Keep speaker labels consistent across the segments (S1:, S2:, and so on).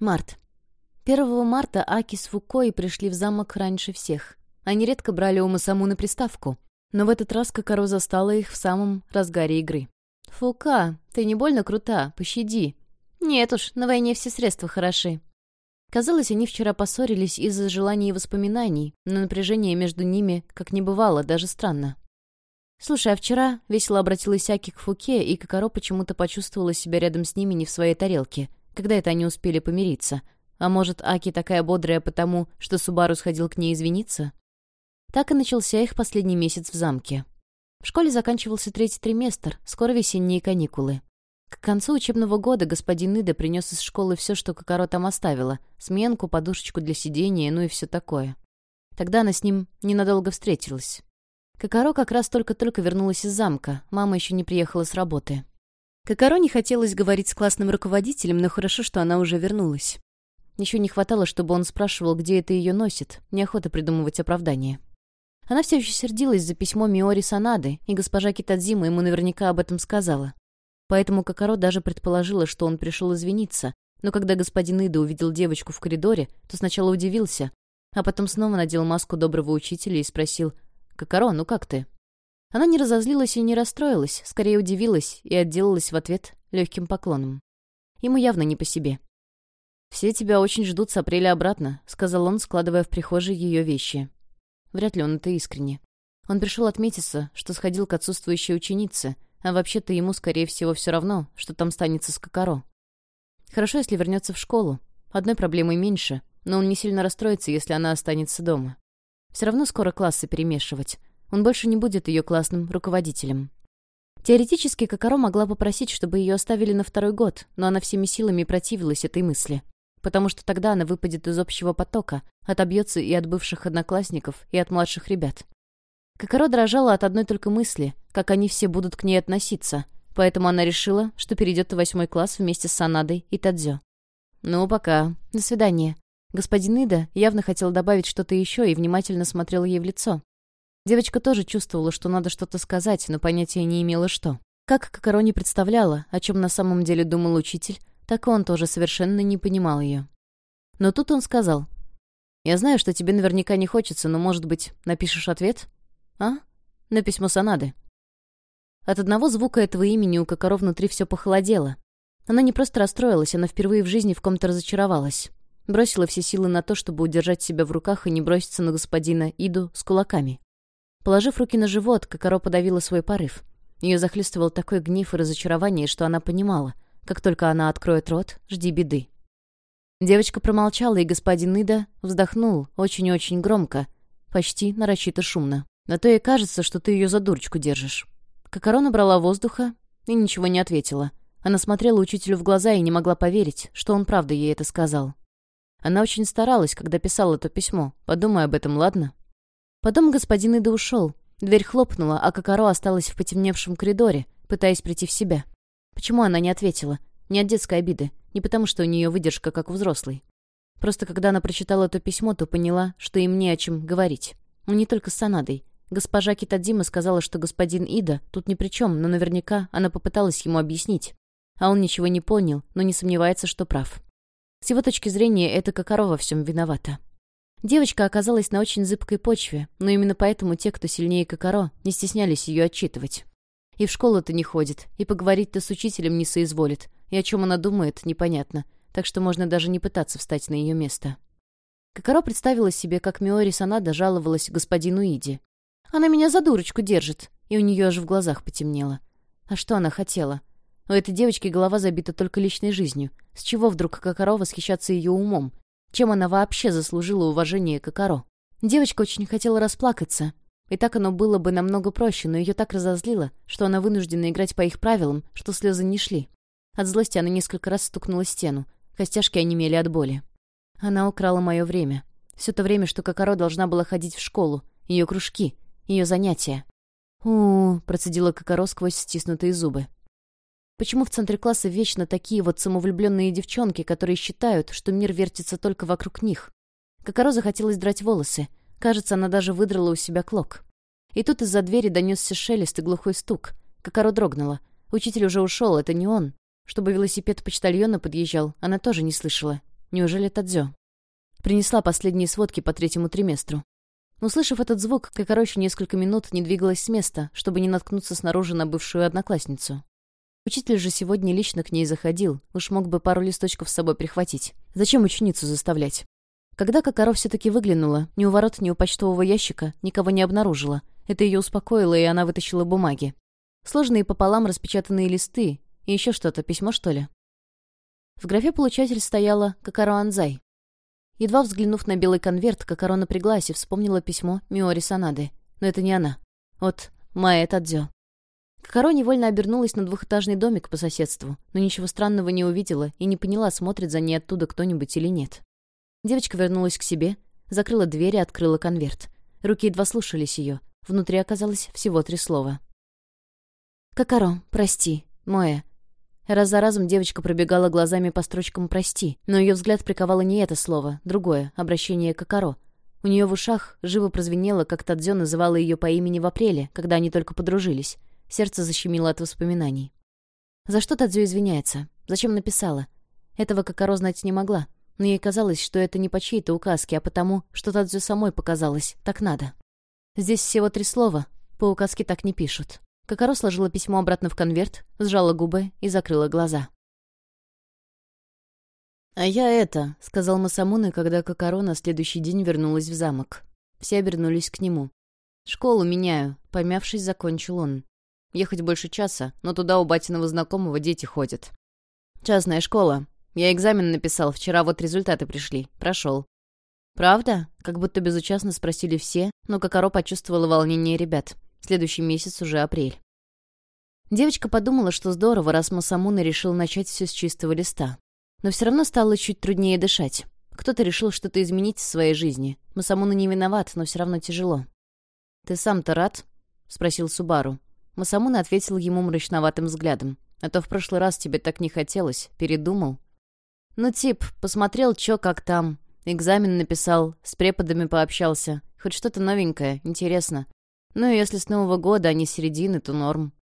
S1: Март. 1 марта Аки с Фукой пришли в замок раньше всех. Они редко брали у Масаму на приставку, но в этот раз Кокоро застала их в самом разгаре игры. «Фука, ты не больно крута, пощади». «Нет уж, на войне все средства хороши». Казалось, они вчера поссорились из-за желаний и воспоминаний, но напряжение между ними как не бывало, даже странно. «Слушай, а вчера весело обратилась Аки к Фуке, и Кокоро почему-то почувствовала себя рядом с ними не в своей тарелке. Когда это они успели помириться? А может, Аки такая бодрая потому, что Субару сходил к ней извиниться?» Так и начался их последний месяц в замке. В школе заканчивался третий триместр, скоро весенние каникулы. К концу учебного года господин Ида принес из школы все, что Кокоро там оставила. Сменку, подушечку для сидения, ну и все такое. Тогда она с ним ненадолго встретилась. Кокоро как раз только-только вернулась из замка, мама еще не приехала с работы. Кокоро не хотелось говорить с классным руководителем, но хорошо, что она уже вернулась. Еще не хватало, чтобы он спрашивал, где это ее носит, неохота придумывать оправдание. Она все еще сердилась за письмо Миори Санады, и госпожа Китадзима ему наверняка об этом сказала. Поэтому Кокоро даже предположила, что он пришел извиниться, но когда господин Ида увидел девочку в коридоре, то сначала удивился, а потом снова надел маску доброго учителя и спросил «Кокоро, ну как ты?». Она не разозлилась и не расстроилась, скорее удивилась и отделалась в ответ легким поклоном. Ему явно не по себе. «Все тебя очень ждут с апреля обратно», — сказал он, складывая в прихожей ее вещи. Вряд ли он это искренне. Он пришел отметиться, что сходил к отсутствующей ученице, а вообще-то ему, скорее всего, все равно, что там станется с Кокоро. Хорошо, если вернется в школу. Одной проблемой меньше, но он не сильно расстроится, если она останется дома. Все равно скоро классы перемешивать. Он больше не будет ее классным руководителем. Теоретически, Кокоро могла попросить, чтобы ее оставили на второй год, но она всеми силами противилась этой мысли потому что тогда она выпадет из общего потока, отобьется и от бывших одноклассников, и от младших ребят. Кокоро дрожала от одной только мысли, как они все будут к ней относиться, поэтому она решила, что перейдет в восьмой класс вместе с Санадой и Тадзё. «Ну, пока. До свидания». Господин Ида явно хотел добавить что-то еще и внимательно смотрел ей в лицо. Девочка тоже чувствовала, что надо что-то сказать, но понятия не имела, что. Как Кокоро не представляла, о чем на самом деле думал учитель, так он тоже совершенно не понимал ее. Но тут он сказал. «Я знаю, что тебе наверняка не хочется, но, может быть, напишешь ответ?» «А? На письмо Санады». От одного звука этого имени у Кокоро внутри все похолодело. Она не просто расстроилась, она впервые в жизни в ком-то разочаровалась. Бросила все силы на то, чтобы удержать себя в руках и не броситься на господина Иду с кулаками. Положив руки на живот, Кокоро подавила свой порыв. Ее захлестывал такой гнев и разочарование, что она понимала — как только она откроет рот, жди беды. Девочка промолчала, и господин Ида вздохнул очень-очень громко, почти нарочито шумно. На то и кажется, что ты ее за дурочку держишь. Кокоро набрала воздуха и ничего не ответила. Она смотрела учителю в глаза и не могла поверить, что он правда ей это сказал. Она очень старалась, когда писала это письмо. Подумай об этом, ладно? Потом господин Ида ушел. Дверь хлопнула, а Кокоро осталась в потемневшем коридоре, пытаясь прийти в себя. Почему она не ответила? Не от детской обиды. Не потому, что у нее выдержка, как у взрослой. Просто когда она прочитала это письмо, то поняла, что им не о чем говорить. Ну, не только с Санадой. Госпожа Китадзима сказала, что господин Ида тут ни при чем, но наверняка она попыталась ему объяснить. А он ничего не понял, но не сомневается, что прав. С его точки зрения, это Кокорова всем виновата. Девочка оказалась на очень зыбкой почве, но именно поэтому те, кто сильнее Кокоро, не стеснялись ее отчитывать. И в школу-то не ходит, и поговорить-то с учителем не соизволит, и о чем она думает, непонятно, так что можно даже не пытаться встать на ее место. Кокоро представила себе, как Миори Санада жаловалась господину Иди. «Она меня за дурочку держит», и у нее аж в глазах потемнело. А что она хотела? У этой девочки голова забита только личной жизнью. С чего вдруг Кокоро восхищаться ее умом? Чем она вообще заслужила уважение Кокоро? Девочка очень хотела расплакаться, и так оно было бы намного проще, но ее так разозлило, что она вынуждена играть по их правилам, что слезы не шли. От злости она несколько раз стукнула стену. Костяшки онемели от боли. Она украла мое время. Все то время, что Кокоро должна была ходить в школу. Ее кружки. Ее занятия. у, -у, -у процедила Кокоро сквозь стиснутые зубы. Почему в центре класса вечно такие вот самовлюбленные девчонки, которые считают, что мир вертится только вокруг них? Кокоро захотелось драть волосы, Кажется, она даже выдрала у себя клок. И тут из-за двери донесся шелест и глухой стук. Кокоро дрогнула. Учитель уже ушел, это не он. Чтобы велосипед почтальона подъезжал, она тоже не слышала. Неужели Тадзё? Принесла последние сводки по третьему триместру. Услышав этот звук, Кокорочи несколько минут не двигалась с места, чтобы не наткнуться снаружи на бывшую одноклассницу. Учитель же сегодня лично к ней заходил, уж мог бы пару листочков с собой прихватить. Зачем ученицу заставлять? Когда Кокоро все-таки выглянула, ни у ворот, ни у почтового ящика никого не обнаружила. Это ее успокоило, и она вытащила бумаги. Сложные пополам распечатанные листы и еще что-то, письмо, что ли. В графе «Получатель» стояла «Кокоро Анзай». Едва взглянув на белый конверт, Кокоро напряглась и вспомнила письмо Миори Санады. Но это не она. От Маэ Тадзё. Кокоро невольно обернулась на двухэтажный домик по соседству, но ничего странного не увидела и не поняла, смотрит за ней оттуда кто-нибудь или нет. Девочка вернулась к себе, закрыла дверь и открыла конверт. Руки едва слушались ее. Внутри оказалось всего три слова. «Кокоро, прости, Моэ, Раз за разом девочка пробегала глазами по строчкам «прости», но ее взгляд приковало не это слово, другое, обращение к Акаро. У нее в ушах живо прозвенело, как Тадзё называла ее по имени в апреле, когда они только подружились. Сердце защемило от воспоминаний. За что Тадзё извиняется? Зачем написала? Этого Кокоро знать не могла, но ей казалось, что это не по чьей-то указке, а потому, что Тадзё самой показалось, так надо. Здесь всего три слова, по указке так не пишут. Кокоро сложила письмо обратно в конверт, сжала губы и закрыла глаза. «А я это», — сказал Масамуна, когда Кокоро на следующий день вернулась в замок. Все обернулись к нему. «Школу меняю», — помявшись, закончил он. «Ехать больше часа, но туда у батиного знакомого дети ходят». «Частная школа. Я экзамен написал, вчера вот результаты пришли. Прошел». «Правда?» — как будто безучастно спросили все, но Кокоро почувствовала волнение ребят. Следующий месяц уже апрель. Девочка подумала, что здорово, раз Масамуна решил начать все с чистого листа. Но все равно стало чуть труднее дышать. Кто-то решил что-то изменить в своей жизни. Масамуна не виноват, но все равно тяжело. «Ты сам-то рад?» — спросил Субару. Масамуна ответил ему мрачноватым взглядом. «А то в прошлый раз тебе так не хотелось. Передумал?» «Ну, тип, посмотрел, чё, как там. Экзамен написал, с преподами пообщался. Хоть что-то новенькое, интересно. Ну, если с Нового года, а не с середины, то норм».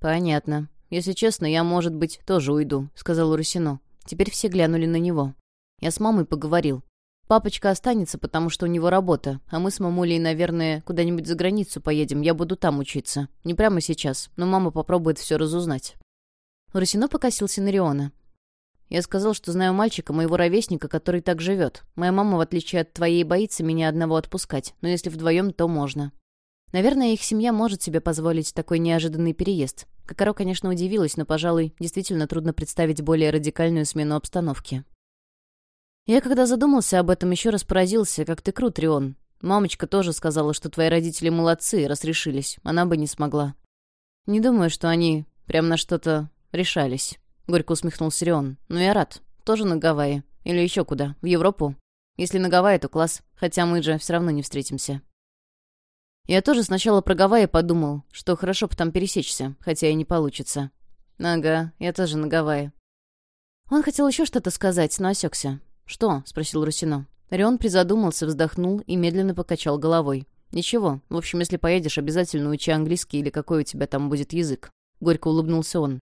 S1: «Понятно. Если честно, я, может быть, тоже уйду», — сказал Урусино. Теперь все глянули на него. Я с мамой поговорил. Папочка останется, потому что у него работа, а мы с мамулей, наверное, куда-нибудь за границу поедем, я буду там учиться. Не прямо сейчас, но мама попробует все разузнать». Урусино покосился на Риона. «Я сказал, что знаю мальчика, моего ровесника, который так живет. Моя мама, в отличие от твоей, боится меня одного отпускать, но если вдвоем, то можно. Наверное, их семья может себе позволить такой неожиданный переезд. Кокоро, конечно, удивилась, но, пожалуй, действительно трудно представить более радикальную смену обстановки. Я, когда задумался об этом, еще раз поразился, как ты крут, Рион. Мамочка тоже сказала, что твои родители молодцы, раз решились. Она бы не смогла. Не думаю, что они прям на что-то решались. Горько усмехнулся Рион. Но я рад. Тоже на Гавайи. Или еще куда? В Европу? Если на Гавайи, то класс. Хотя мы же все равно не встретимся. Я тоже сначала про Гавайи подумал, что хорошо бы там пересечься, хотя и не получится. Ага, я тоже на Гавайи. Он хотел еще что-то сказать, но осекся. «Что?» — спросил Русино. Рион призадумался, вздохнул и медленно покачал головой. «Ничего. В общем, если поедешь, обязательно учи английский или какой у тебя там будет язык». Горько улыбнулся он.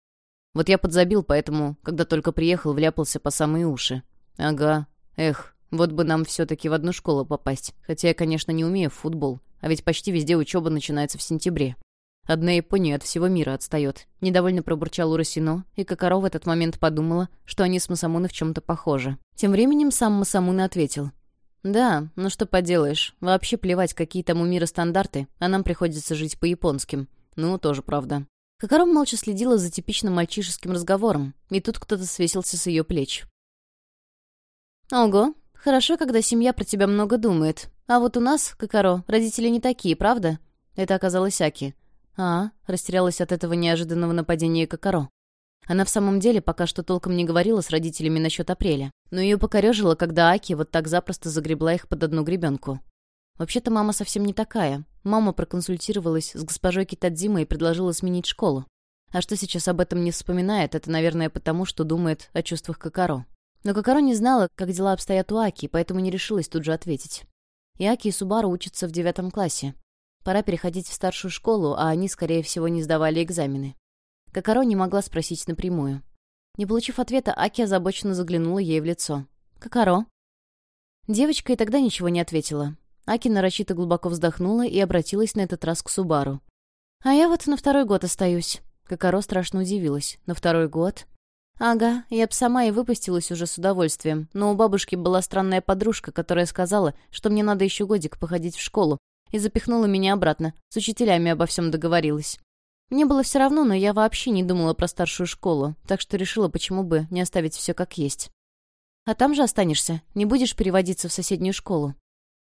S1: «Вот я подзабил, поэтому, когда только приехал, вляпался по самые уши». «Ага. Эх, вот бы нам все-таки в одну школу попасть. Хотя я, конечно, не умею в футбол. А ведь почти везде учеба начинается в сентябре. Одна Япония от всего мира отстает. Недовольно пробурчал Урасино, и Кокоро в этот момент подумала, что они с Масамуной в чем-то похожи. Тем временем сам Масамуна ответил. «Да, ну что поделаешь. Вообще плевать, какие там у мира стандарты, а нам приходится жить по японским. Ну, тоже правда». Кокоро молча следила за типичным мальчишеским разговором, и тут кто-то свесился с ее плеч. «Ого, хорошо, когда семья про тебя много думает. А вот у нас, Кокоро, родители не такие, правда?» Это оказалось Аки. «А?» — растерялась от этого неожиданного нападения Кокоро. Она в самом деле пока что толком не говорила с родителями насчет апреля, но ее покорежило, когда Аки вот так запросто загребла их под одну гребенку. Вообще-то мама совсем не такая. Мама проконсультировалась с госпожой Китадзимой и предложила сменить школу. А что сейчас об этом не вспоминает, это, наверное, потому, что думает о чувствах Кокоро. Но Кокоро не знала, как дела обстоят у Аки, поэтому не решилась тут же ответить. И Аки и Субару учатся в девятом классе. Пора переходить в старшую школу, а они, скорее всего, не сдавали экзамены. Кокоро не могла спросить напрямую. Не получив ответа, Аки озабоченно заглянула ей в лицо. «Какаро?» Девочка и тогда ничего не ответила. Аки нарочито глубоко вздохнула и обратилась на этот раз к Субару. «А я вот на второй год остаюсь». Какаро страшно удивилась. «На второй год?» «Ага, я б сама и выпустилась уже с удовольствием, но у бабушки была странная подружка, которая сказала, что мне надо еще годик походить в школу, и запихнула меня обратно, с учителями обо всем договорилась. Мне было все равно, но я вообще не думала про старшую школу, так что решила, почему бы не оставить все как есть. А там же останешься, не будешь переводиться в соседнюю школу.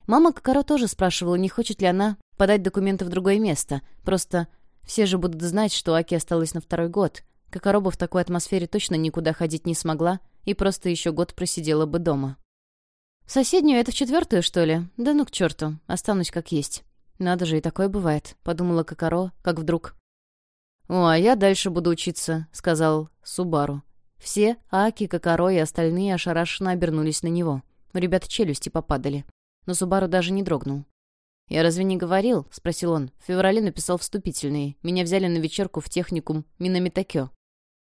S1: Мама Кокоро тоже спрашивала, не хочет ли она подать документы в другое место, просто все же будут знать, что Аки осталась на второй год, Кокороба в такой атмосфере точно никуда ходить не смогла и просто еще год просидела бы дома. «Соседнюю — это в четвертую, что ли? Да ну к черту, останусь как есть». «Надо же, и такое бывает», — подумала Кокоро, как вдруг. «О, а я дальше буду учиться», — сказал Субару. Все, Аки, Кокоро и остальные ошарашенно обернулись на него. У ребят челюсти попадали. Но Субару даже не дрогнул. «Я разве не говорил?» — спросил он. «В феврале написал вступительные. Меня взяли на вечерку в техникум Минамитакё».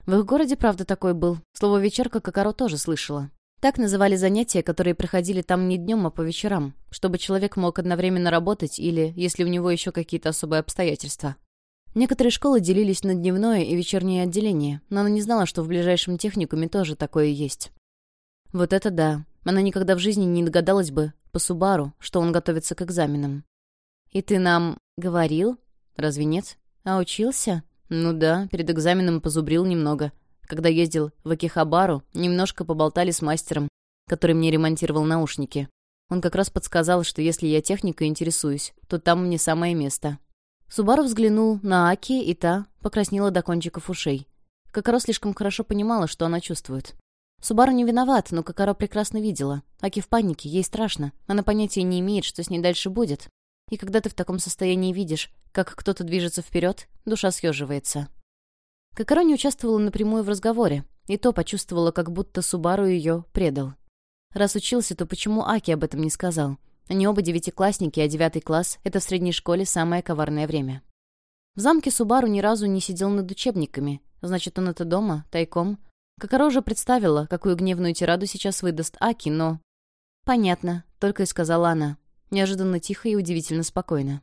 S1: В их городе, правда, такой был. Слово «вечерка» Кокаро тоже слышала. Так называли занятия, которые проходили там не днем, а по вечерам, чтобы человек мог одновременно работать или, если у него еще какие-то особые обстоятельства. Некоторые школы делились на дневное и вечернее отделение, но она не знала, что в ближайшем техникуме тоже такое есть. Вот это да. Она никогда в жизни не догадалась бы, по Субару, что он готовится к экзаменам. «И ты нам говорил? Разве нет? А учился?» «Ну да, перед экзаменом позубрил немного. Когда ездил в Акихабару, немножко поболтали с мастером, который мне ремонтировал наушники. Он как раз подсказал, что если я техникой интересуюсь, то там мне самое место». Субару взглянул на Аки, и та покраснела до кончиков ушей. Кокоро слишком хорошо понимала, что она чувствует. Субару не виноват, но Кокоро прекрасно видела. Аки в панике, ей страшно. Она понятия не имеет, что с ней дальше будет. И когда ты в таком состоянии видишь, как кто-то движется вперед, душа съеживается. Кокоро не участвовала напрямую в разговоре, и то почувствовала, как будто Субару ее предал. Раз учился, то почему Аки об этом не сказал? Они оба девятиклассники, а девятый класс — это в средней школе самое коварное время. В замке Субару ни разу не сидел над учебниками, значит, он это дома, тайком. Кокоро уже представила, какую гневную тираду сейчас выдаст Аки, но... «Понятно», — только и сказала она. Неожиданно тихо и удивительно спокойно.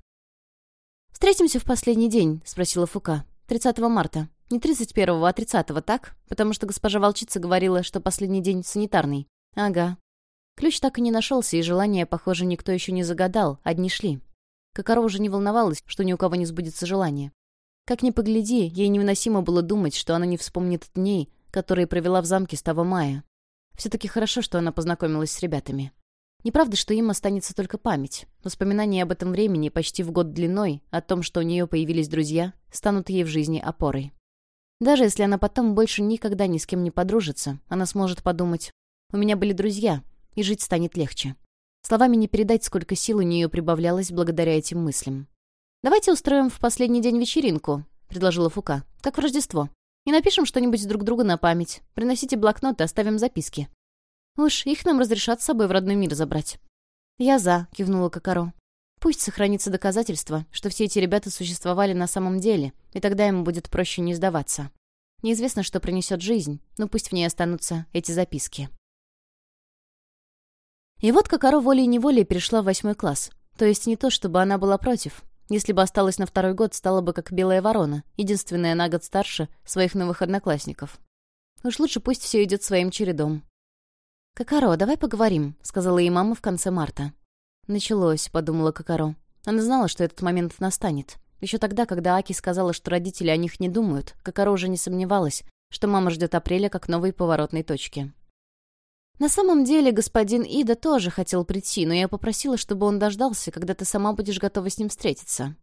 S1: «Встретимся в последний день?» — спросила Фука. «30 марта. Не 31-го, а 30-го, так? Потому что госпожа волчица говорила, что последний день санитарный». «Ага». Ключ так и не нашелся, и желания, похоже, никто еще не загадал, одни шли. Кокоро уже не волновалась, что ни у кого не сбудется желание. Как ни погляди, ей невыносимо было думать, что она не вспомнит дней, которые провела в замке с того мая. Все-таки хорошо, что она познакомилась с ребятами. Неправда, что им останется только память. Воспоминания об этом времени, почти в год длиной, о том, что у нее появились друзья, станут ей в жизни опорой. Даже если она потом больше никогда ни с кем не подружится, она сможет подумать «У меня были друзья», и жить станет легче. Словами не передать, сколько сил у нее прибавлялось благодаря этим мыслям. «Давайте устроим в последний день вечеринку», — предложила Фука, — «как в Рождество. И напишем что-нибудь друг другу на память. Приносите блокнот и оставим записки. Уж их нам разрешат с собой в родной мир забрать». «Я за», — кивнула Кокоро. «Пусть сохранится доказательство, что все эти ребята существовали на самом деле, и тогда им будет проще не сдаваться. Неизвестно, что принесет жизнь, но пусть в ней останутся эти записки». И вот Кокоро волей-неволей перешла в восьмой класс. То есть не то, чтобы она была против. Если бы осталась на второй год, стала бы как белая ворона, единственная на год старше своих новых одноклассников. Уж лучше пусть все идет своим чередом. «Кокоро, давай поговорим», — сказала ей мама в конце марта. «Началось», — подумала Кокоро. Она знала, что этот момент настанет. Еще тогда, когда Аки сказала, что родители о них не думают, Кокоро уже не сомневалась, что мама ждет апреля как новой поворотной точки. На самом деле, господин Ида тоже хотел прийти, но я попросила, чтобы он дождался, когда ты сама будешь готова с ним встретиться.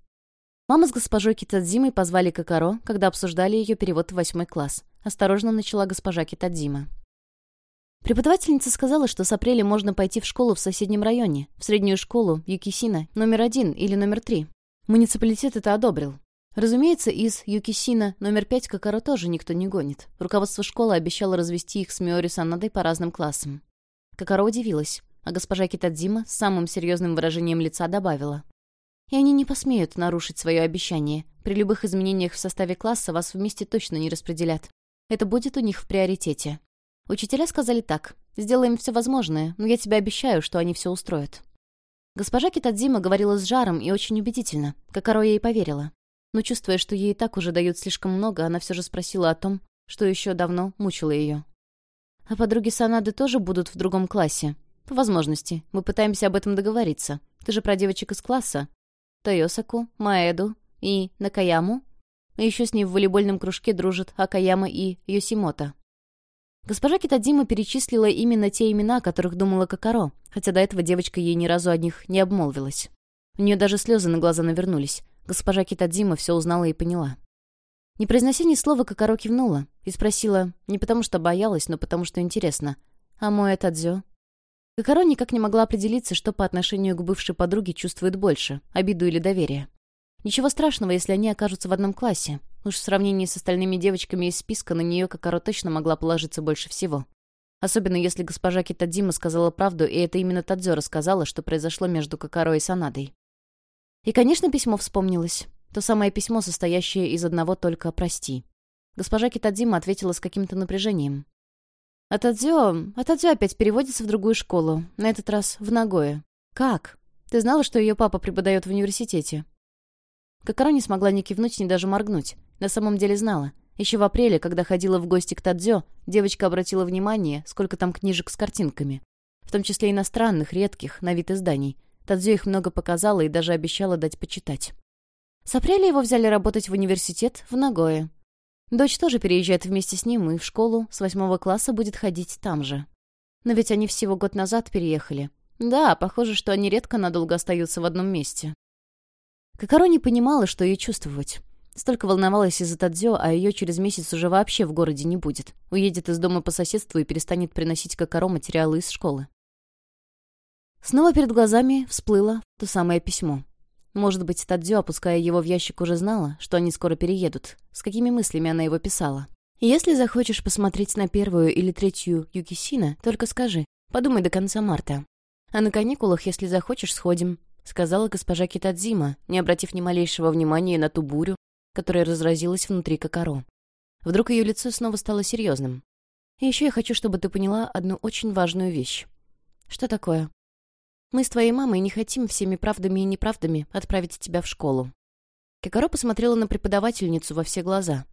S1: Мама с госпожой Китадзимой позвали Кокоро, когда обсуждали ее перевод в восьмой класс. Осторожно начала госпожа Китадзима. Преподавательница сказала, что с апреля можно пойти в школу в соседнем районе, в среднюю школу Юкисина, номер один или номер три. Муниципалитет это одобрил. Разумеется, из Юкисина номер пять Кокоро тоже никто не гонит. Руководство школы обещало развести их с Миори Санадой по разным классам. Кокоро удивилась, а госпожа Китадзима с самым серьезным выражением лица добавила. «И они не посмеют нарушить свое обещание. При любых изменениях в составе класса вас вместе точно не распределят. Это будет у них в приоритете. Учителя сказали так. Сделаем все возможное, но я тебе обещаю, что они все устроят». Госпожа Китадзима говорила с жаром и очень убедительно. Какаро ей поверила. Но чувствуя, что ей и так уже дают слишком много, она все же спросила о том, что еще давно мучило ее. «А подруги Санады тоже будут в другом классе?» «По возможности. Мы пытаемся об этом договориться. Ты же про девочек из класса. Тойосаку, Маэду и Накаяму. И еще с ней в волейбольном кружке дружат Акаяма и Йосимото. Госпожа Китадима перечислила именно те имена, о которых думала Кокаро, хотя до этого девочка ей ни разу о них не обмолвилась. У нее даже слезы на глаза навернулись. Госпожа Китадима все узнала и поняла. Не произнося ни слова, Кокаро кивнула и спросила, не потому что боялась, но потому что интересно, «А мой Тадзё?» Кокаро никак не могла определиться, что по отношению к бывшей подруге чувствует больше, обиду или доверие. Ничего страшного, если они окажутся в одном классе. Уж в сравнении с остальными девочками из списка на нее Кокаро точно могла положиться больше всего. Особенно если госпожа Китадзима сказала правду, и это именно Тадзё рассказала, что произошло между Кокаро и Санадой. И, конечно, письмо вспомнилось. То самое письмо, состоящее из одного только «прости». Госпожа Китадзима ответила с каким-то напряжением. «А Тадзё... А Тадзё опять переводится в другую школу, на этот раз в Нагое. Как? Ты знала, что ее папа преподает в университете?» Кокоро не смогла ни кивнуть, ни даже моргнуть. На самом деле знала. Еще в апреле, когда ходила в гости к Тадзё, девочка обратила внимание, сколько там книжек с картинками. В том числе иностранных, редких, на вид изданий. Тадзё их много показала и даже обещала дать почитать. С апреля его взяли работать в университет в Нагое. Дочь тоже переезжает вместе с ним и в школу с восьмого класса будет ходить там же. Но ведь они всего год назад переехали. Да, похоже, что они редко надолго остаются в одном месте. Кокоро не понимала, что ей чувствовать. Столько волновалась из-за Тадзё, а ее через месяц уже вообще в городе не будет. Уедет из дома по соседству и перестанет приносить Кокоро материалы из школы. Снова перед глазами всплыло то самое письмо. Может быть, Тадзё, опуская его в ящик, уже знала, что они скоро переедут. С какими мыслями она его писала? «Если захочешь посмотреть на первую или третью Юкисина, только скажи. Подумай до конца марта. А на каникулах, если захочешь, сходим. — сказала госпожа Китадзима, не обратив ни малейшего внимания на ту бурю, которая разразилась внутри Кокаро. Вдруг ее лицо снова стало серьезным. «И еще я хочу, чтобы ты поняла одну очень важную вещь». «Что такое?» «Мы с твоей мамой не хотим всеми правдами и неправдами отправить тебя в школу». Кокаро посмотрела на преподавательницу во все глаза.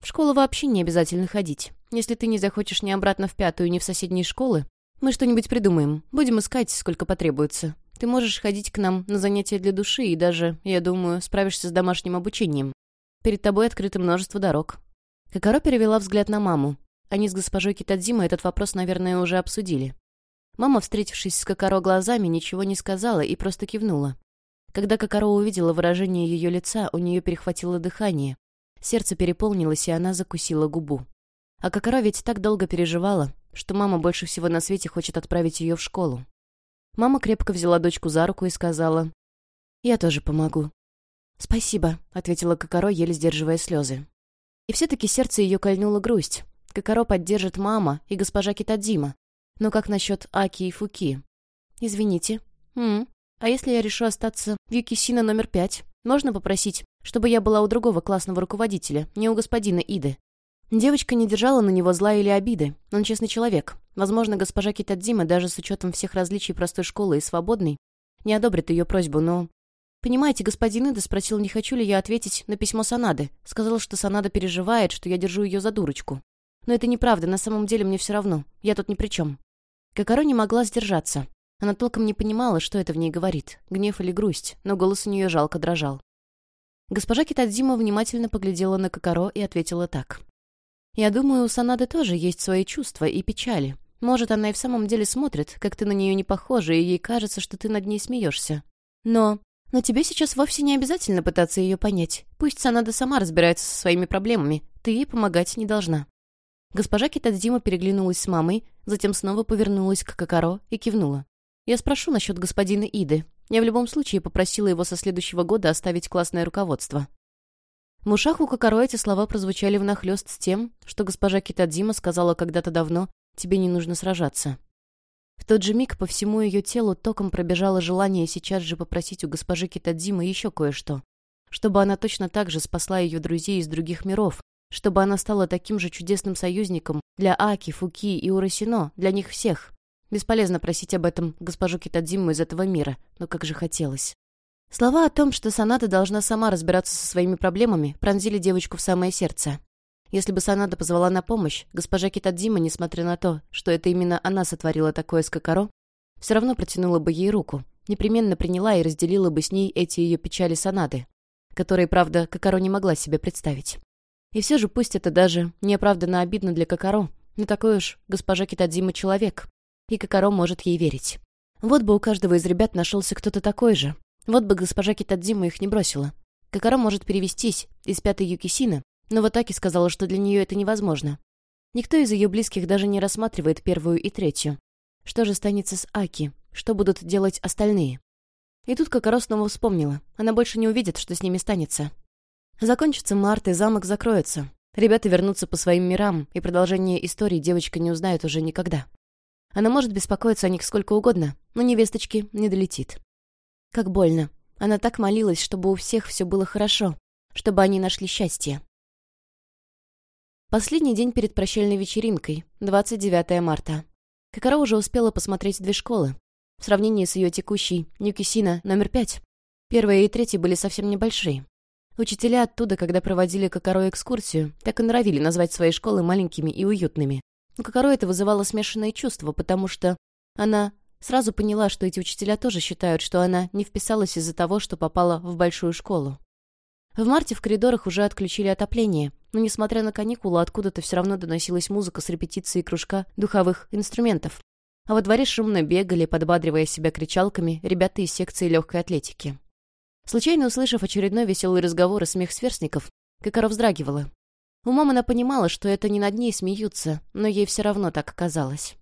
S1: «В школу вообще не обязательно ходить. Если ты не захочешь ни обратно в пятую, ни в соседние школы, мы что-нибудь придумаем. Будем искать, сколько потребуется. Ты можешь ходить к нам на занятия для души и даже, я думаю, справишься с домашним обучением. Перед тобой открыто множество дорог». Кокоро перевела взгляд на маму. Они с госпожой Китадзимой этот вопрос, наверное, уже обсудили. Мама, встретившись с Кокоро глазами, ничего не сказала и просто кивнула. Когда Кокоро увидела выражение ее лица, у нее перехватило дыхание. Сердце переполнилось, и она закусила губу. А Кокоро ведь так долго переживала, что мама больше всего на свете хочет отправить ее в школу. Мама крепко взяла дочку за руку и сказала, «Я тоже помогу». «Спасибо», — ответила Кокоро, еле сдерживая слезы. И все-таки сердце ее кольнула грусть. Кокоро поддержит мама и госпожа Китадзима. Но как насчет Аки и Фуки? «Извините». «М а если я решу остаться в Юкисина номер пять? Можно попросить, чтобы я была у другого классного руководителя, не у господина Иды?» Девочка не держала на него зла или обиды. Он честный человек. Возможно, госпожа Китадзима, даже с учетом всех различий простой школы и свободной, не одобрит ее просьбу, но... «Понимаете, господин Ида спросил, не хочу ли я ответить на письмо Санады. Сказал, что Санада переживает, что я держу ее за дурочку. Но это неправда, на самом деле мне все равно. Я тут ни при чем». Кокоро не могла сдержаться. Она толком не понимала, что это в ней говорит, гнев или грусть, но голос у нее жалко дрожал. Госпожа Китадзима внимательно поглядела на Кокоро и ответила так. «Я думаю, у Санады тоже есть свои чувства и печали. Может, она и в самом деле смотрит, как ты на нее не похожа, и ей кажется, что ты над ней смеешься. Но... Но тебе сейчас вовсе не обязательно пытаться ее понять. Пусть Санада сама разбирается со своими проблемами. Ты ей помогать не должна». Госпожа Китадзима переглянулась с мамой, затем снова повернулась к Кокаро и кивнула. «Я спрошу насчет господина Иды. Я в любом случае попросила его со следующего года оставить классное руководство». В ушах у Кокаро эти слова прозвучали внахлёст с тем, что госпожа Китадзима сказала когда-то давно тебе не нужно сражаться». В тот же миг по всему ее телу током пробежало желание сейчас же попросить у госпожи Китадзимы еще кое-что. Чтобы она точно так же спасла ее друзей из других миров, чтобы она стала таким же чудесным союзником, Для Аки, Фуки и Урасино, для них всех. Бесполезно просить об этом госпожу Китадзиму из этого мира, но как же хотелось. Слова о том, что Санада должна сама разбираться со своими проблемами, пронзили девочку в самое сердце. Если бы Санада позвала на помощь, госпожа Китадзима, несмотря на то, что это именно она сотворила такое с Кокоро, все равно протянула бы ей руку, непременно приняла и разделила бы с ней эти ее печали Санады, которые, правда, Кокоро не могла себе представить. И все же пусть это даже неоправданно обидно для Кокоро, но такой уж госпожа Китадзима человек, и Кокоро может ей верить. Вот бы у каждого из ребят нашелся кто-то такой же. Вот бы госпожа Китадзима их не бросила. Кокоро может перевестись из пятой Юкисины, но вот Аки сказала, что для нее это невозможно. Никто из ее близких даже не рассматривает первую и третью. Что же станется с Аки? Что будут делать остальные? И тут Кокоро снова вспомнила. Она больше не увидит, что с ними станется. Закончится март, и замок закроется. Ребята вернутся по своим мирам, и продолжение истории девочка не узнает уже никогда. Она может беспокоиться о них сколько угодно, но невесточки не долетит. Как больно. Она так молилась, чтобы у всех все было хорошо, чтобы они нашли счастье. Последний день перед прощальной вечеринкой, 29 марта. Кокоро уже успела посмотреть две школы. В сравнении с ее текущей Нюкисина номер пять. Первая и третья были совсем небольшие. Учителя оттуда, когда проводили Кокоро экскурсию, так и норовили назвать свои школы маленькими и уютными. Но Кокоро это вызывало смешанные чувства, потому что она сразу поняла, что эти учителя тоже считают, что она не вписалась из-за того, что попала в большую школу. В марте в коридорах уже отключили отопление, но, несмотря на каникулы, откуда-то все равно доносилась музыка с репетиции кружка духовых инструментов. А во дворе шумно бегали, подбадривая себя кричалками, ребята из секции легкой атлетики. Случайно услышав очередной веселый разговор и смех сверстников, Кокоро вздрагивала. Умом она понимала, что это не над ней смеются, но ей все равно так казалось.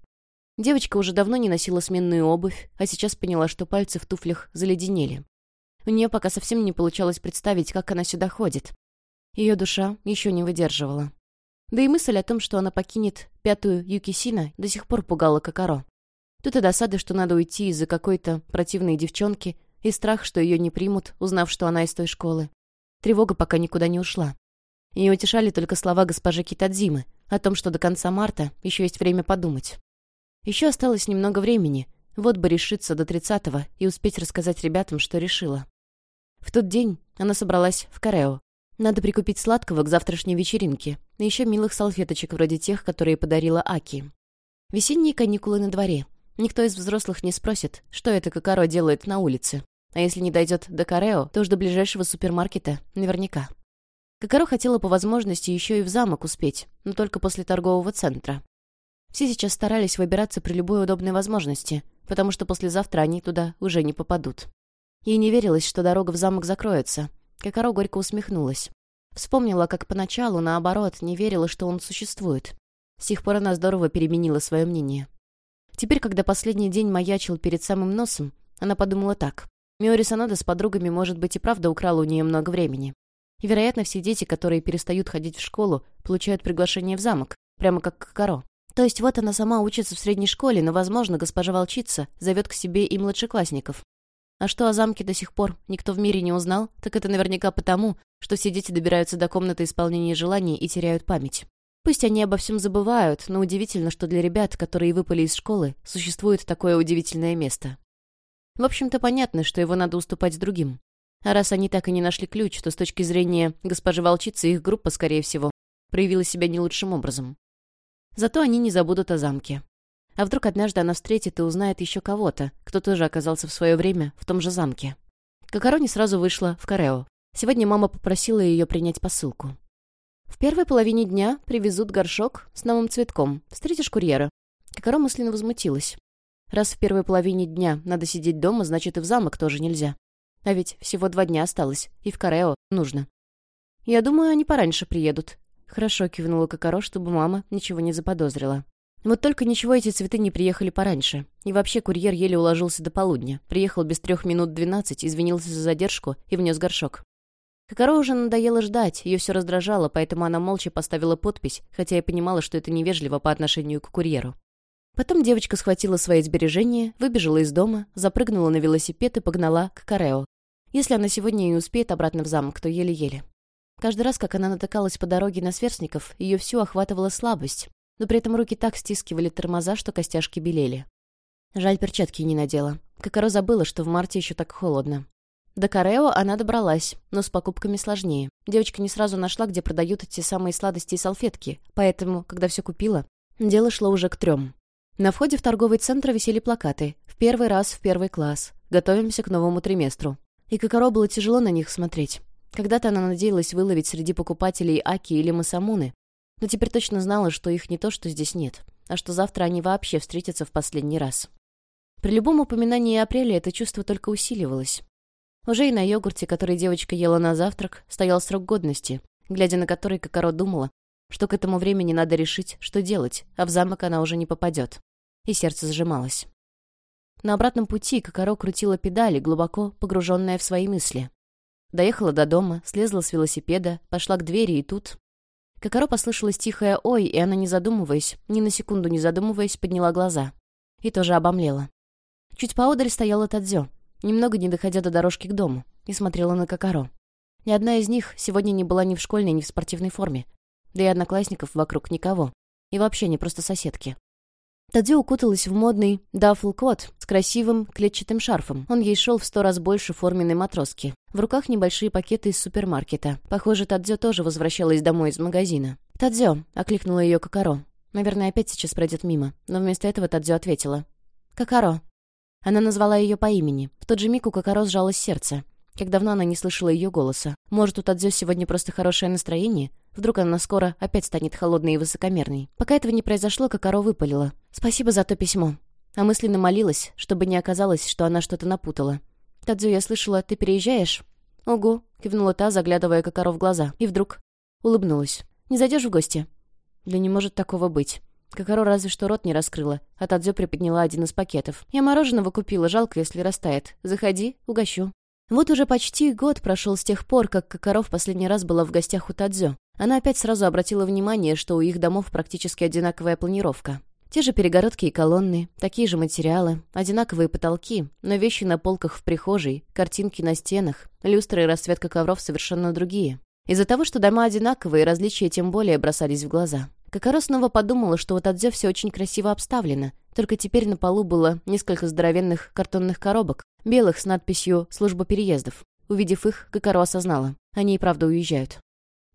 S1: Девочка уже давно не носила сменную обувь, а сейчас поняла, что пальцы в туфлях заледенели. У нее пока совсем не получалось представить, как она сюда ходит. Ее душа еще не выдерживала. Да и мысль о том, что она покинет пятую Юкисина, до сих пор пугала Кокоро. Тут и досада, что надо уйти из-за какой-то противной девчонки, и страх, что ее не примут, узнав, что она из той школы. Тревога пока никуда не ушла. Ее утешали только слова госпожи Китадзимы о том, что до конца марта еще есть время подумать. Еще осталось немного времени, вот бы решиться до тридцатого и успеть рассказать ребятам, что решила. В тот день она собралась в Карео. Надо прикупить сладкого к завтрашней вечеринке, и еще милых салфеточек вроде тех, которые подарила Аки. Весенние каникулы на дворе. Никто из взрослых не спросит, что это Кокаро делает на улице. А если не дойдет до Карео, то уж до ближайшего супермаркета наверняка. Кокоро хотела по возможности еще и в замок успеть, но только после торгового центра. Все сейчас старались выбираться при любой удобной возможности, потому что послезавтра они туда уже не попадут. Ей не верилось, что дорога в замок закроется. Кокоро горько усмехнулась. Вспомнила, как поначалу, наоборот, не верила, что он существует. С тех пор она здорово переменила свое мнение. Теперь, когда последний день маячил перед самым носом, она подумала так. Миори Санада с подругами, может быть, и правда украла у нее много времени. И, вероятно, все дети, которые перестают ходить в школу, получают приглашение в замок, прямо как Кокоро. То есть вот она сама учится в средней школе, но, возможно, госпожа волчица зовет к себе и младшеклассников. А что о замке до сих пор никто в мире не узнал, так это наверняка потому, что все дети добираются до комнаты исполнения желаний и теряют память. Пусть они обо всем забывают, но удивительно, что для ребят, которые выпали из школы, существует такое удивительное место. В общем-то, понятно, что его надо уступать другим. А раз они так и не нашли ключ, то с точки зрения госпожи волчицы их группа, скорее всего, проявила себя не лучшим образом. Зато они не забудут о замке. А вдруг однажды она встретит и узнает еще кого-то, кто тоже оказался в свое время в том же замке. Кокоро не сразу вышла в Карео. Сегодня мама попросила ее принять посылку. В первой половине дня привезут горшок с новым цветком. Встретишь курьера. Кокоро мысленно возмутилась. Раз в первой половине дня надо сидеть дома, значит и в замок тоже нельзя. А ведь всего два дня осталось, и в Карео нужно. Я думаю, они пораньше приедут. Хорошо, кивнула Кокоро, чтобы мама ничего не заподозрила. Вот только ничего эти цветы не приехали пораньше. И вообще курьер еле уложился до полудня. Приехал без трех минут двенадцать, извинился за задержку и внес горшок. Кокоро уже надоело ждать, ее все раздражало, поэтому она молча поставила подпись, хотя и понимала, что это невежливо по отношению к курьеру. Потом девочка схватила свои сбережения, выбежала из дома, запрыгнула на велосипед и погнала к Карео. Если она сегодня не успеет обратно в замок, то еле-еле. Каждый раз, как она натыкалась по дороге на сверстников, ее всю охватывала слабость. но при этом руки так стискивали тормоза, что костяшки белели. Жаль, перчатки не надела. Какаро забыла, что в марте еще так холодно. До Карео она добралась, но с покупками сложнее. Девочка не сразу нашла, где продают эти самые сладости и салфетки, поэтому, когда все купила, дело шло уже к трем. На входе в торговый центр висели плакаты «В первый раз в первый класс. Готовимся к новому триместру». И Кокоро было тяжело на них смотреть. Когда-то она надеялась выловить среди покупателей Аки или Масамуны, но теперь точно знала, что их не то, что здесь нет, а что завтра они вообще встретятся в последний раз. При любом упоминании апреля это чувство только усиливалось. Уже и на йогурте, который девочка ела на завтрак, стоял срок годности, глядя на который Кокоро думала, что к этому времени надо решить, что делать, а в замок она уже не попадет. И сердце сжималось. На обратном пути Кокоро крутила педали, глубоко погруженная в свои мысли. Доехала до дома, слезла с велосипеда, пошла к двери, и тут... Кокоро послышалось тихое «Ой», и она, не задумываясь, ни на секунду не задумываясь, подняла глаза. И тоже обомлела. Чуть поодаль стояла Тадзё, немного не доходя до дорожки к дому, и смотрела на Кокоро. Ни одна из них сегодня не была ни в школьной, ни в спортивной форме. Да и одноклассников вокруг никого. И вообще не просто соседки. Тадзи укуталась в модный дафл-кот с красивым клетчатым шарфом. Он ей шел в сто раз больше форменной матроски. В руках небольшие пакеты из супермаркета. Похоже, Тадзё тоже возвращалась домой из магазина. «Тадзё!» — окликнула ее Кокоро. Наверное, опять сейчас пройдет мимо. Но вместо этого Тадзё ответила. «Кокоро!» Она назвала ее по имени. В тот же миг у Кокоро сжалось сердце. Как давно она не слышала ее голоса. Может, у Тадзё сегодня просто хорошее настроение? Вдруг она скоро опять станет холодной и высокомерной. Пока этого не произошло, Кокоро выпалила. «Спасибо за то письмо». А мысленно молилась, чтобы не оказалось, что она что-то напутала. «Тадзё, я слышала, ты переезжаешь?» «Ого», — кивнула та, заглядывая Кокоро в глаза. И вдруг улыбнулась. «Не зайдешь в гости?» «Да не может такого быть». Кокоро разве что рот не раскрыла, а Тадзё приподняла один из пакетов. «Я мороженого купила, жалко, если растает. Заходи, угощу». Вот уже почти год прошел с тех пор, как Кокоро в последний раз была в гостях у Тадзё. Она опять сразу обратила внимание, что у их домов практически одинаковая планировка. Те же перегородки и колонны, такие же материалы, одинаковые потолки, но вещи на полках в прихожей, картинки на стенах, люстры и расцветка ковров совершенно другие. Из-за того, что дома одинаковые, различия тем более бросались в глаза. Кокоро снова подумала, что у Тадзё все очень красиво обставлено, только теперь на полу было несколько здоровенных картонных коробок, белых с надписью «Служба переездов». Увидев их, Кокоро осознала. Они и правда уезжают.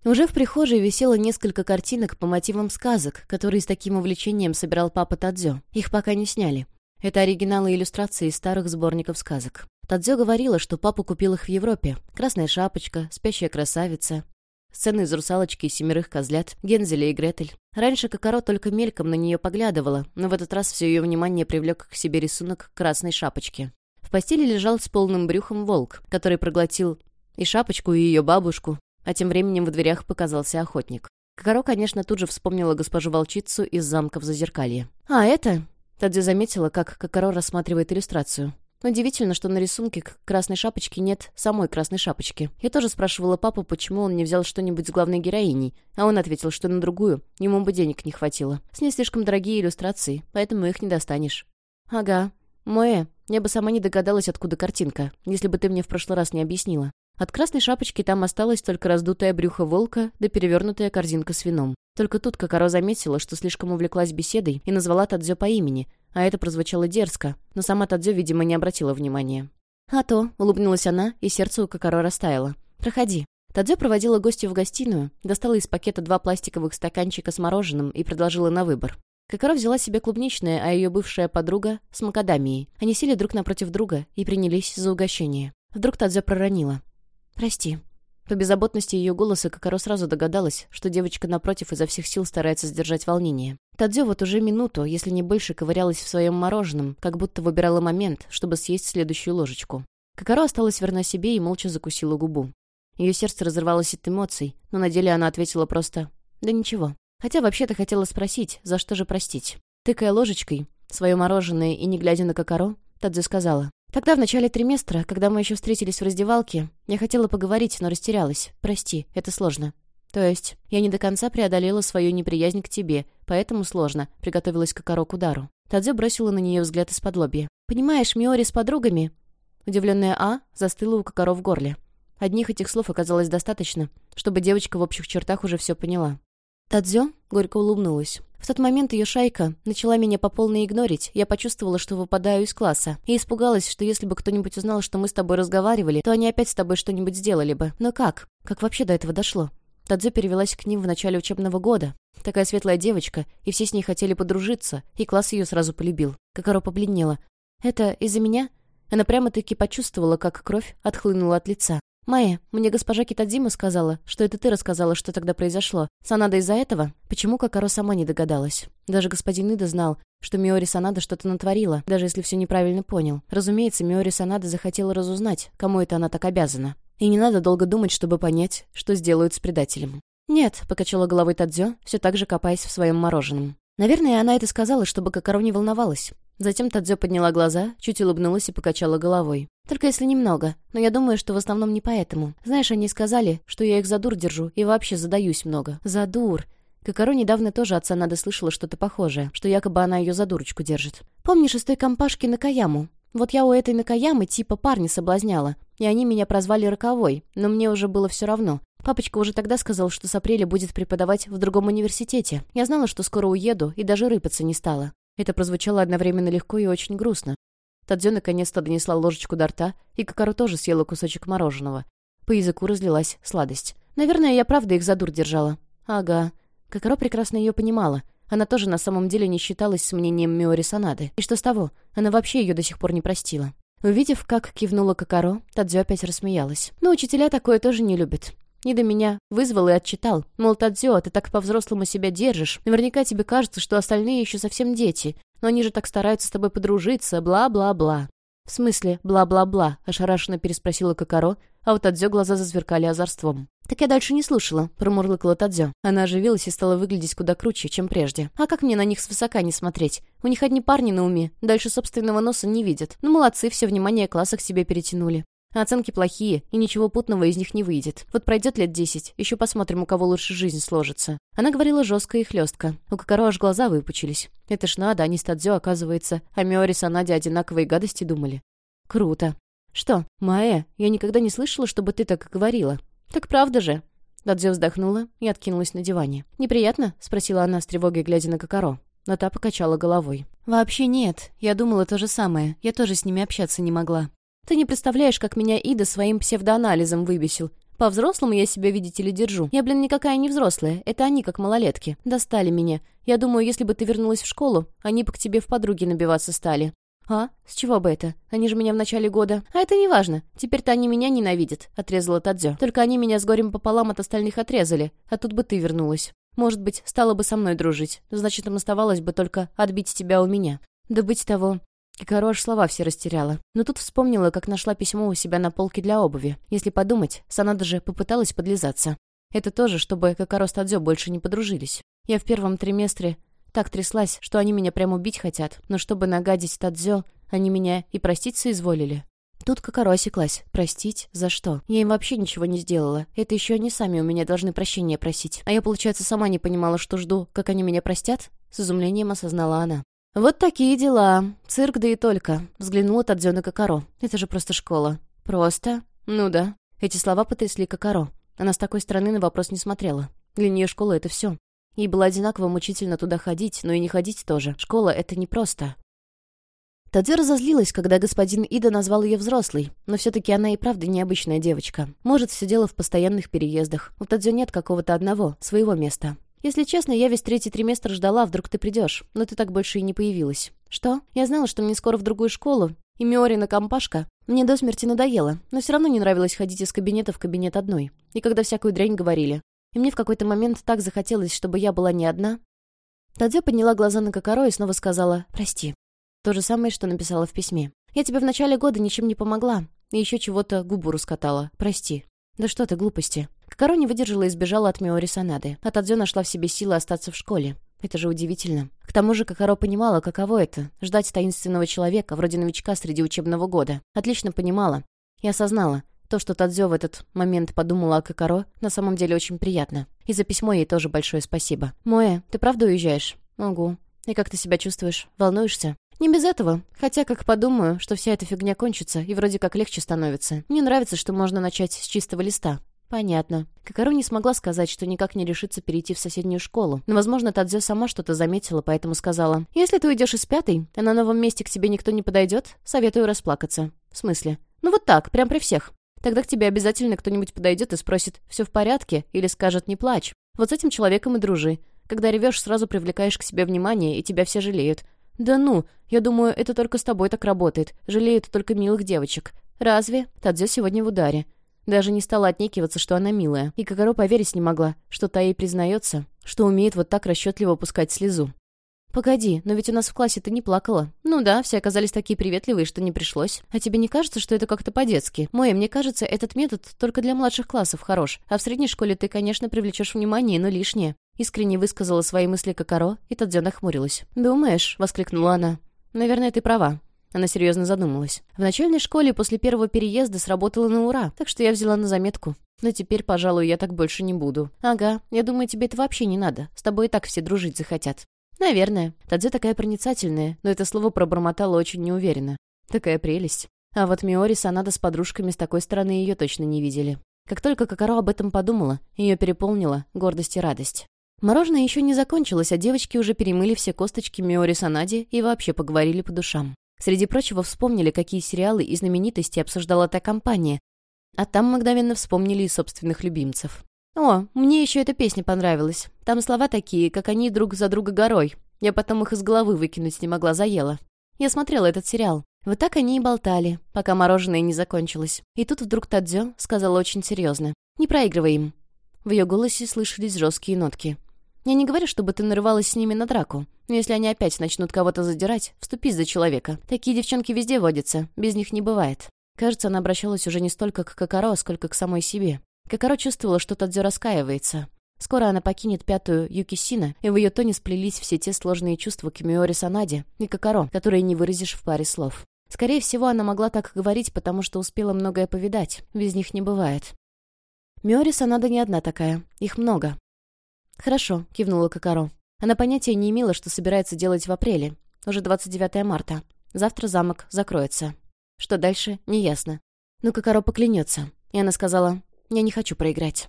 S1: Уже в прихожей висело несколько картинок по мотивам сказок, которые с таким увлечением собирал папа Тадзё. Их пока не сняли. Это оригиналы иллюстрации старых сборников сказок. Тадзё говорила, что папа купил их в Европе. «Красная шапочка», «Спящая красавица», Сцены из «Русалочки» и «Семерых козлят», Гензеля и Гретель. Раньше Кокоро только мельком на нее поглядывала, но в этот раз все ее внимание привлек к себе рисунок красной шапочки. В постели лежал с полным брюхом волк, который проглотил и шапочку, и ее бабушку, а тем временем в дверях показался охотник. Кокоро, конечно, тут же вспомнила госпожу волчицу из замка в Зазеркалье. «А, это...» Тадзи заметила, как Кокоро рассматривает иллюстрацию. Удивительно, что на рисунке к красной шапочке нет самой красной шапочки. Я тоже спрашивала папу, почему он не взял что-нибудь с главной героиней, а он ответил, что на другую ему бы денег не хватило. С ней слишком дорогие иллюстрации, поэтому их не достанешь. «Ага. Моэ, я бы сама не догадалась, откуда картинка, если бы ты мне в прошлый раз не объяснила. От красной шапочки там осталось только раздутое брюхо волка да перевернутая корзинка с вином. Только тут Кокоро заметила, что слишком увлеклась беседой и назвала Тадзё по имени, а это прозвучало дерзко, но сама Тадзё, видимо, не обратила внимания. «А то», — улыбнулась она, и сердце у Кокоро растаяло. «Проходи». Тадзё проводила гостью в гостиную, достала из пакета два пластиковых стаканчика с мороженым и предложила на выбор. Кокоро взяла себе клубничное, а ее бывшая подруга — с макадамией. Они сели друг напротив друга и принялись за угощение. Вдруг Тадзё проронила. «Прости». По беззаботности ее голоса Кокоро сразу догадалась, что девочка напротив изо всех сил старается сдержать волнение. Тадзё вот уже минуту, если не больше, ковырялась в своем мороженом, как будто выбирала момент, чтобы съесть следующую ложечку. Кокоро осталась верна себе и молча закусила губу. Ее сердце разрывалось от эмоций, но на деле она ответила просто «Да ничего». Хотя вообще-то хотела спросить, за что же простить. Тыкая ложечкой, свое мороженое и не глядя на Кокоро, Тадзё сказала Тогда, в начале триместра, когда мы еще встретились в раздевалке, я хотела поговорить, но растерялась. Прости, это сложно. То есть, я не до конца преодолела свою неприязнь к тебе, поэтому сложно, приготовилась Кокоро к удару. Тадзе бросила на нее взгляд из-под лобья. «Понимаешь, Миори с подругами...» Удивленная А застыла у Кокоро в горле. Одних этих слов оказалось достаточно, чтобы девочка в общих чертах уже все поняла. Тадзё горько улыбнулась. В тот момент ее шайка начала меня по полной игнорить, я почувствовала, что выпадаю из класса, и испугалась, что если бы кто-нибудь узнал, что мы с тобой разговаривали, то они опять с тобой что-нибудь сделали бы. Но как? Как вообще до этого дошло? Тадзё перевелась к ним в начале учебного года. Такая светлая девочка, и все с ней хотели подружиться, и класс ее сразу полюбил. Кокоро побледнела. «Это из-за меня?» Она прямо-таки почувствовала, как кровь отхлынула от лица. «Майя, мне госпожа Китадзима сказала, что это ты рассказала, что тогда произошло. Санада из-за этого? Почему Кокоро сама не догадалась? Даже господин Ида знал, что Миори Санада что-то натворила, даже если все неправильно понял. Разумеется, Миори Санада захотела разузнать, кому это она так обязана. И не надо долго думать, чтобы понять, что сделают с предателем. «Нет», — покачала головой Тадзё, все так же копаясь в своем мороженом. Наверное, она это сказала, чтобы Кокоро не волновалась. Затем Тадзё подняла глаза, чуть улыбнулась и покачала головой. «Только если немного. Но я думаю, что в основном не поэтому. Знаешь, они сказали, что я их за дур держу и вообще задаюсь много. За дур. Кокоро недавно тоже отца надо слышала что-то похожее, что якобы она ее за дурочку держит. Помнишь из той компашки на Каяму? Вот я у этой Накаямы типа парня соблазняла, и они меня прозвали Роковой, но мне уже было все равно. Папочка уже тогда сказал, что с апреля будет преподавать в другом университете. Я знала, что скоро уеду, и даже рыпаться не стала. Это прозвучало одновременно легко и очень грустно. Тадзё наконец-то донесла ложечку до рта, и Кокару тоже съела кусочек мороженого. По языку разлилась сладость. Наверное, я правда их за дур держала. Ага. Кокаро прекрасно ее понимала. Она тоже на самом деле не считалась с мнением Миори Санады. И что с того? Она вообще ее до сих пор не простила. Увидев, как кивнула Кокаро, Тадзё опять рассмеялась. «Ну, учителя такое тоже не любят. И до меня вызвал и отчитал. Мол, Тадзё, ты так по-взрослому себя держишь. Наверняка тебе кажется, что остальные еще совсем дети. Но они же так стараются с тобой подружиться, бла-бла-бла. «В смысле, бла-бла-бла?» — ошарашенно переспросила Кокаро, а у Тадзё глаза засверкали озорством. «Так я дальше не слушала», — промурлыкала Тадзё. Она оживилась и стала выглядеть куда круче, чем прежде. «А как мне на них свысока не смотреть? У них одни парни на уме, дальше собственного носа не видят. Ну, молодцы, все внимание класса к себе перетянули. Оценки плохие, и ничего путного из них не выйдет. Вот пройдет лет десять, еще посмотрим, у кого лучше жизнь сложится. Она говорила жестко и хлестко. У Кокоро аж глаза выпучились. Это ж надо, они с Тадзё, оказывается, о Миори Санаде одинаковые гадости думали. Круто. Что, Маэ, я никогда не слышала, чтобы ты так говорила. Так правда же? Дадзё вздохнула и откинулась на диване. «Неприятно?» — спросила она с тревогой, глядя на Кокоро. Но та покачала головой. «Вообще нет. Я думала то же самое. Я тоже с ними общаться не могла. Ты не представляешь, как меня Ида своим псевдоанализом выбесил. По-взрослому я себя, видите ли, держу. Я, блин, никакая не взрослая. Это они, как малолетки. Достали меня. Я думаю, если бы ты вернулась в школу, они бы к тебе в подруги набиваться стали. «А? С чего бы это? Они же меня в начале года...» «А это не важно. Теперь-то они меня ненавидят», — отрезала Тадзё. «Только они меня с горем пополам от остальных отрезали, а тут бы ты вернулась. Может быть, стала бы со мной дружить. Значит, им оставалось бы только отбить тебя у меня. Да быть того...» Кикаро слова все растеряла. Но тут вспомнила, как нашла письмо у себя на полке для обуви. Если подумать, Санада же попыталась подлизаться. Это тоже, чтобы Кокоро с Тадзё больше не подружились. Я в первом триместре так тряслась, что они меня прямо убить хотят, но чтобы нагадить Тадзё, они меня и простить соизволили. Тут Кокоро осеклась. Простить? За что? Я им вообще ничего не сделала. Это еще они сами у меня должны прощения просить. А я, получается, сама не понимала, что жду, как они меня простят? С изумлением осознала она. «Вот такие дела. Цирк, да и только», — взглянула Тадзё на Кокоро. «Это же просто школа». «Просто? Ну да». Эти слова потрясли Кокоро. Она с такой стороны на вопрос не смотрела. Для нее школа — это все. Ей было одинаково мучительно туда ходить, но и не ходить тоже. Школа — это непросто. Тадзё разозлилась, когда господин Ида назвал ее взрослой, но все-таки она и правда необычная девочка. Может, все дело в постоянных переездах. У Тадзё нет какого-то одного, своего места. Если честно, я весь третий триместр ждала, вдруг ты придешь, но ты так больше и не появилась. Что? Я знала, что мне скоро в другую школу, и Миорина компашка мне до смерти надоело, но все равно не нравилось ходить из кабинета в кабинет одной. И когда всякую дрянь говорили. И мне в какой-то момент так захотелось, чтобы я была не одна. Тадзё подняла глаза на Кокоро и снова сказала «Прости». То же самое, что написала в письме. «Я тебе в начале года ничем не помогла. И еще чего-то губу раскатала. Прости». «Да что ты, глупости». Кокоро не выдержала и сбежала от Миори Санады. А Тадзё нашла в себе силы остаться в школе. Это же удивительно. К тому же Кокоро понимала, каково это — ждать таинственного человека, вроде новичка среди учебного года. Отлично понимала. И осознала, то, что Тадзё в этот момент подумала о Кокоро, на самом деле очень приятно. И за письмо ей тоже большое спасибо. «Моя, ты правда уезжаешь?» «Могу. И как ты себя чувствуешь? Волнуешься?» «Не без этого. Хотя, как подумаю, что вся эта фигня кончится, и вроде как легче становится. Мне нравится, что можно начать с чистого листа. Понятно. Кокоро не смогла сказать, что никак не решится перейти в соседнюю школу. Но, возможно, Тадзё сама что-то заметила, поэтому сказала. «Если ты уйдешь из пятой, а на новом месте к тебе никто не подойдет, советую расплакаться». «В смысле?» «Ну вот так, прям при всех. Тогда к тебе обязательно кто-нибудь подойдет и спросит, все в порядке, или скажет, не плачь. Вот с этим человеком и дружи. Когда ревешь, сразу привлекаешь к себе внимание, и тебя все жалеют. Да ну, я думаю, это только с тобой так работает. Жалеют только милых девочек. Разве? Тадзё сегодня в ударе. Даже не стала отнекиваться, что она милая. И Кокоро поверить не могла, что та ей признается, что умеет вот так расчетливо пускать слезу. «Погоди, но ведь у нас в классе ты не плакала». «Ну да, все оказались такие приветливые, что не пришлось. А тебе не кажется, что это как-то по-детски? Моя, мне кажется, этот метод только для младших классов хорош. А в средней школе ты, конечно, привлечешь внимание, но лишнее». Искренне высказала свои мысли Кокоро, и Тадзё нахмурилась. «Думаешь?» — воскликнула она. «Наверное, ты права. Она серьезно задумалась. В начальной школе после первого переезда сработала на ура, так что я взяла на заметку. Но теперь, пожалуй, я так больше не буду. Ага, я думаю, тебе это вообще не надо. С тобой и так все дружить захотят. Наверное. Тадзе такая проницательная, но это слово пробормотала очень неуверенно. Такая прелесть. А вот Миори Санада с подружками с такой стороны ее точно не видели. Как только Кокоро об этом подумала, ее переполнила гордость и радость. Мороженое еще не закончилось, а девочки уже перемыли все косточки Миори Санаде и вообще поговорили по душам. Среди прочего вспомнили, какие сериалы и знаменитости обсуждала та компания, а там мгновенно вспомнили и собственных любимцев. «О, мне еще эта песня понравилась. Там слова такие, как они друг за друга горой. Я потом их из головы выкинуть не могла, заела. Я смотрела этот сериал. Вот так они и болтали, пока мороженое не закончилось. И тут вдруг Тадзё сказала очень серьезно. «Не проигрывай им». В ее голосе слышались жесткие нотки. Я не говорю, чтобы ты нарывалась с ними на драку. Но если они опять начнут кого-то задирать, вступись за человека. Такие девчонки везде водятся, без них не бывает. Кажется, она обращалась уже не столько к Кокоро, сколько к самой себе. Кокоро чувствовала, что Тадзё раскаивается. Скоро она покинет пятую Юкисина, и в ее тоне сплелись все те сложные чувства к Миори Санаде и Кокоро, которые не выразишь в паре слов. Скорее всего, она могла так говорить, потому что успела многое повидать. Без них не бывает. Миори Санада не одна такая. Их много. «Хорошо», — кивнула Кокаро. Она понятия не имела, что собирается делать в апреле. Уже 29 марта. Завтра замок закроется. Что дальше, неясно. Но Кокаро поклянется. И она сказала, «Я не хочу проиграть».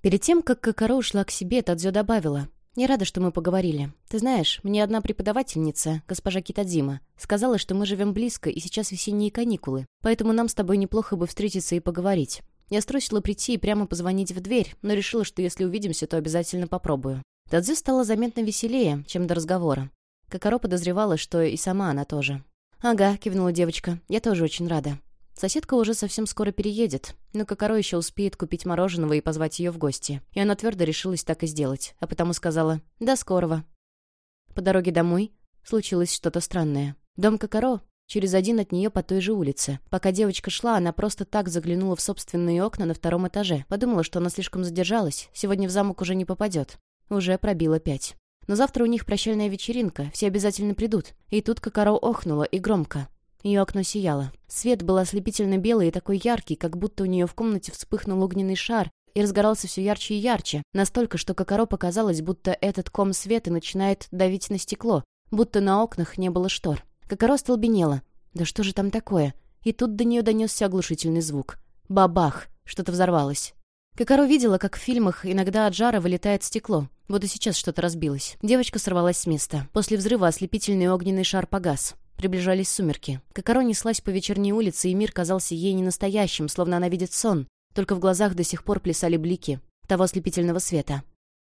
S1: Перед тем, как Кокаро ушла к себе, Тадзё добавила, «Не рада, что мы поговорили. Ты знаешь, мне одна преподавательница, госпожа Китадзима, сказала, что мы живем близко и сейчас весенние каникулы, поэтому нам с тобой неплохо бы встретиться и поговорить. Я струсила прийти и прямо позвонить в дверь, но решила, что если увидимся, то обязательно попробую. Тадзю стало заметно веселее, чем до разговора. Кокоро подозревала, что и сама она тоже. «Ага», — кивнула девочка, — «я тоже очень рада». Соседка уже совсем скоро переедет, но Кокоро еще успеет купить мороженого и позвать ее в гости. И она твердо решилась так и сделать, а потому сказала «До скорого». По дороге домой случилось что-то странное. Дом Кокоро Через один от нее по той же улице. Пока девочка шла, она просто так заглянула в собственные окна на втором этаже. Подумала, что она слишком задержалась. Сегодня в замок уже не попадет. Уже пробила пять. Но завтра у них прощальная вечеринка, все обязательно придут. И тут Кокаро охнула, и громко. Ее окно сияло. Свет был ослепительно белый и такой яркий, как будто у нее в комнате вспыхнул огненный шар и разгорался все ярче и ярче, настолько, что Кокаро показалось, будто этот ком света начинает давить на стекло, будто на окнах не было штор. Кокоро столбенела. Да что же там такое? И тут до нее донесся оглушительный звук. Бабах! Что-то взорвалось. Кокоро видела, как в фильмах иногда от жара вылетает стекло. Вот и сейчас что-то разбилось. Девочка сорвалась с места. После взрыва ослепительный огненный шар погас. Приближались сумерки. Кокоро неслась по вечерней улице, и мир казался ей ненастоящим, словно она видит сон. Только в глазах до сих пор плясали блики того ослепительного света.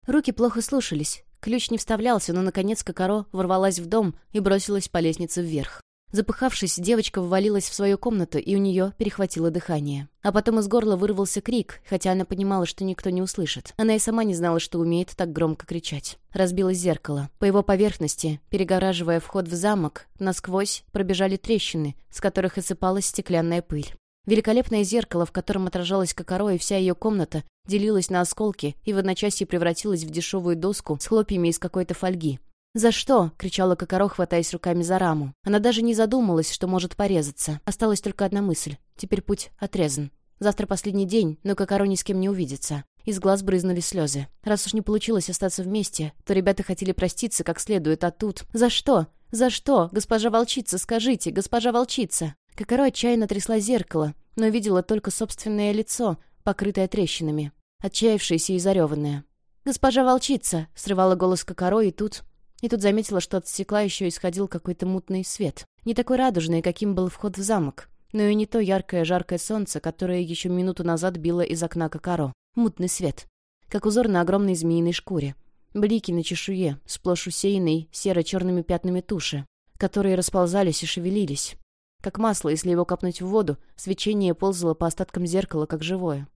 S1: Руки плохо слушались. Ключ не вставлялся, но, наконец, Кокоро ворвалась в дом и бросилась по лестнице вверх. Запыхавшись, девочка ввалилась в свою комнату, и у нее перехватило дыхание. А потом из горла вырвался крик, хотя она понимала, что никто не услышит. Она и сама не знала, что умеет так громко кричать. Разбилось зеркало. По его поверхности, перегораживая вход в замок, насквозь пробежали трещины, с которых осыпалась стеклянная пыль. Великолепное зеркало, в котором отражалась Кокоро и вся ее комната, делилось на осколки и в одночасье превратилось в дешевую доску с хлопьями из какой-то фольги. «За что?» — кричала Кокоро, хватаясь руками за раму. Она даже не задумалась, что может порезаться. Осталась только одна мысль. Теперь путь отрезан. Завтра последний день, но Кокоро ни с кем не увидится. Из глаз брызнули слезы. Раз уж не получилось остаться вместе, то ребята хотели проститься как следует, а тут... «За что? За что? Госпожа волчица, скажите, госпожа волчица!» Кокоро отчаянно трясла зеркало, но видела только собственное лицо, покрытая трещинами, отчаявшаяся и зареванная. «Госпожа волчица!» — срывала голос Кокоро, и тут... И тут заметила, что от стекла еще исходил какой-то мутный свет. Не такой радужный, каким был вход в замок, но и не то яркое жаркое солнце, которое еще минуту назад било из окна Кокоро. Мутный свет. Как узор на огромной змеиной шкуре. Блики на чешуе, сплошь усеянной серо-черными пятнами туши, которые расползались и шевелились. Как масло, если его копнуть в воду, свечение ползало по остаткам зеркала, как живое.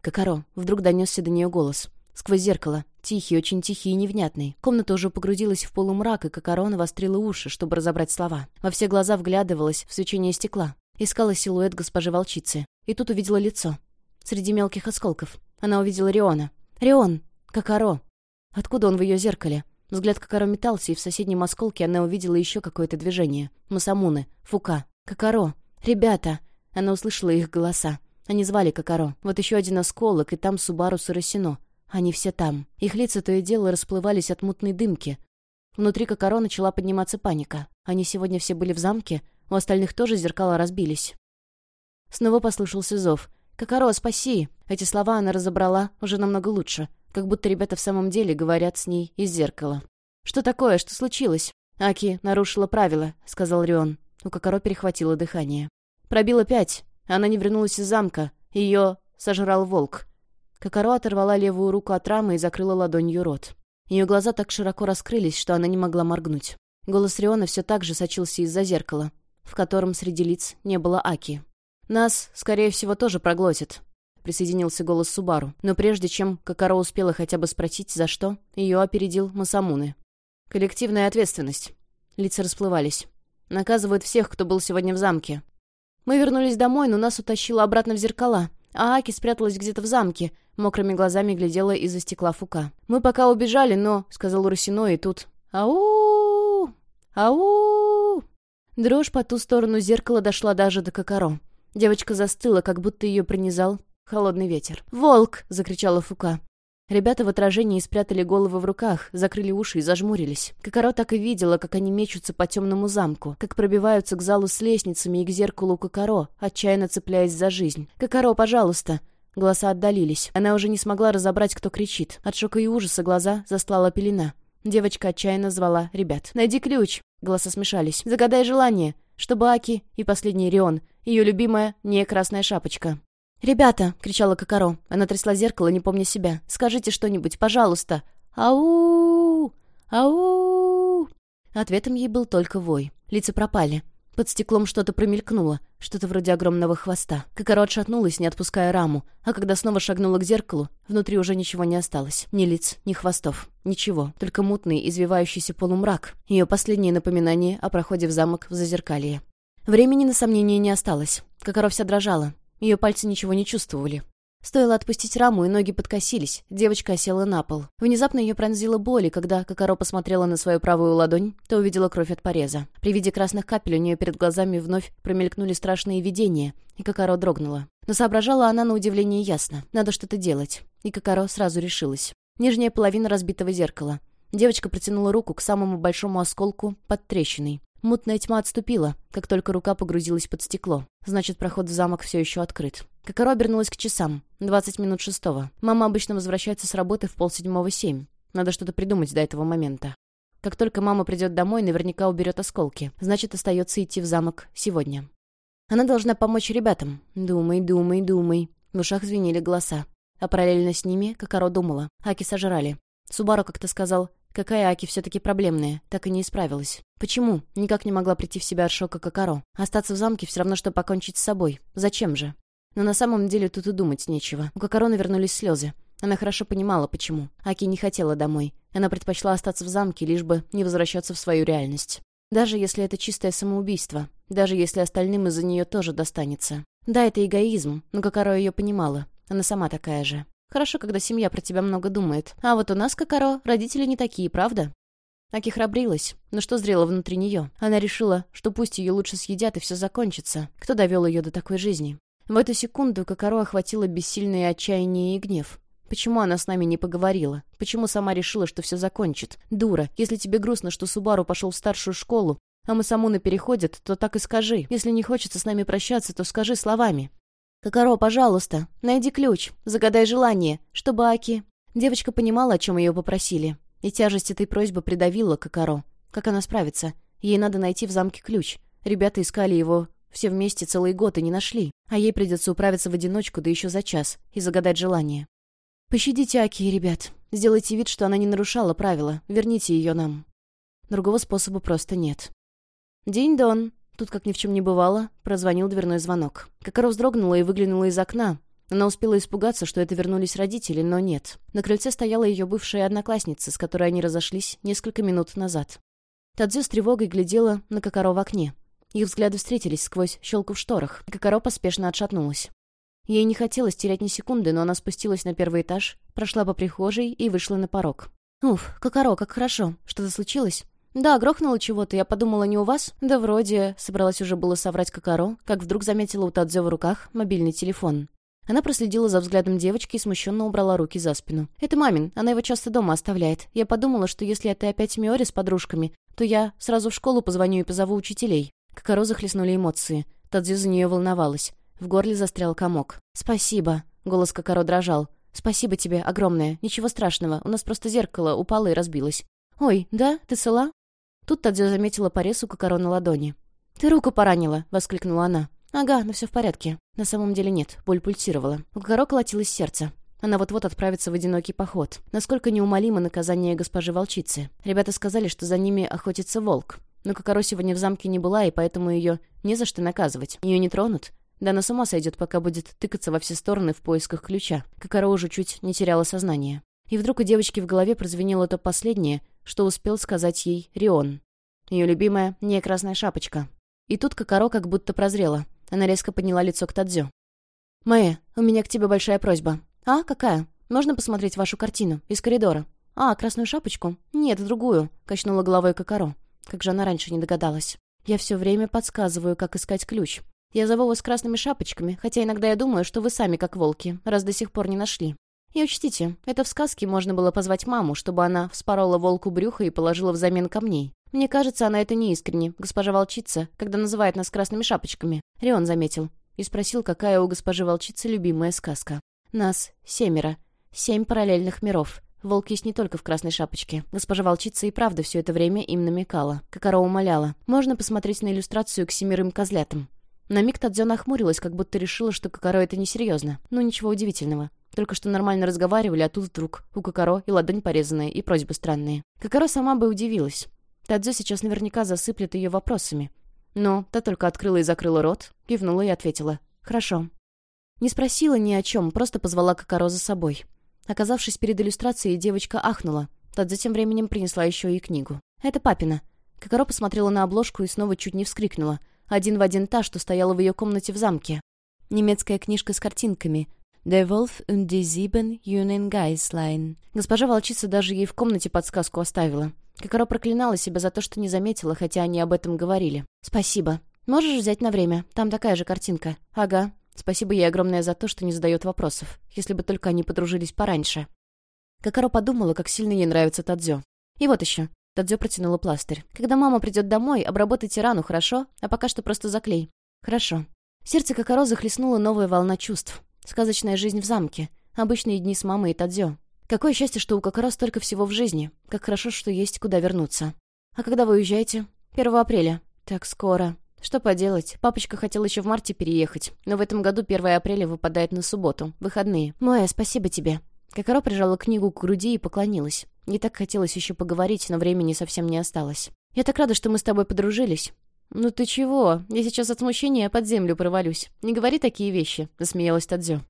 S1: «Кокоро!» — вдруг донесся до нее голос. Сквозь зеркало. Тихий, очень тихий и невнятный. Комната уже погрузилась в полумрак, и Кокоро навострила уши, чтобы разобрать слова. Во все глаза вглядывалась в свечение стекла. Искала силуэт госпожи волчицы. И тут увидела лицо. Среди мелких осколков. Она увидела Риона. «Рион! Кокоро!» Откуда он в ее зеркале? Взгляд Кокоро метался, и в соседнем осколке она увидела еще какое-то движение. Масамуны, Фука, Кокоро. «Ребята!» Она услышала их голоса. Они звали Кокоро. Вот еще один осколок, и там Субару Сарасино. Они все там. Их лица то и дело расплывались от мутной дымки. Внутри Кокоро начала подниматься паника. Они сегодня все были в замке, у остальных тоже зеркала разбились. Снова послышался зов. «Кокоро, спаси!» Эти слова она разобрала уже намного лучше, как будто ребята в самом деле говорят с ней из зеркала. «Что такое? Что случилось?» «Аки нарушила правила», — сказал Рион. У Кокоро перехватило дыхание. «Пробила пять. Она не вернулась из замка. Ее сожрал волк. Кокоро оторвала левую руку от рамы и закрыла ладонью рот. Ее глаза так широко раскрылись, что она не могла моргнуть. Голос Риона все так же сочился из-за зеркала, в котором среди лиц не было Аки. «Нас, скорее всего, тоже проглотит», — присоединился голос Субару. Но прежде чем Кокоро успела хотя бы спросить, за что, ее опередил Масамуны. «Коллективная ответственность». Лица расплывались. «Наказывают всех, кто был сегодня в замке. Мы вернулись домой, но нас утащило обратно в зеркала а Аки спряталась где-то в замке, мокрыми глазами глядела из-за стекла Фука. «Мы пока убежали, но...» — сказал Русино, и тут... «Ау! Ау!» Дрожь по ту сторону зеркала дошла даже до Кокоро. Девочка застыла, как будто ее пронизал холодный ветер. «Волк!» — закричала Фука. Ребята в отражении спрятали головы в руках, закрыли уши и зажмурились. Кокоро так и видела, как они мечутся по темному замку, как пробиваются к залу с лестницами и к зеркалу Кокоро, отчаянно цепляясь за жизнь. «Кокоро, пожалуйста!» Голоса отдалились. Она уже не смогла разобрать, кто кричит. От шока и ужаса глаза застлала пелена. Девочка отчаянно звала ребят. «Найди ключ!» Голоса смешались. «Загадай желание!» Чтобы Аки и последний Рион, ее любимая не красная шапочка. «Ребята!» — кричала Кокоро. Она трясла зеркало, не помня себя. «Скажите что-нибудь, пожалуйста!» «Ау! Ау!» Ответом ей был только вой. Лица пропали. Под стеклом что-то промелькнуло, что-то вроде огромного хвоста. Кокоро отшатнулась, не отпуская раму, а когда снова шагнула к зеркалу, внутри уже ничего не осталось. Ни лиц, ни хвостов. Ничего. Только мутный, извивающийся полумрак. Ее последнее напоминание о проходе в замок в Зазеркалье. Времени на сомнение не осталось. Кокоро вся дрожала. Ее пальцы ничего не чувствовали. Стоило отпустить раму, и ноги подкосились. Девочка осела на пол. Внезапно ее пронзила боль, и когда Кокоро посмотрела на свою правую ладонь, то увидела кровь от пореза. При виде красных капель у нее перед глазами вновь промелькнули страшные видения, и Кокоро дрогнула. Но соображала она на удивление ясно. Надо что-то делать. И Кокоро сразу решилась. Нижняя половина разбитого зеркала. Девочка протянула руку к самому большому осколку под трещиной. Мутная тьма отступила, как только рука погрузилась под стекло. Значит, проход в замок все еще открыт. Кокоро обернулась к часам. Двадцать минут шестого. Мама обычно возвращается с работы в полседьмого семь. Надо что-то придумать до этого момента. Как только мама придет домой, наверняка уберет осколки. Значит, остается идти в замок сегодня. Она должна помочь ребятам. Думай, думай, думай. В ушах звенели голоса. А параллельно с ними Кокоро думала. Аки сожрали. Субару как-то сказал, Какая Аки все-таки проблемная, так и не исправилась. Почему? Никак не могла прийти в себя от шока Кокоро. Остаться в замке все равно, что покончить с собой. Зачем же? Но на самом деле тут и думать нечего. У Кокоро навернулись слезы. Она хорошо понимала, почему. Аки не хотела домой. Она предпочла остаться в замке, лишь бы не возвращаться в свою реальность. Даже если это чистое самоубийство. Даже если остальным из-за нее тоже достанется. Да, это эгоизм, но Кокоро ее понимала. Она сама такая же. Хорошо, когда семья про тебя много думает. А вот у нас, Кокоро, родители не такие, правда?» Аки храбрилась, но что зрело внутри нее? Она решила, что пусть ее лучше съедят и все закончится. Кто довел ее до такой жизни? В эту секунду Кокоро охватило бессильное отчаяние и гнев. Почему она с нами не поговорила? Почему сама решила, что все закончит? Дура, если тебе грустно, что Субару пошел в старшую школу, а мы саму на переходят, то так и скажи. Если не хочется с нами прощаться, то скажи словами. «Кокоро, пожалуйста, найди ключ, загадай желание, чтобы Аки...» Девочка понимала, о чем ее попросили, и тяжесть этой просьбы придавила Кокоро. Как она справится? Ей надо найти в замке ключ. Ребята искали его все вместе целый год и не нашли, а ей придется управиться в одиночку, да еще за час, и загадать желание. «Пощадите Аки, ребят. Сделайте вид, что она не нарушала правила. Верните ее нам». Другого способа просто нет. «День-дон», Тут, как ни в чем не бывало, прозвонил дверной звонок. Кокоро вздрогнула и выглянула из окна. Она успела испугаться, что это вернулись родители, но нет. На крыльце стояла ее бывшая одноклассница, с которой они разошлись несколько минут назад. Тадзю с тревогой глядела на Кокоро в окне. Их взгляды встретились сквозь щелку в шторах, и Кокоро поспешно отшатнулась. Ей не хотелось терять ни секунды, но она спустилась на первый этаж, прошла по прихожей и вышла на порог. «Уф, Кокоро, как хорошо. Что-то случилось?» «Да, грохнуло чего-то. Я подумала, не у вас?» «Да вроде...» Собралась уже было соврать Кокаро, как вдруг заметила у Тадзе в руках мобильный телефон. Она проследила за взглядом девочки и смущенно убрала руки за спину. «Это мамин. Она его часто дома оставляет. Я подумала, что если это опять Миори с подружками, то я сразу в школу позвоню и позову учителей». Кокаро захлестнули эмоции. Тадзе за нее волновалась. В горле застрял комок. «Спасибо». Голос Кокаро дрожал. «Спасибо тебе, огромное. Ничего страшного. У нас просто зеркало упало и разбилось». «Ой, да? Ты цела?» Тут Тадзё заметила порез у Кокоро на ладони. «Ты руку поранила!» — воскликнула она. «Ага, но все в порядке. На самом деле нет, боль пульсировала. У Кокоро колотилось сердце. Она вот-вот отправится в одинокий поход. Насколько неумолимо наказание госпожи волчицы. Ребята сказали, что за ними охотится волк. Но Кокоро сегодня в замке не была, и поэтому ее не за что наказывать. Ее не тронут. Да она с ума сойдет, пока будет тыкаться во все стороны в поисках ключа. Кокоро уже чуть не теряла сознание. И вдруг у девочки в голове прозвенело то последнее, что успел сказать ей Рион. Ее любимая не красная шапочка. И тут Кокоро как будто прозрела. Она резко подняла лицо к Тадзю. «Мэя, у меня к тебе большая просьба». «А, какая? Можно посмотреть вашу картину? Из коридора?» «А, красную шапочку?» «Нет, другую», — качнула головой Кокоро. Как же она раньше не догадалась. «Я все время подсказываю, как искать ключ. Я зову вас красными шапочками, хотя иногда я думаю, что вы сами как волки, раз до сих пор не нашли. И учтите, это в сказке можно было позвать маму, чтобы она вспорола волку брюхо и положила взамен камней. Мне кажется, она это не искренне, госпожа волчица, когда называет нас красными шапочками. Рион заметил. И спросил, какая у госпожи волчицы любимая сказка. Нас семеро. Семь параллельных миров. Волк есть не только в красной шапочке. Госпожа волчица и правда все это время им намекала. Какаро умоляла. Можно посмотреть на иллюстрацию к семерым козлятам. На миг Тадзё нахмурилась, как будто решила, что Кокоро это несерьезно. Ну, ничего удивительного. Только что нормально разговаривали, а тут вдруг у Кокоро и ладонь порезанная, и просьбы странные. Кокоро сама бы удивилась. Тадзо сейчас наверняка засыплет ее вопросами. Но та только открыла и закрыла рот, кивнула и ответила. «Хорошо». Не спросила ни о чем, просто позвала Кокоро за собой. Оказавшись перед иллюстрацией, девочка ахнула. Тадзо тем временем принесла еще и книгу. «Это папина». Кокоро посмотрела на обложку и снова чуть не вскрикнула. Один в один та, что стояла в ее комнате в замке. Немецкая книжка с картинками, «Der Wolf und die sieben jungen Geißlein». Госпожа волчица даже ей в комнате подсказку оставила. Кокоро проклинала себя за то, что не заметила, хотя они об этом говорили. «Спасибо. Можешь взять на время? Там такая же картинка». «Ага. Спасибо ей огромное за то, что не задает вопросов. Если бы только они подружились пораньше». Кокоро подумала, как сильно ей нравится Тадзё. «И вот еще». Тадзё протянула пластырь. «Когда мама придет домой, обработайте рану, хорошо? А пока что просто заклей». «Хорошо». Сердце Кокоро захлестнула новая волна чувств. Сказочная жизнь в замке. Обычные дни с мамой и Тадзё. Какое счастье, что у Кокоро столько всего в жизни. Как хорошо, что есть куда вернуться. А когда вы уезжаете? 1 апреля. Так скоро. Что поделать? Папочка хотел еще в марте переехать, но в этом году 1 апреля выпадает на субботу. Выходные. Моя, спасибо тебе. Кокоро прижала книгу к груди и поклонилась. Не так хотелось еще поговорить, но времени совсем не осталось. «Я так рада, что мы с тобой подружились. «Ну ты чего? Я сейчас от смущения под землю провалюсь. Не говори такие вещи», — засмеялась Тадзё.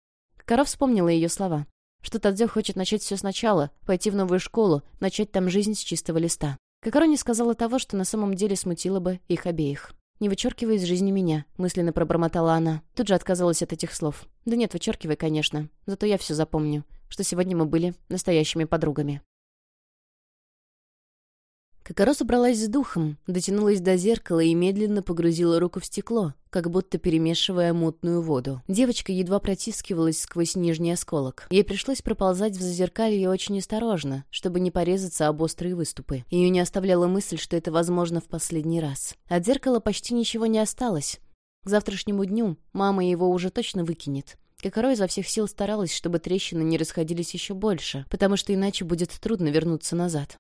S1: Коров вспомнила ее слова. Что Тадзё хочет начать все сначала, пойти в новую школу, начать там жизнь с чистого листа. Кокоро не сказала того, что на самом деле смутило бы их обеих. «Не вычеркивай из жизни меня», — мысленно пробормотала она. Тут же отказалась от этих слов. «Да нет, вычеркивай, конечно. Зато я все запомню, что сегодня мы были настоящими подругами». Кокоро собралась с духом, дотянулась до зеркала и медленно погрузила руку в стекло, как будто перемешивая мутную воду. Девочка едва протискивалась сквозь нижний осколок. Ей пришлось проползать в зазеркалье очень осторожно, чтобы не порезаться об острые выступы. Ее не оставляла мысль, что это возможно в последний раз. От зеркала почти ничего не осталось. К завтрашнему дню мама его уже точно выкинет. Кокоро изо всех сил старалась, чтобы трещины не расходились еще больше, потому что иначе будет трудно вернуться назад.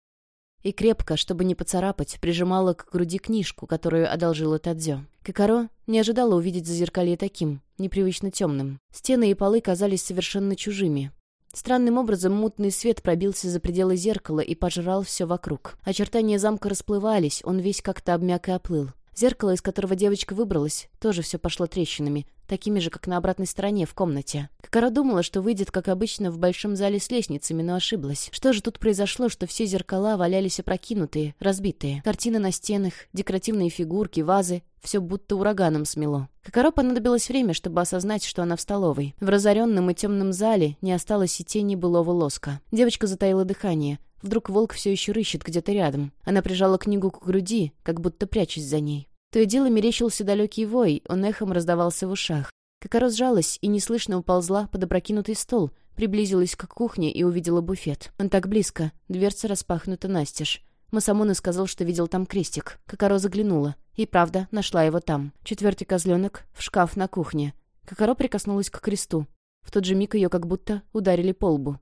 S1: И крепко, чтобы не поцарапать, прижимала к груди книжку, которую одолжила Тадзё. Кокоро не ожидала увидеть зазеркалье таким, непривычно темным. Стены и полы казались совершенно чужими. Странным образом мутный свет пробился за пределы зеркала и пожрал все вокруг. Очертания замка расплывались, он весь как-то обмяк и оплыл. Зеркало, из которого девочка выбралась, тоже все пошло трещинами, такими же, как на обратной стороне в комнате. Какара думала, что выйдет, как обычно, в большом зале с лестницами, но ошиблась. Что же тут произошло, что все зеркала валялись опрокинутые, разбитые? Картины на стенах, декоративные фигурки, вазы — все будто ураганом смело. Какаро понадобилось время, чтобы осознать, что она в столовой. В разоренном и темном зале не осталось и тени былого лоска. Девочка затаила дыхание. Вдруг волк все еще рыщет где-то рядом. Она прижала книгу к груди, как будто прячась за ней. То и дело мерещился далекий вой, он эхом раздавался в ушах. Кокоро сжалась и неслышно уползла под опрокинутый стол, приблизилась к кухне и увидела буфет. Он так близко, дверца распахнута настежь. Масамуна сказал, что видел там крестик. Кокоро заглянула. И правда, нашла его там. Четвертый козленок в шкаф на кухне. Кокоро прикоснулась к кресту. В тот же миг ее как будто ударили по лбу.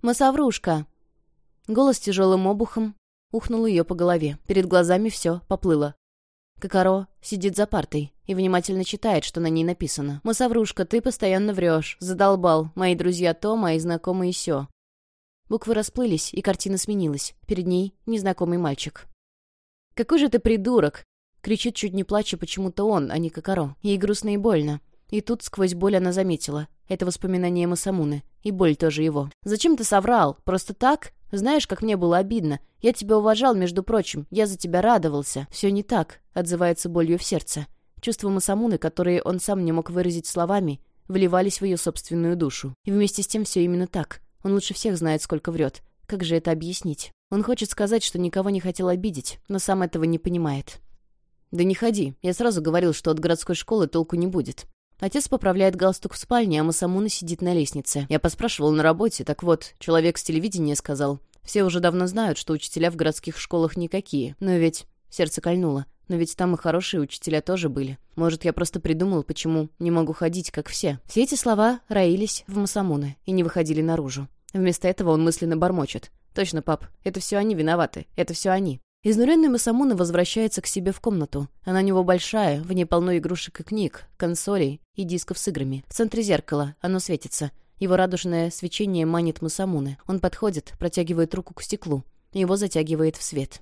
S1: «Масаврушка!» Голос тяжелым обухом ухнул ее по голове. Перед глазами все поплыло. Кокоро сидит за партой и внимательно читает, что на ней написано. «Масаврушка, ты постоянно врешь. Задолбал. Мои друзья то, мои знакомые сё». Буквы расплылись, и картина сменилась. Перед ней незнакомый мальчик. «Какой же ты придурок!» Кричит, чуть не плача, почему-то он, а не Кокоро. Ей грустно и больно. И тут сквозь боль она заметила. Это воспоминание Масамуны. И боль тоже его. «Зачем ты соврал? Просто так? Знаешь, как мне было обидно. Я тебя уважал, между прочим. Я за тебя радовался. Все не так», — отзывается болью в сердце. Чувства Масамуны, которые он сам не мог выразить словами, вливались в ее собственную душу. И вместе с тем все именно так. Он лучше всех знает, сколько врет. Как же это объяснить? Он хочет сказать, что никого не хотел обидеть, но сам этого не понимает. «Да не ходи. Я сразу говорил, что от городской школы толку не будет. Отец поправляет галстук в спальне, а Масамуна сидит на лестнице. Я поспрашивал на работе, так вот, человек с телевидения сказал. Все уже давно знают, что учителя в городских школах никакие. Но ведь... Сердце кольнуло. Но ведь там и хорошие учителя тоже были. Может, я просто придумал, почему не могу ходить, как все. Все эти слова роились в Масамуны и не выходили наружу. Вместо этого он мысленно бормочет. «Точно, пап, это все они виноваты. Это все они». Изнуренный Масамуна возвращается к себе в комнату. Она у него большая, в ней полно игрушек и книг, консолей и дисков с играми. В центре зеркала, оно светится. Его радужное свечение манит Масамуны. Он подходит, протягивает руку к стеклу. Его затягивает в свет.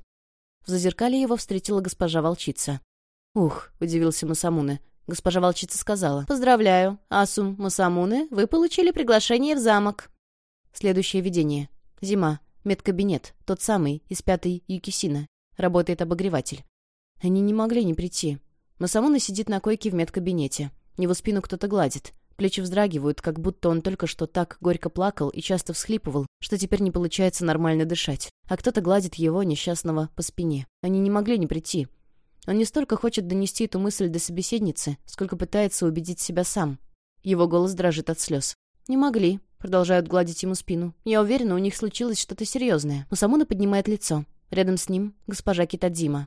S1: В зазеркалье его встретила госпожа волчица. «Ух», — удивился Масамуны. Госпожа волчица сказала. «Поздравляю, Асум Масамуны, вы получили приглашение в замок». Следующее видение. Зима. Медкабинет, тот самый, из пятой Юкисина. Работает обогреватель. Они не могли не прийти. Масамуна сидит на койке в медкабинете. Его спину кто-то гладит. Плечи вздрагивают, как будто он только что так горько плакал и часто всхлипывал, что теперь не получается нормально дышать. А кто-то гладит его, несчастного, по спине. Они не могли не прийти. Он не столько хочет донести эту мысль до собеседницы, сколько пытается убедить себя сам. Его голос дрожит от слез. «Не могли. Продолжают гладить ему спину. Я уверена, у них случилось что-то серьезное. Масамуна поднимает лицо. Рядом с ним госпожа Китадзима.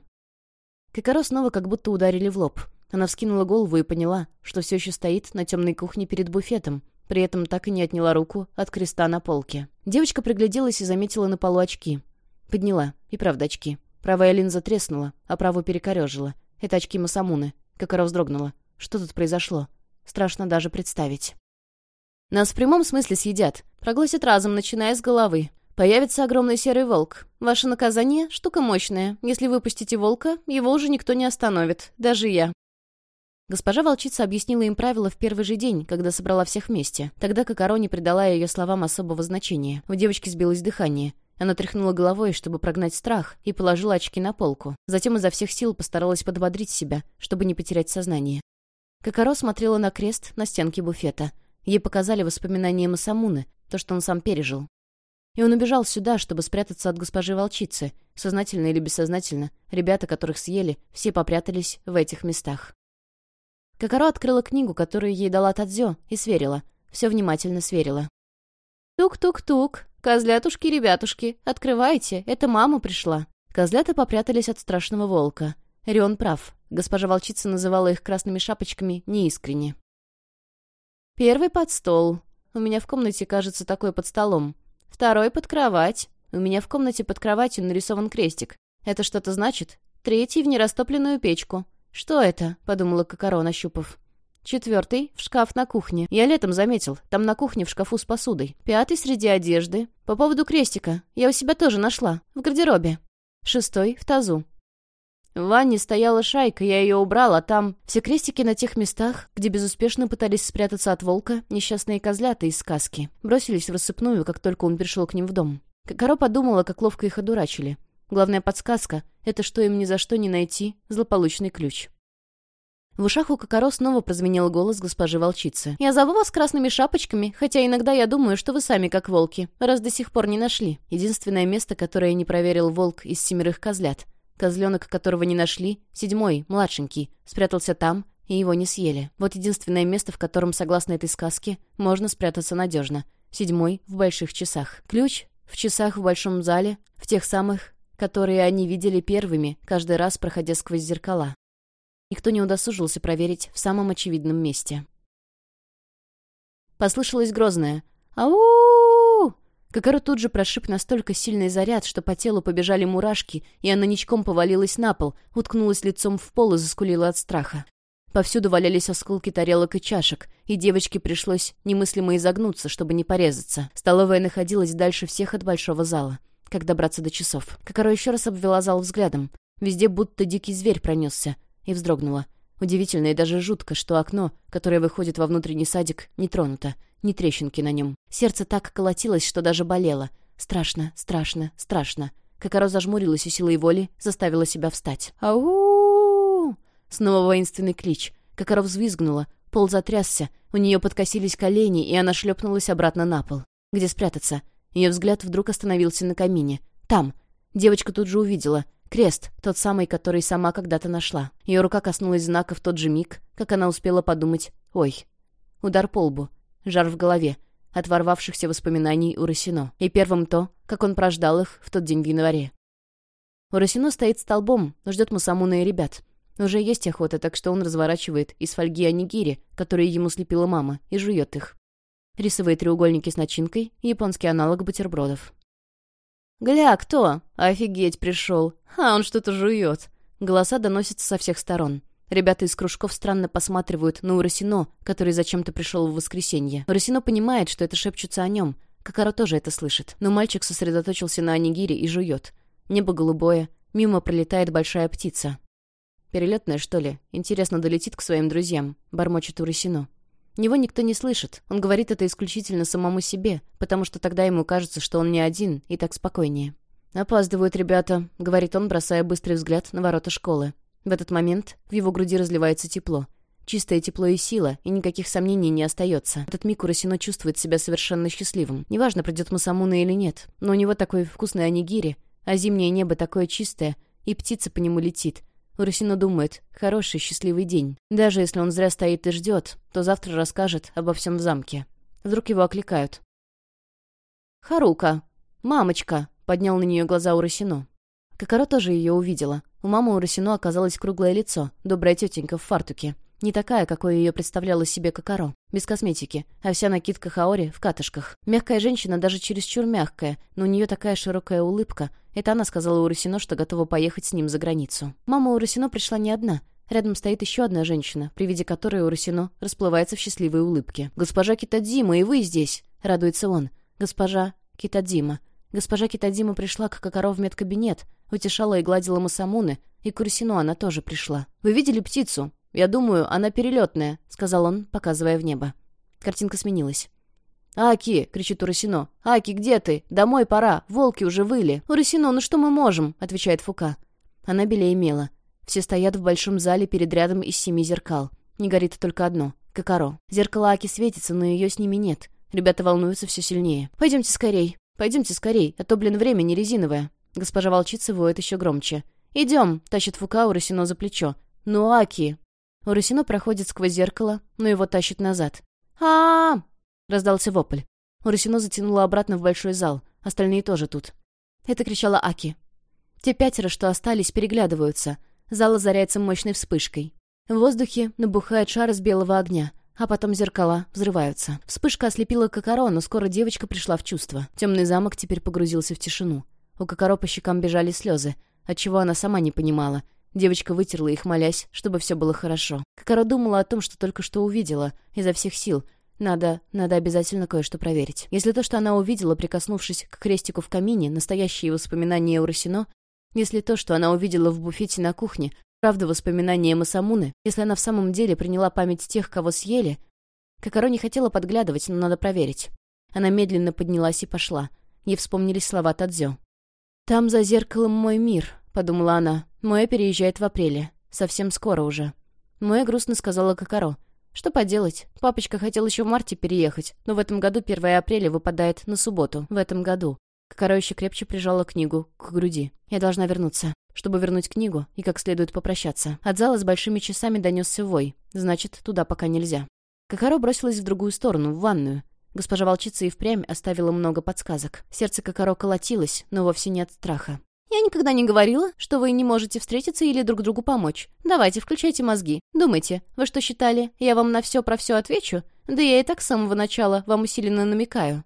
S1: Кокоро снова как будто ударили в лоб. Она вскинула голову и поняла, что все еще стоит на темной кухне перед буфетом, при этом так и не отняла руку от креста на полке. Девочка пригляделась и заметила на полу очки. Подняла. И правда очки. Правая линза треснула, а правую перекорежила. Это очки Масамуны. Кокоро вздрогнула. Что тут произошло? Страшно даже представить. Нас в прямом смысле съедят. Проглотят разом, начиная с головы. Появится огромный серый волк. Ваше наказание — штука мощная. Если выпустите волка, его уже никто не остановит. Даже я. Госпожа волчица объяснила им правила в первый же день, когда собрала всех вместе. Тогда как не придала ее словам особого значения. У девочки сбилось дыхание. Она тряхнула головой, чтобы прогнать страх, и положила очки на полку. Затем изо всех сил постаралась подбодрить себя, чтобы не потерять сознание. Кокоро смотрела на крест на стенке буфета — Ей показали воспоминания Масамуны, то, что он сам пережил. И он убежал сюда, чтобы спрятаться от госпожи волчицы. Сознательно или бессознательно, ребята, которых съели, все попрятались в этих местах. Кокоро открыла книгу, которую ей дала Тадзё, и сверила. Все внимательно сверила. «Тук-тук-тук! Козлятушки-ребятушки! Открывайте! Это мама пришла!» Козлята попрятались от страшного волка. Рион прав. Госпожа волчица называла их красными шапочками неискренне. Первый под стол. У меня в комнате, кажется, такой под столом. Второй под кровать. У меня в комнате под кроватью нарисован крестик. Это что-то значит? Третий в нерастопленную печку. Что это? подумала Кокоро, нащупав. Четвертый — в шкаф на кухне. Я летом заметил. Там на кухне в шкафу с посудой. Пятый — среди одежды. По поводу крестика. Я у себя тоже нашла. В гардеробе. Шестой — в тазу. В ванне стояла шайка, я ее убрал, а там все крестики на тех местах, где безуспешно пытались спрятаться от волка несчастные козлята из сказки. Бросились в рассыпную, как только он пришел к ним в дом. Кокоро подумала, как ловко их одурачили. Главная подсказка — это что им ни за что не найти злополучный ключ. В ушах у Кокоро снова прозвенел голос госпожи волчицы. «Я зову вас красными шапочками, хотя иногда я думаю, что вы сами как волки, раз до сих пор не нашли. Единственное место, которое не проверил волк из семерых козлят. Козленок, которого не нашли, седьмой, младшенький, спрятался там, и его не съели. Вот единственное место, в котором, согласно этой сказке, можно спрятаться надежно. Седьмой — в больших часах. Ключ — в часах в большом зале, в тех самых, которые они видели первыми, каждый раз проходя сквозь зеркала. Никто не удосужился проверить в самом очевидном месте. Послышалось грозное «Ау!». Кокоро тут же прошиб настолько сильный заряд, что по телу побежали мурашки, и она ничком повалилась на пол, уткнулась лицом в пол и заскулила от страха. Повсюду валялись осколки тарелок и чашек, и девочке пришлось немыслимо изогнуться, чтобы не порезаться. Столовая находилась дальше всех от большого зала. Как добраться до часов? Кокоро еще раз обвела зал взглядом. Везде будто дикий зверь пронесся и вздрогнула. Удивительно и даже жутко, что окно, которое выходит во внутренний садик, не тронуто, ни трещинки на нем. Сердце так колотилось, что даже болело. Страшно, страшно, страшно. Кокоро зажмурилась и силой воли заставила себя встать. «Ау!» Снова воинственный клич. Кокоро взвизгнула, пол затрясся, у нее подкосились колени, и она шлепнулась обратно на пол. Где спрятаться? Ее взгляд вдруг остановился на камине. Там. Девочка тут же увидела. Крест, тот самый, который сама когда-то нашла. Ее рука коснулась знака в тот же миг, как она успела подумать «Ой». Удар по лбу, жар в голове, от ворвавшихся воспоминаний у Росино. И первым то, как он прождал их в тот день в январе. У Росино стоит столбом, ждет Мусамуна и ребят. Уже есть охота, так что он разворачивает из фольги анигири, которые ему слепила мама, и жует их. Рисовые треугольники с начинкой — японский аналог бутербродов. «Гля, кто? Офигеть пришел! А он что-то жует!» Голоса доносятся со всех сторон. Ребята из кружков странно посматривают на Урасино, который зачем-то пришел в воскресенье. Урасино понимает, что это шепчутся о нем. Какаро тоже это слышит. Но мальчик сосредоточился на анигире и жует. Небо голубое. Мимо пролетает большая птица. «Перелетная, что ли? Интересно, долетит к своим друзьям», — бормочет Урасино. Него никто не слышит. Он говорит это исключительно самому себе, потому что тогда ему кажется, что он не один, и так спокойнее. «Опаздывают ребята», — говорит он, бросая быстрый взгляд на ворота школы. В этот момент в его груди разливается тепло. Чистое тепло и сила, и никаких сомнений не остается. Этот миг Урасино чувствует себя совершенно счастливым. Неважно, придет Масамуна или нет, но у него такой вкусный анигири, а зимнее небо такое чистое, и птица по нему летит, Урасино думает, хороший, счастливый день. Даже если он зря стоит и ждет, то завтра расскажет обо всем в замке. Вдруг его окликают. «Харука! Мамочка!» — поднял на нее глаза Урасино. Кокоро тоже ее увидела. У мамы Урасино оказалось круглое лицо, добрая тетенька в фартуке. Не такая, какой ее представляла себе Кокоро. Без косметики, а вся накидка Хаори в катышках. Мягкая женщина, даже чересчур мягкая, но у нее такая широкая улыбка. Это она сказала Урасино, что готова поехать с ним за границу. Мама Урасино пришла не одна. Рядом стоит еще одна женщина, при виде которой Урасино расплывается в счастливой улыбке. «Госпожа Китадзима, и вы здесь!» — радуется он. «Госпожа Китадзима». Госпожа Китадзима пришла к Кокоро в медкабинет, утешала и гладила Масамуны, и к она тоже пришла. «Вы видели птицу? «Я думаю, она перелетная», — сказал он, показывая в небо. Картинка сменилась. «Аки!» — кричит Урасино. «Аки, где ты? Домой пора. Волки уже выли». «Урасино, ну что мы можем?» — отвечает Фука. Она белее мела. Все стоят в большом зале перед рядом из семи зеркал. Не горит только одно — Кокоро. Зеркало Аки светится, но ее с ними нет. Ребята волнуются все сильнее. «Пойдемте скорей. Пойдемте скорей, а то, блин, время не резиновое». Госпожа волчица воет еще громче. «Идем!» — тащит Фука Урасино за плечо. «Ну, Аки!» Урусино проходит сквозь зеркало, но его тащит назад. а, раздался вопль. Урусино затянуло обратно в большой зал. Остальные тоже тут. Это кричала Аки. Те пятеро, что остались, переглядываются. Зал озаряется мощной вспышкой. В воздухе набухает шар из белого огня, а потом зеркала взрываются. Вспышка ослепила Кокоро, но скоро девочка пришла в чувство. Темный замок теперь погрузился в тишину. У Кокоро по щекам бежали слезы, отчего она сама не понимала. Девочка вытерла их, молясь, чтобы все было хорошо. Кокоро думала о том, что только что увидела, изо всех сил. Надо, надо обязательно кое-что проверить. Если то, что она увидела, прикоснувшись к крестику в камине, настоящие воспоминания Урасино, если то, что она увидела в буфете на кухне, правда воспоминания Масамуны, если она в самом деле приняла память тех, кого съели... Кокоро не хотела подглядывать, но надо проверить. Она медленно поднялась и пошла. Ей вспомнились слова Тадзё. «Там за зеркалом мой мир», — подумала она. «Моя переезжает в апреле. Совсем скоро уже». Моя грустно сказала Кокоро. «Что поделать? Папочка хотел еще в марте переехать, но в этом году 1 апреля выпадает на субботу. В этом году». Кокоро еще крепче прижала книгу к груди. «Я должна вернуться, чтобы вернуть книгу и как следует попрощаться». От зала с большими часами донесся вой. Значит, туда пока нельзя. Кокоро бросилась в другую сторону, в ванную. Госпожа волчица и впрямь оставила много подсказок. Сердце Кокоро колотилось, но вовсе не от страха. «Я никогда не говорила, что вы не можете встретиться или друг другу помочь. Давайте, включайте мозги. Думайте, вы что считали, я вам на все про все отвечу? Да я и так с самого начала вам усиленно намекаю».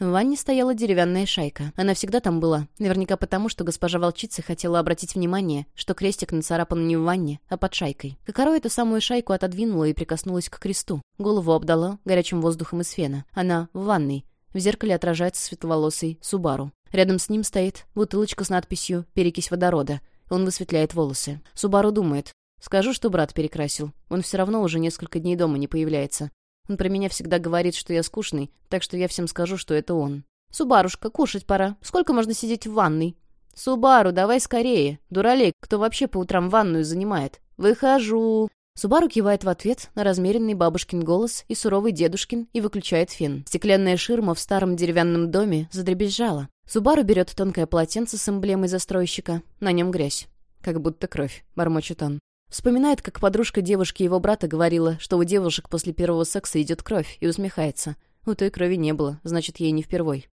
S1: В ванне стояла деревянная шайка. Она всегда там была. Наверняка потому, что госпожа волчица хотела обратить внимание, что крестик нацарапан не в ванне, а под шайкой. Кокоро эту самую шайку отодвинула и прикоснулась к кресту. Голову обдала горячим воздухом из фена. Она в ванной. В зеркале отражается светловолосый Субару. Рядом с ним стоит бутылочка с надписью «Перекись водорода». Он высветляет волосы. Субару думает. «Скажу, что брат перекрасил. Он все равно уже несколько дней дома не появляется. Он про меня всегда говорит, что я скучный, так что я всем скажу, что это он. «Субарушка, кушать пора. Сколько можно сидеть в ванной?» «Субару, давай скорее. Дуралей, кто вообще по утрам ванную занимает?» «Выхожу». Субару кивает в ответ на размеренный бабушкин голос и суровый дедушкин и выключает фен. Стеклянная ширма в старом деревянном доме задребезжала. Субару берет тонкое полотенце с эмблемой застройщика. На нем грязь. Как будто кровь, бормочет он. Вспоминает, как подружка девушки его брата говорила, что у девушек после первого секса идет кровь, и усмехается. У той крови не было, значит, ей не впервой.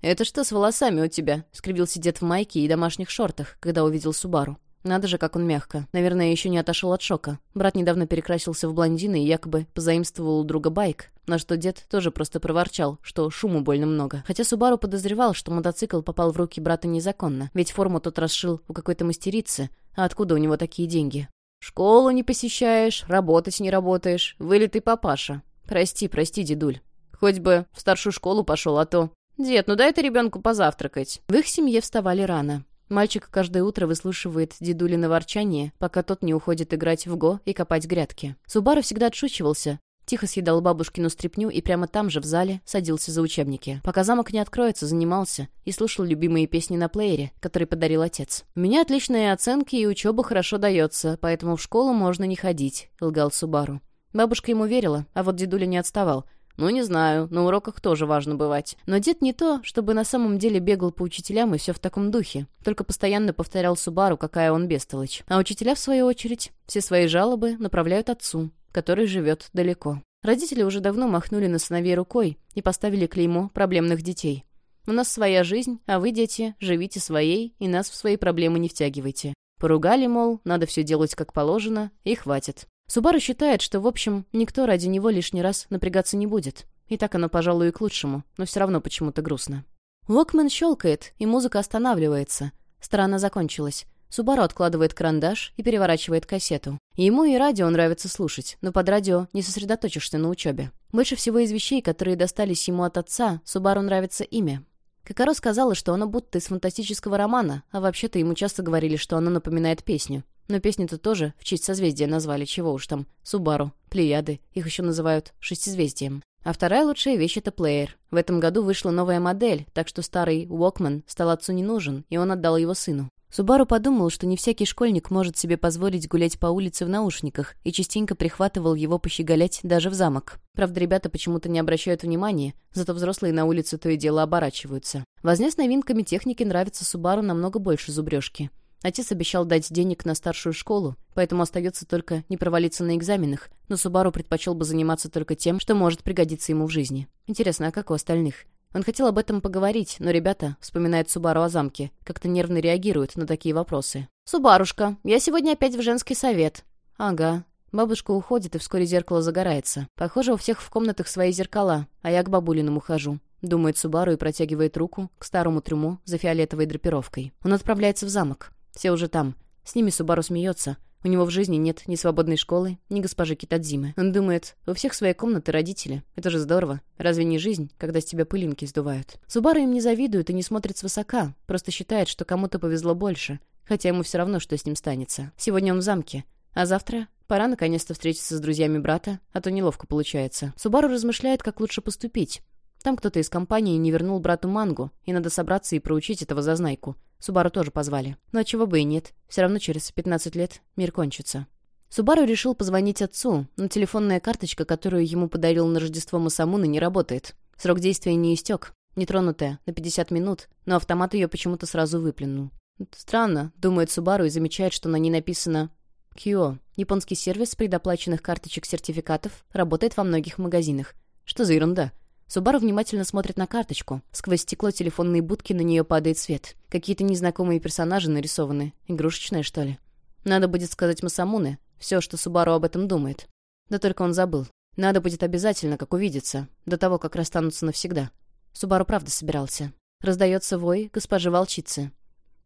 S1: «Это что с волосами у тебя?» — скривился дед в майке и домашних шортах, когда увидел Субару. Надо же, как он мягко. Наверное, еще не отошел от шока. Брат недавно перекрасился в блондина и якобы позаимствовал у друга байк, на что дед тоже просто проворчал, что шуму больно много. Хотя Субару подозревал, что мотоцикл попал в руки брата незаконно, ведь форму тот расшил у какой-то мастерицы, а откуда у него такие деньги? «Школу не посещаешь, работать не работаешь, вылитый папаша. Прости, прости, дедуль. Хоть бы в старшую школу пошел, а то...» «Дед, ну дай ты ребенку позавтракать». В их семье вставали рано. Мальчик каждое утро выслушивает дедулино ворчание, пока тот не уходит играть в го и копать грядки. Субару всегда отшучивался, Тихо съедал бабушкину стряпню и прямо там же, в зале, садился за учебники. Пока замок не откроется, занимался и слушал любимые песни на плеере, который подарил отец. «У меня отличные оценки, и учеба хорошо дается, поэтому в школу можно не ходить», — лгал Субару. Бабушка ему верила, а вот дедуля не отставал. «Ну, не знаю, на уроках тоже важно бывать». Но дед не то, чтобы на самом деле бегал по учителям и все в таком духе. Только постоянно повторял Субару, какая он бестолочь. А учителя, в свою очередь, все свои жалобы направляют отцу, который живет далеко. Родители уже давно махнули на сыновей рукой и поставили клеймо проблемных детей. У нас своя жизнь, а вы, дети, живите своей и нас в свои проблемы не втягивайте. Поругали, мол, надо все делать как положено, и хватит. Субару считает, что, в общем, никто ради него лишний раз напрягаться не будет. И так оно, пожалуй, и к лучшему, но все равно почему-то грустно. Локмен щелкает, и музыка останавливается. Странно закончилась. Субару откладывает карандаш и переворачивает кассету. Ему и радио нравится слушать, но под радио не сосредоточишься на учебе. Больше всего из вещей, которые достались ему от отца, Субару нравится имя. Кокоро сказала, что оно будто из фантастического романа, а вообще-то ему часто говорили, что оно напоминает песню. Но песню-то тоже в честь созвездия назвали, чего уж там. Субару, Плеяды, их еще называют шестизвездием. А вторая лучшая вещь — это плеер. В этом году вышла новая модель, так что старый Walkman стал отцу не нужен, и он отдал его сыну. Субару подумал, что не всякий школьник может себе позволить гулять по улице в наушниках, и частенько прихватывал его пощеголять даже в замок. Правда, ребята почему-то не обращают внимания, зато взрослые на улице то и дело оборачиваются. Возня с новинками техники нравится Субару намного больше зубрежки. Отец обещал дать денег на старшую школу, поэтому остается только не провалиться на экзаменах, но Субару предпочел бы заниматься только тем, что может пригодиться ему в жизни. Интересно, а как у остальных? Он хотел об этом поговорить, но ребята, вспоминает Субару о замке, как-то нервно реагируют на такие вопросы. «Субарушка, я сегодня опять в женский совет». «Ага». Бабушка уходит, и вскоре зеркало загорается. Похоже, у всех в комнатах свои зеркала, а я к бабулиному хожу. Думает Субару и протягивает руку к старому трюму за фиолетовой драпировкой. Он отправляется в замок. Все уже там. С ними Субару смеется, у него в жизни нет ни свободной школы, ни госпожи Китадзимы. Он думает, у всех свои комнаты родители. Это же здорово. Разве не жизнь, когда с тебя пылинки сдувают? Субару им не завидует и не смотрит свысока, просто считает, что кому-то повезло больше. Хотя ему все равно, что с ним станется. Сегодня он в замке. А завтра пора наконец-то встретиться с друзьями брата, а то неловко получается. Субару размышляет, как лучше поступить. Там кто-то из компании не вернул брату мангу, и надо собраться и проучить этого зазнайку. Субару тоже позвали. Но чего бы и нет. Все равно через 15 лет мир кончится. Субару решил позвонить отцу, но телефонная карточка, которую ему подарил на Рождество Масамуна, не работает. Срок действия не истек. Нетронутая, на 50 минут, но автомат ее почему-то сразу выплюнул. Странно, думает Субару и замечает, что на ней написано «Кио». Японский сервис предоплаченных карточек-сертификатов работает во многих магазинах. Что за ерунда? Субару внимательно смотрит на карточку. Сквозь стекло телефонной будки на нее падает свет. Какие-то незнакомые персонажи нарисованы. Игрушечные, что ли? Надо будет сказать Масамуне все, что Субару об этом думает. Да только он забыл. Надо будет обязательно, как увидеться, до того, как расстанутся навсегда. Субару правда собирался. Раздается вой госпожи волчицы.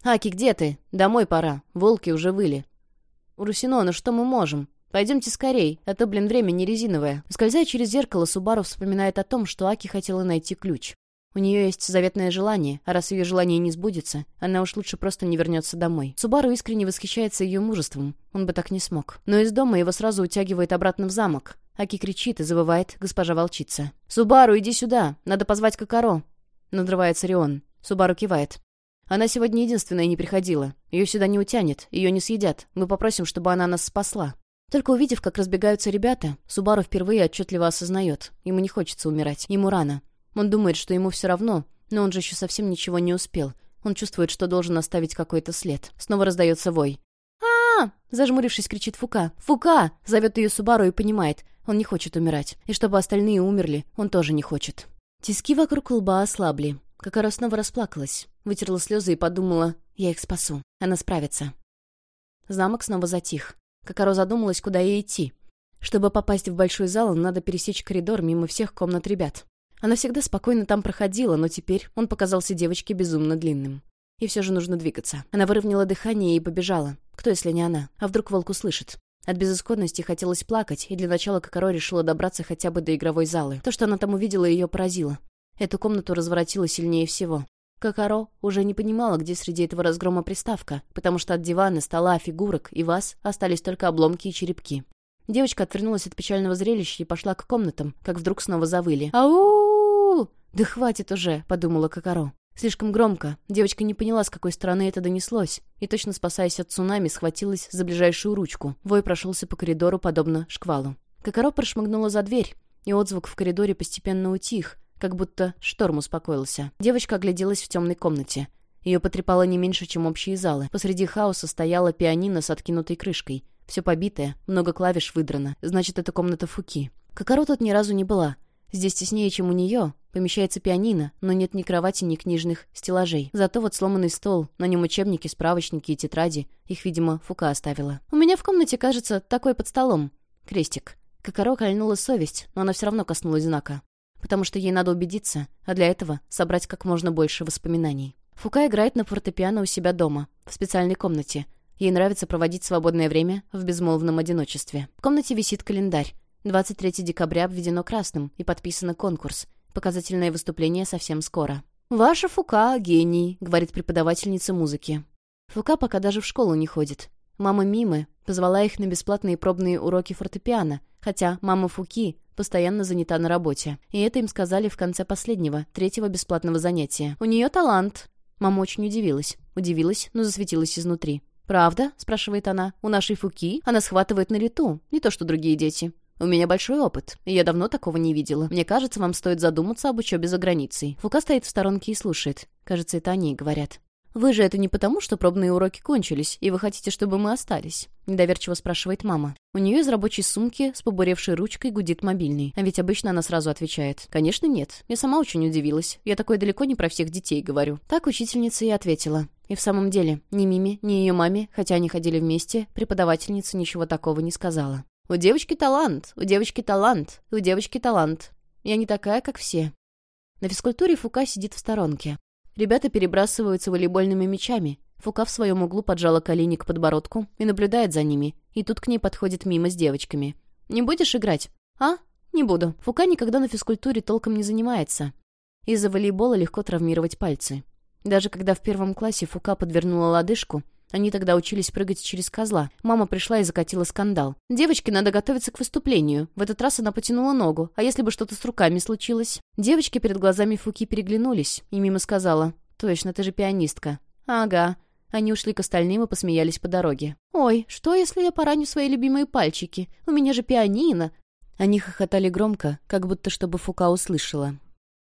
S1: «Аки, где ты? Домой пора. Волки уже выли». «Урусино, ну что мы можем? «Пойдемте скорей, а то, блин, время не резиновое». Скользя через зеркало, Субару вспоминает о том, что Аки хотела найти ключ. У нее есть заветное желание, а раз ее желание не сбудется, она уж лучше просто не вернется домой. Субару искренне восхищается ее мужеством, он бы так не смог. Но из дома его сразу утягивает обратно в замок. Аки кричит и завывает госпожа волчица. «Субару, иди сюда! Надо позвать Кокаро!» Надрывается Рион. Субару кивает. «Она сегодня единственная не приходила. Ее сюда не утянет, ее не съедят. Мы попросим, чтобы она нас спасла». Только увидев, как разбегаются ребята, Субару впервые отчетливо осознает. Ему не хочется умирать. Ему рано. Он думает, что ему все равно, но он же еще совсем ничего не успел. Он чувствует, что должен оставить какой-то след. Снова раздается вой. а, -а, -а Зажмурившись, кричит Фука. «Фука!» — зовет ее Субару и понимает. Он не хочет умирать. И чтобы остальные умерли, он тоже не хочет. Тиски вокруг лба ослабли. Какара снова расплакалась. Вытерла слезы и подумала, я их спасу. Она справится. Замок снова затих. Какаро задумалась, куда ей идти. Чтобы попасть в большой зал, надо пересечь коридор мимо всех комнат ребят. Она всегда спокойно там проходила, но теперь он показался девочке безумно длинным. И все же нужно двигаться. Она выровняла дыхание и побежала. Кто, если не она? А вдруг волк услышит? От безысходности хотелось плакать, и для начала Кокоро решила добраться хотя бы до игровой залы. То, что она там увидела, ее поразило. Эту комнату разворотило сильнее всего. Какаро уже не понимала, где среди этого разгрома приставка, потому что от дивана, стола, фигурок и вас остались только обломки и черепки. Девочка отвернулась от печального зрелища и пошла к комнатам, как вдруг снова завыли. «Ау!» «Да хватит уже», — подумала Какаро. Слишком громко. Девочка не поняла, с какой стороны это донеслось, и точно спасаясь от цунами, схватилась за ближайшую ручку. Вой прошелся по коридору, подобно шквалу. Какаро прошмыгнула за дверь, и отзвук в коридоре постепенно утих, как будто шторм успокоился. Девочка огляделась в темной комнате. Ее потрепало не меньше, чем общие залы. Посреди хаоса стояла пианино с откинутой крышкой. Все побитое, много клавиш выдрано. Значит, это комната Фуки. Кокоро тут ни разу не была. Здесь теснее, чем у нее. Помещается пианино, но нет ни кровати, ни книжных стеллажей. Зато вот сломанный стол, на нем учебники, справочники и тетради. Их, видимо, Фука оставила. «У меня в комнате, кажется, такой под столом». Крестик. Кокоро кольнула совесть, но она все равно коснулась знака потому что ей надо убедиться, а для этого собрать как можно больше воспоминаний. Фука играет на фортепиано у себя дома, в специальной комнате. Ей нравится проводить свободное время в безмолвном одиночестве. В комнате висит календарь. 23 декабря обведено красным и подписано конкурс. Показательное выступление совсем скоро. «Ваша Фука — гений», — говорит преподавательница музыки. Фука пока даже в школу не ходит. Мама Мимы позвала их на бесплатные пробные уроки фортепиано, хотя мама Фуки постоянно занята на работе. И это им сказали в конце последнего, третьего бесплатного занятия. «У нее талант». Мама очень удивилась. Удивилась, но засветилась изнутри. «Правда?» — спрашивает она. «У нашей Фуки она схватывает на лету, не то что другие дети». «У меня большой опыт, и я давно такого не видела. Мне кажется, вам стоит задуматься об учебе за границей». Фука стоит в сторонке и слушает. Кажется, это они говорят. «Вы же это не потому, что пробные уроки кончились, и вы хотите, чтобы мы остались?» — недоверчиво спрашивает мама. У нее из рабочей сумки с побуревшей ручкой гудит мобильный. А ведь обычно она сразу отвечает. «Конечно, нет. Я сама очень удивилась. Я такое далеко не про всех детей говорю». Так учительница и ответила. И в самом деле, ни Мими, ни ее маме, хотя они ходили вместе, преподавательница ничего такого не сказала. «У девочки талант, у девочки талант, у девочки талант. Я не такая, как все». На физкультуре Фука сидит в сторонке. Ребята перебрасываются волейбольными мячами. Фука в своем углу поджала колени к подбородку и наблюдает за ними. И тут к ней подходит мимо с девочками. «Не будешь играть?» «А? Не буду». Фука никогда на физкультуре толком не занимается. Из-за волейбола легко травмировать пальцы. Даже когда в первом классе Фука подвернула лодыжку, они тогда учились прыгать через козла. Мама пришла и закатила скандал. «Девочке надо готовиться к выступлению. В этот раз она потянула ногу. А если бы что-то с руками случилось?» Девочки перед глазами Фуки переглянулись, и мимо сказала. «Точно, ты же пианистка». «Ага». Они ушли к остальным и посмеялись по дороге. «Ой, что, если я пораню свои любимые пальчики? У меня же пианино!» Они хохотали громко, как будто чтобы Фука услышала.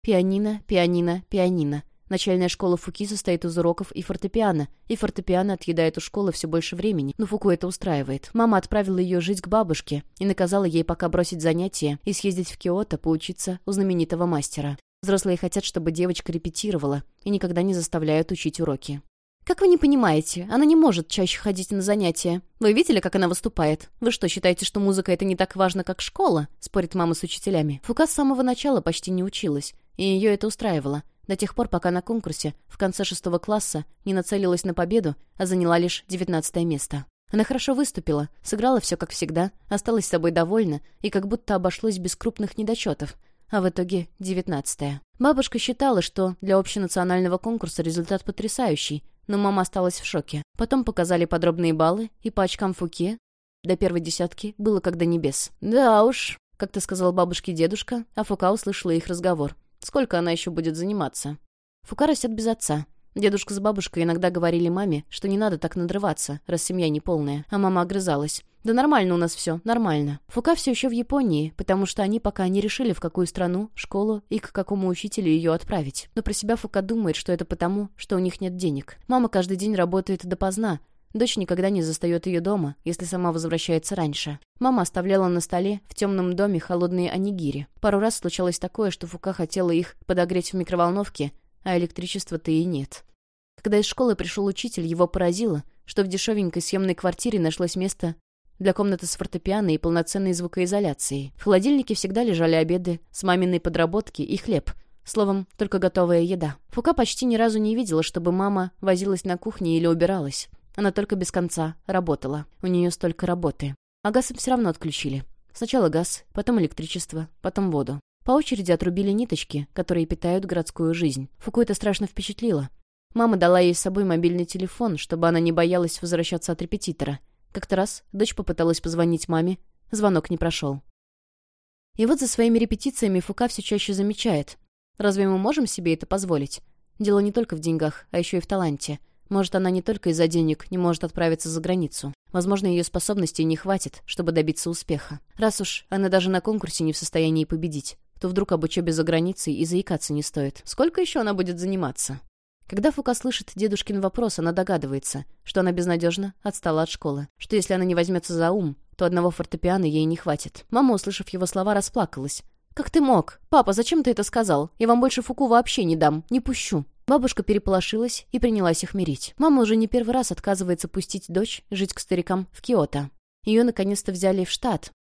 S1: «Пианино, пианино, пианино. Начальная школа Фуки состоит из уроков и фортепиано, и фортепиано отъедает у школы все больше времени, но Фуку это устраивает. Мама отправила ее жить к бабушке и наказала ей пока бросить занятия и съездить в Киото поучиться у знаменитого мастера. Взрослые хотят, чтобы девочка репетировала, и никогда не заставляют учить уроки. «Как вы не понимаете, она не может чаще ходить на занятия. Вы видели, как она выступает? Вы что, считаете, что музыка — это не так важно, как школа?» — спорит мама с учителями. Фука с самого начала почти не училась, и ее это устраивало до тех пор, пока на конкурсе в конце шестого класса не нацелилась на победу, а заняла лишь девятнадцатое место. Она хорошо выступила, сыграла все как всегда, осталась собой довольна и как будто обошлось без крупных недочетов, а в итоге девятнадцатое. Бабушка считала, что для общенационального конкурса результат потрясающий, но мама осталась в шоке. Потом показали подробные баллы, и по очкам Фуке до первой десятки было как до небес. «Да уж», — как-то сказал бабушке дедушка, а Фука услышала их разговор. Сколько она еще будет заниматься? Фука растет без отца. Дедушка с бабушкой иногда говорили маме, что не надо так надрываться, раз семья неполная, а мама огрызалась. «Да нормально у нас все, нормально». Фука все еще в Японии, потому что они пока не решили, в какую страну, школу и к какому учителю ее отправить. Но про себя Фука думает, что это потому, что у них нет денег. Мама каждый день работает допоздна, Дочь никогда не застает ее дома, если сама возвращается раньше. Мама оставляла на столе в темном доме холодные анигири. Пару раз случалось такое, что Фука хотела их подогреть в микроволновке, а электричества-то и нет. Когда из школы пришел учитель, его поразило, что в дешевенькой съемной квартире нашлось место для комнаты с фортепиано и полноценной звукоизоляцией. В холодильнике всегда лежали обеды с маминой подработки и хлеб. Словом, только готовая еда. Фука почти ни разу не видела, чтобы мама возилась на кухне или убиралась. Она только без конца работала. У нее столько работы. А газ им все равно отключили. Сначала газ, потом электричество, потом воду. По очереди отрубили ниточки, которые питают городскую жизнь. Фуку это страшно впечатлило. Мама дала ей с собой мобильный телефон, чтобы она не боялась возвращаться от репетитора. Как-то раз дочь попыталась позвонить маме. Звонок не прошел. И вот за своими репетициями Фука все чаще замечает. Разве мы можем себе это позволить? Дело не только в деньгах, а еще и в таланте. Может, она не только из-за денег не может отправиться за границу. Возможно, ее способностей не хватит, чтобы добиться успеха. Раз уж она даже на конкурсе не в состоянии победить, то вдруг об учебе за границей и заикаться не стоит. Сколько еще она будет заниматься? Когда Фука слышит дедушкин вопрос, она догадывается, что она безнадежно отстала от школы, что если она не возьмется за ум, то одного фортепиано ей не хватит. Мама, услышав его слова, расплакалась. «Как ты мог? Папа, зачем ты это сказал? Я вам больше Фуку вообще не дам, не пущу». Бабушка переполошилась и принялась их мирить. Мама уже не первый раз отказывается пустить дочь жить к старикам в Киото. Ее наконец-то взяли в штат.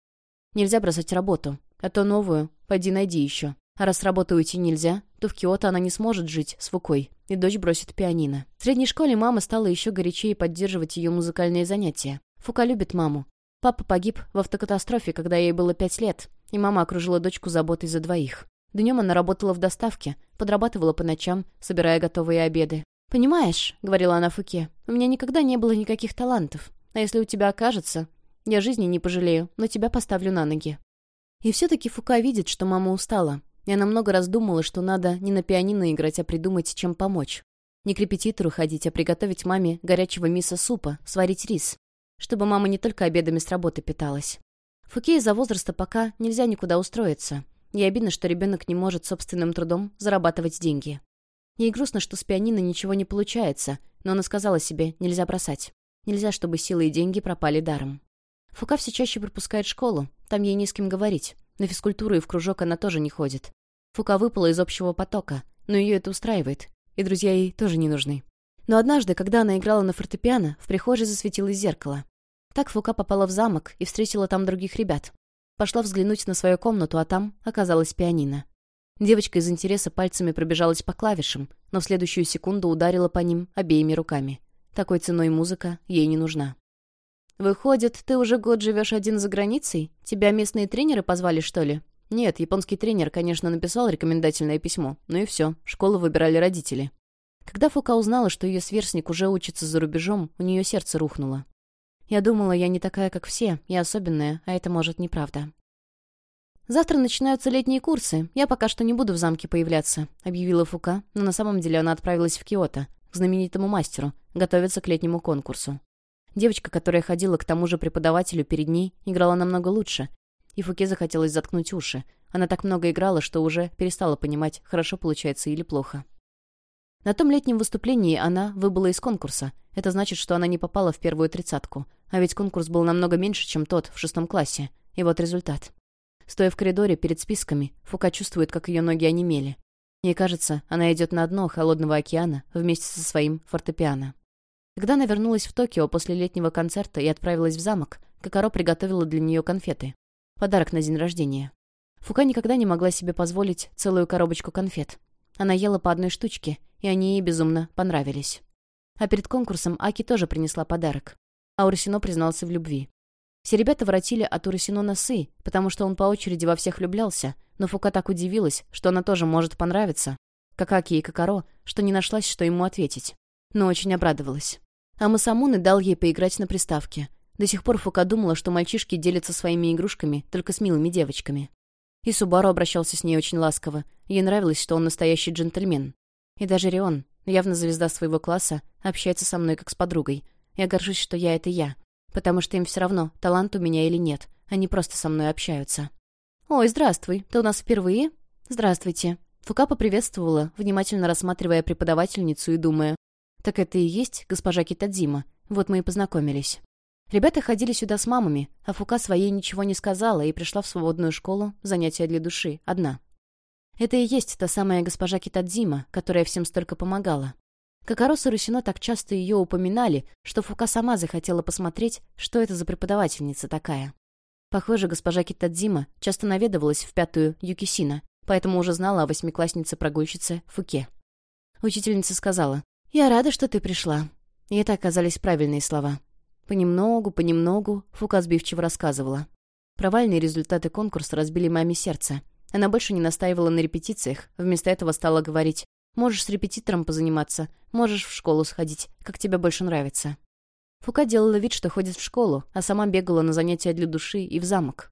S1: Нельзя бросать работу, а то новую, пойди найди еще. А раз с работы уйти нельзя, то в Киото она не сможет жить с Фукой, и дочь бросит пианино. В средней школе мама стала еще горячее поддерживать ее музыкальные занятия. Фука любит маму. Папа погиб в автокатастрофе, когда ей было пять лет, и мама окружила дочку заботой за двоих. Днем она работала в доставке, подрабатывала по ночам, собирая готовые обеды. «Понимаешь», — говорила она Фуке, — «у меня никогда не было никаких талантов. А если у тебя окажется, я жизни не пожалею, но тебя поставлю на ноги». И все-таки Фука видит, что мама устала. И она много раз думала, что надо не на пианино играть, а придумать, чем помочь. Не к репетитору ходить, а приготовить маме горячего миса супа, сварить рис. Чтобы мама не только обедами с работы питалась. Фуке из-за возраста пока нельзя никуда устроиться. Ей обидно, что ребенок не может собственным трудом зарабатывать деньги. Ей грустно, что с пианино ничего не получается, но она сказала себе, нельзя бросать. Нельзя, чтобы силы и деньги пропали даром. Фука все чаще пропускает школу, там ей не с кем говорить. На физкультуру и в кружок она тоже не ходит. Фука выпала из общего потока, но ее это устраивает, и друзья ей тоже не нужны. Но однажды, когда она играла на фортепиано, в прихожей засветилось зеркало. Так Фука попала в замок и встретила там других ребят. Пошла взглянуть на свою комнату, а там оказалась пианино. Девочка из интереса пальцами пробежалась по клавишам, но в следующую секунду ударила по ним обеими руками. Такой ценой музыка ей не нужна. «Выходит, ты уже год живешь один за границей? Тебя местные тренеры позвали, что ли?» «Нет, японский тренер, конечно, написал рекомендательное письмо. Ну и все, школу выбирали родители». Когда Фука узнала, что ее сверстник уже учится за рубежом, у нее сердце рухнуло. «Я думала, я не такая, как все, я особенная, а это, может, неправда». «Завтра начинаются летние курсы. Я пока что не буду в замке появляться», — объявила Фука, но на самом деле она отправилась в Киото, к знаменитому мастеру, готовиться к летнему конкурсу. Девочка, которая ходила к тому же преподавателю перед ней, играла намного лучше, и Фуке захотелось заткнуть уши. Она так много играла, что уже перестала понимать, хорошо получается или плохо. На том летнем выступлении она выбыла из конкурса. Это значит, что она не попала в первую тридцатку. А ведь конкурс был намного меньше, чем тот в шестом классе. И вот результат. Стоя в коридоре перед списками, Фука чувствует, как ее ноги онемели. Ей кажется, она идет на дно холодного океана вместе со своим фортепиано. Когда она вернулась в Токио после летнего концерта и отправилась в замок, Кокоро приготовила для нее конфеты. Подарок на день рождения. Фука никогда не могла себе позволить целую коробочку конфет. Она ела по одной штучке, и они ей безумно понравились. А перед конкурсом Аки тоже принесла подарок. А Урсино признался в любви. Все ребята воротили от Урасино носы, потому что он по очереди во всех влюблялся, но Фука так удивилась, что она тоже может понравиться, как Аки и Кокоро, что не нашлась, что ему ответить. Но очень обрадовалась. А Масамуны дал ей поиграть на приставке. До сих пор Фука думала, что мальчишки делятся своими игрушками только с милыми девочками. И Субару обращался с ней очень ласково. Ей нравилось, что он настоящий джентльмен. И даже Рион, явно звезда своего класса, общается со мной как с подругой. Я горжусь, что я — это я потому что им все равно, талант у меня или нет. Они просто со мной общаются. «Ой, здравствуй. Ты у нас впервые?» «Здравствуйте». Фука поприветствовала, внимательно рассматривая преподавательницу и думая. «Так это и есть госпожа Китадзима. Вот мы и познакомились». Ребята ходили сюда с мамами, а Фука своей ничего не сказала и пришла в свободную школу, занятия для души, одна. Это и есть та самая госпожа Китадзима, которая всем столько помогала. Кокорос и Русино так часто ее упоминали, что Фука сама захотела посмотреть, что это за преподавательница такая. Похоже, госпожа Китадзима часто наведывалась в пятую Юкисина, поэтому уже знала о восьмикласснице-прогульщице Фуке. Учительница сказала, «Я рада, что ты пришла». И это оказались правильные слова. Понемногу, понемногу Фука сбивчиво рассказывала. Провальные результаты конкурса разбили маме сердце. Она больше не настаивала на репетициях, вместо этого стала говорить Можешь с репетитором позаниматься, можешь в школу сходить, как тебе больше нравится». Фука делала вид, что ходит в школу, а сама бегала на занятия для души и в замок.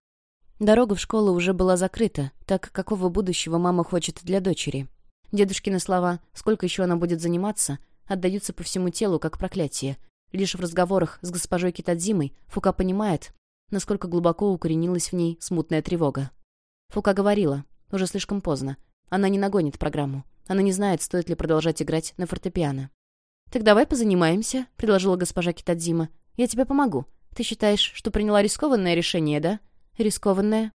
S1: Дорога в школу уже была закрыта, так какого будущего мама хочет для дочери. Дедушкины слова «сколько еще она будет заниматься» отдаются по всему телу, как проклятие. Лишь в разговорах с госпожой Китадзимой Фука понимает, насколько глубоко укоренилась в ней смутная тревога. Фука говорила, уже слишком поздно, она не нагонит программу. Она не знает, стоит ли продолжать играть на фортепиано. «Так давай позанимаемся», — предложила госпожа Китадзима. «Я тебе помогу. Ты считаешь, что приняла рискованное решение, да?» «Рискованное?»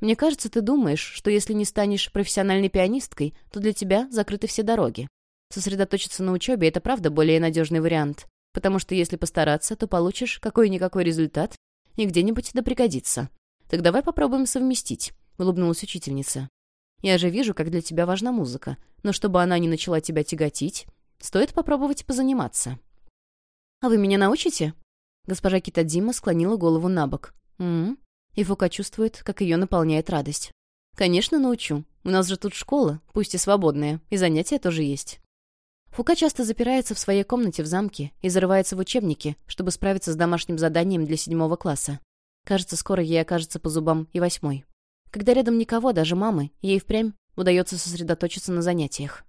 S1: «Мне кажется, ты думаешь, что если не станешь профессиональной пианисткой, то для тебя закрыты все дороги. Сосредоточиться на учебе — это правда более надежный вариант, потому что если постараться, то получишь какой-никакой результат и где-нибудь да пригодится. Так давай попробуем совместить», — улыбнулась учительница. Я же вижу, как для тебя важна музыка. Но чтобы она не начала тебя тяготить, стоит попробовать позаниматься. «А вы меня научите?» Госпожа Китадзима склонила голову на бок. «М-м-м». И Фука чувствует, как ее наполняет радость. «Конечно, научу. У нас же тут школа, пусть и свободная, и занятия тоже есть». Фука часто запирается в своей комнате в замке и зарывается в учебники, чтобы справиться с домашним заданием для седьмого класса. Кажется, скоро ей окажется по зубам и восьмой. Когда рядом никого, даже мамы, ей впрямь удается сосредоточиться на занятиях.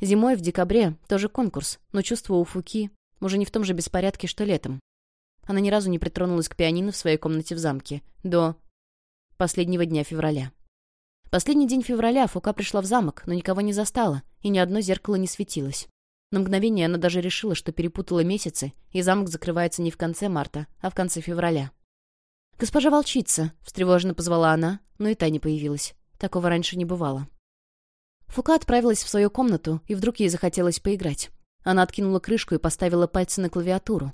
S1: Зимой в декабре тоже конкурс, но чувство у Фуки уже не в том же беспорядке, что летом. Она ни разу не притронулась к пианино в своей комнате в замке до последнего дня февраля. Последний день февраля Фука пришла в замок, но никого не застала, и ни одно зеркало не светилось. На мгновение она даже решила, что перепутала месяцы, и замок закрывается не в конце марта, а в конце февраля. «Госпожа волчица!» — встревоженно позвала она, но и та не появилась. Такого раньше не бывало. Фука отправилась в свою комнату, и вдруг ей захотелось поиграть. Она откинула крышку и поставила пальцы на клавиатуру.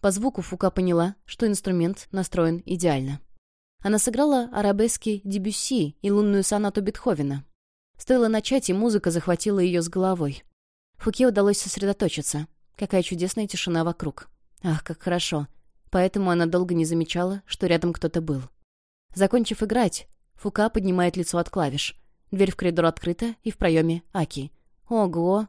S1: По звуку Фука поняла, что инструмент настроен идеально. Она сыграла арабески Дебюсси и лунную сонату Бетховена. Стоило начать, и музыка захватила ее с головой. Фуке удалось сосредоточиться. Какая чудесная тишина вокруг. Ах, как хорошо. Поэтому она долго не замечала, что рядом кто-то был. Закончив играть, Фука поднимает лицо от клавиш. Дверь в коридор открыта, и в проеме Аки. Ого!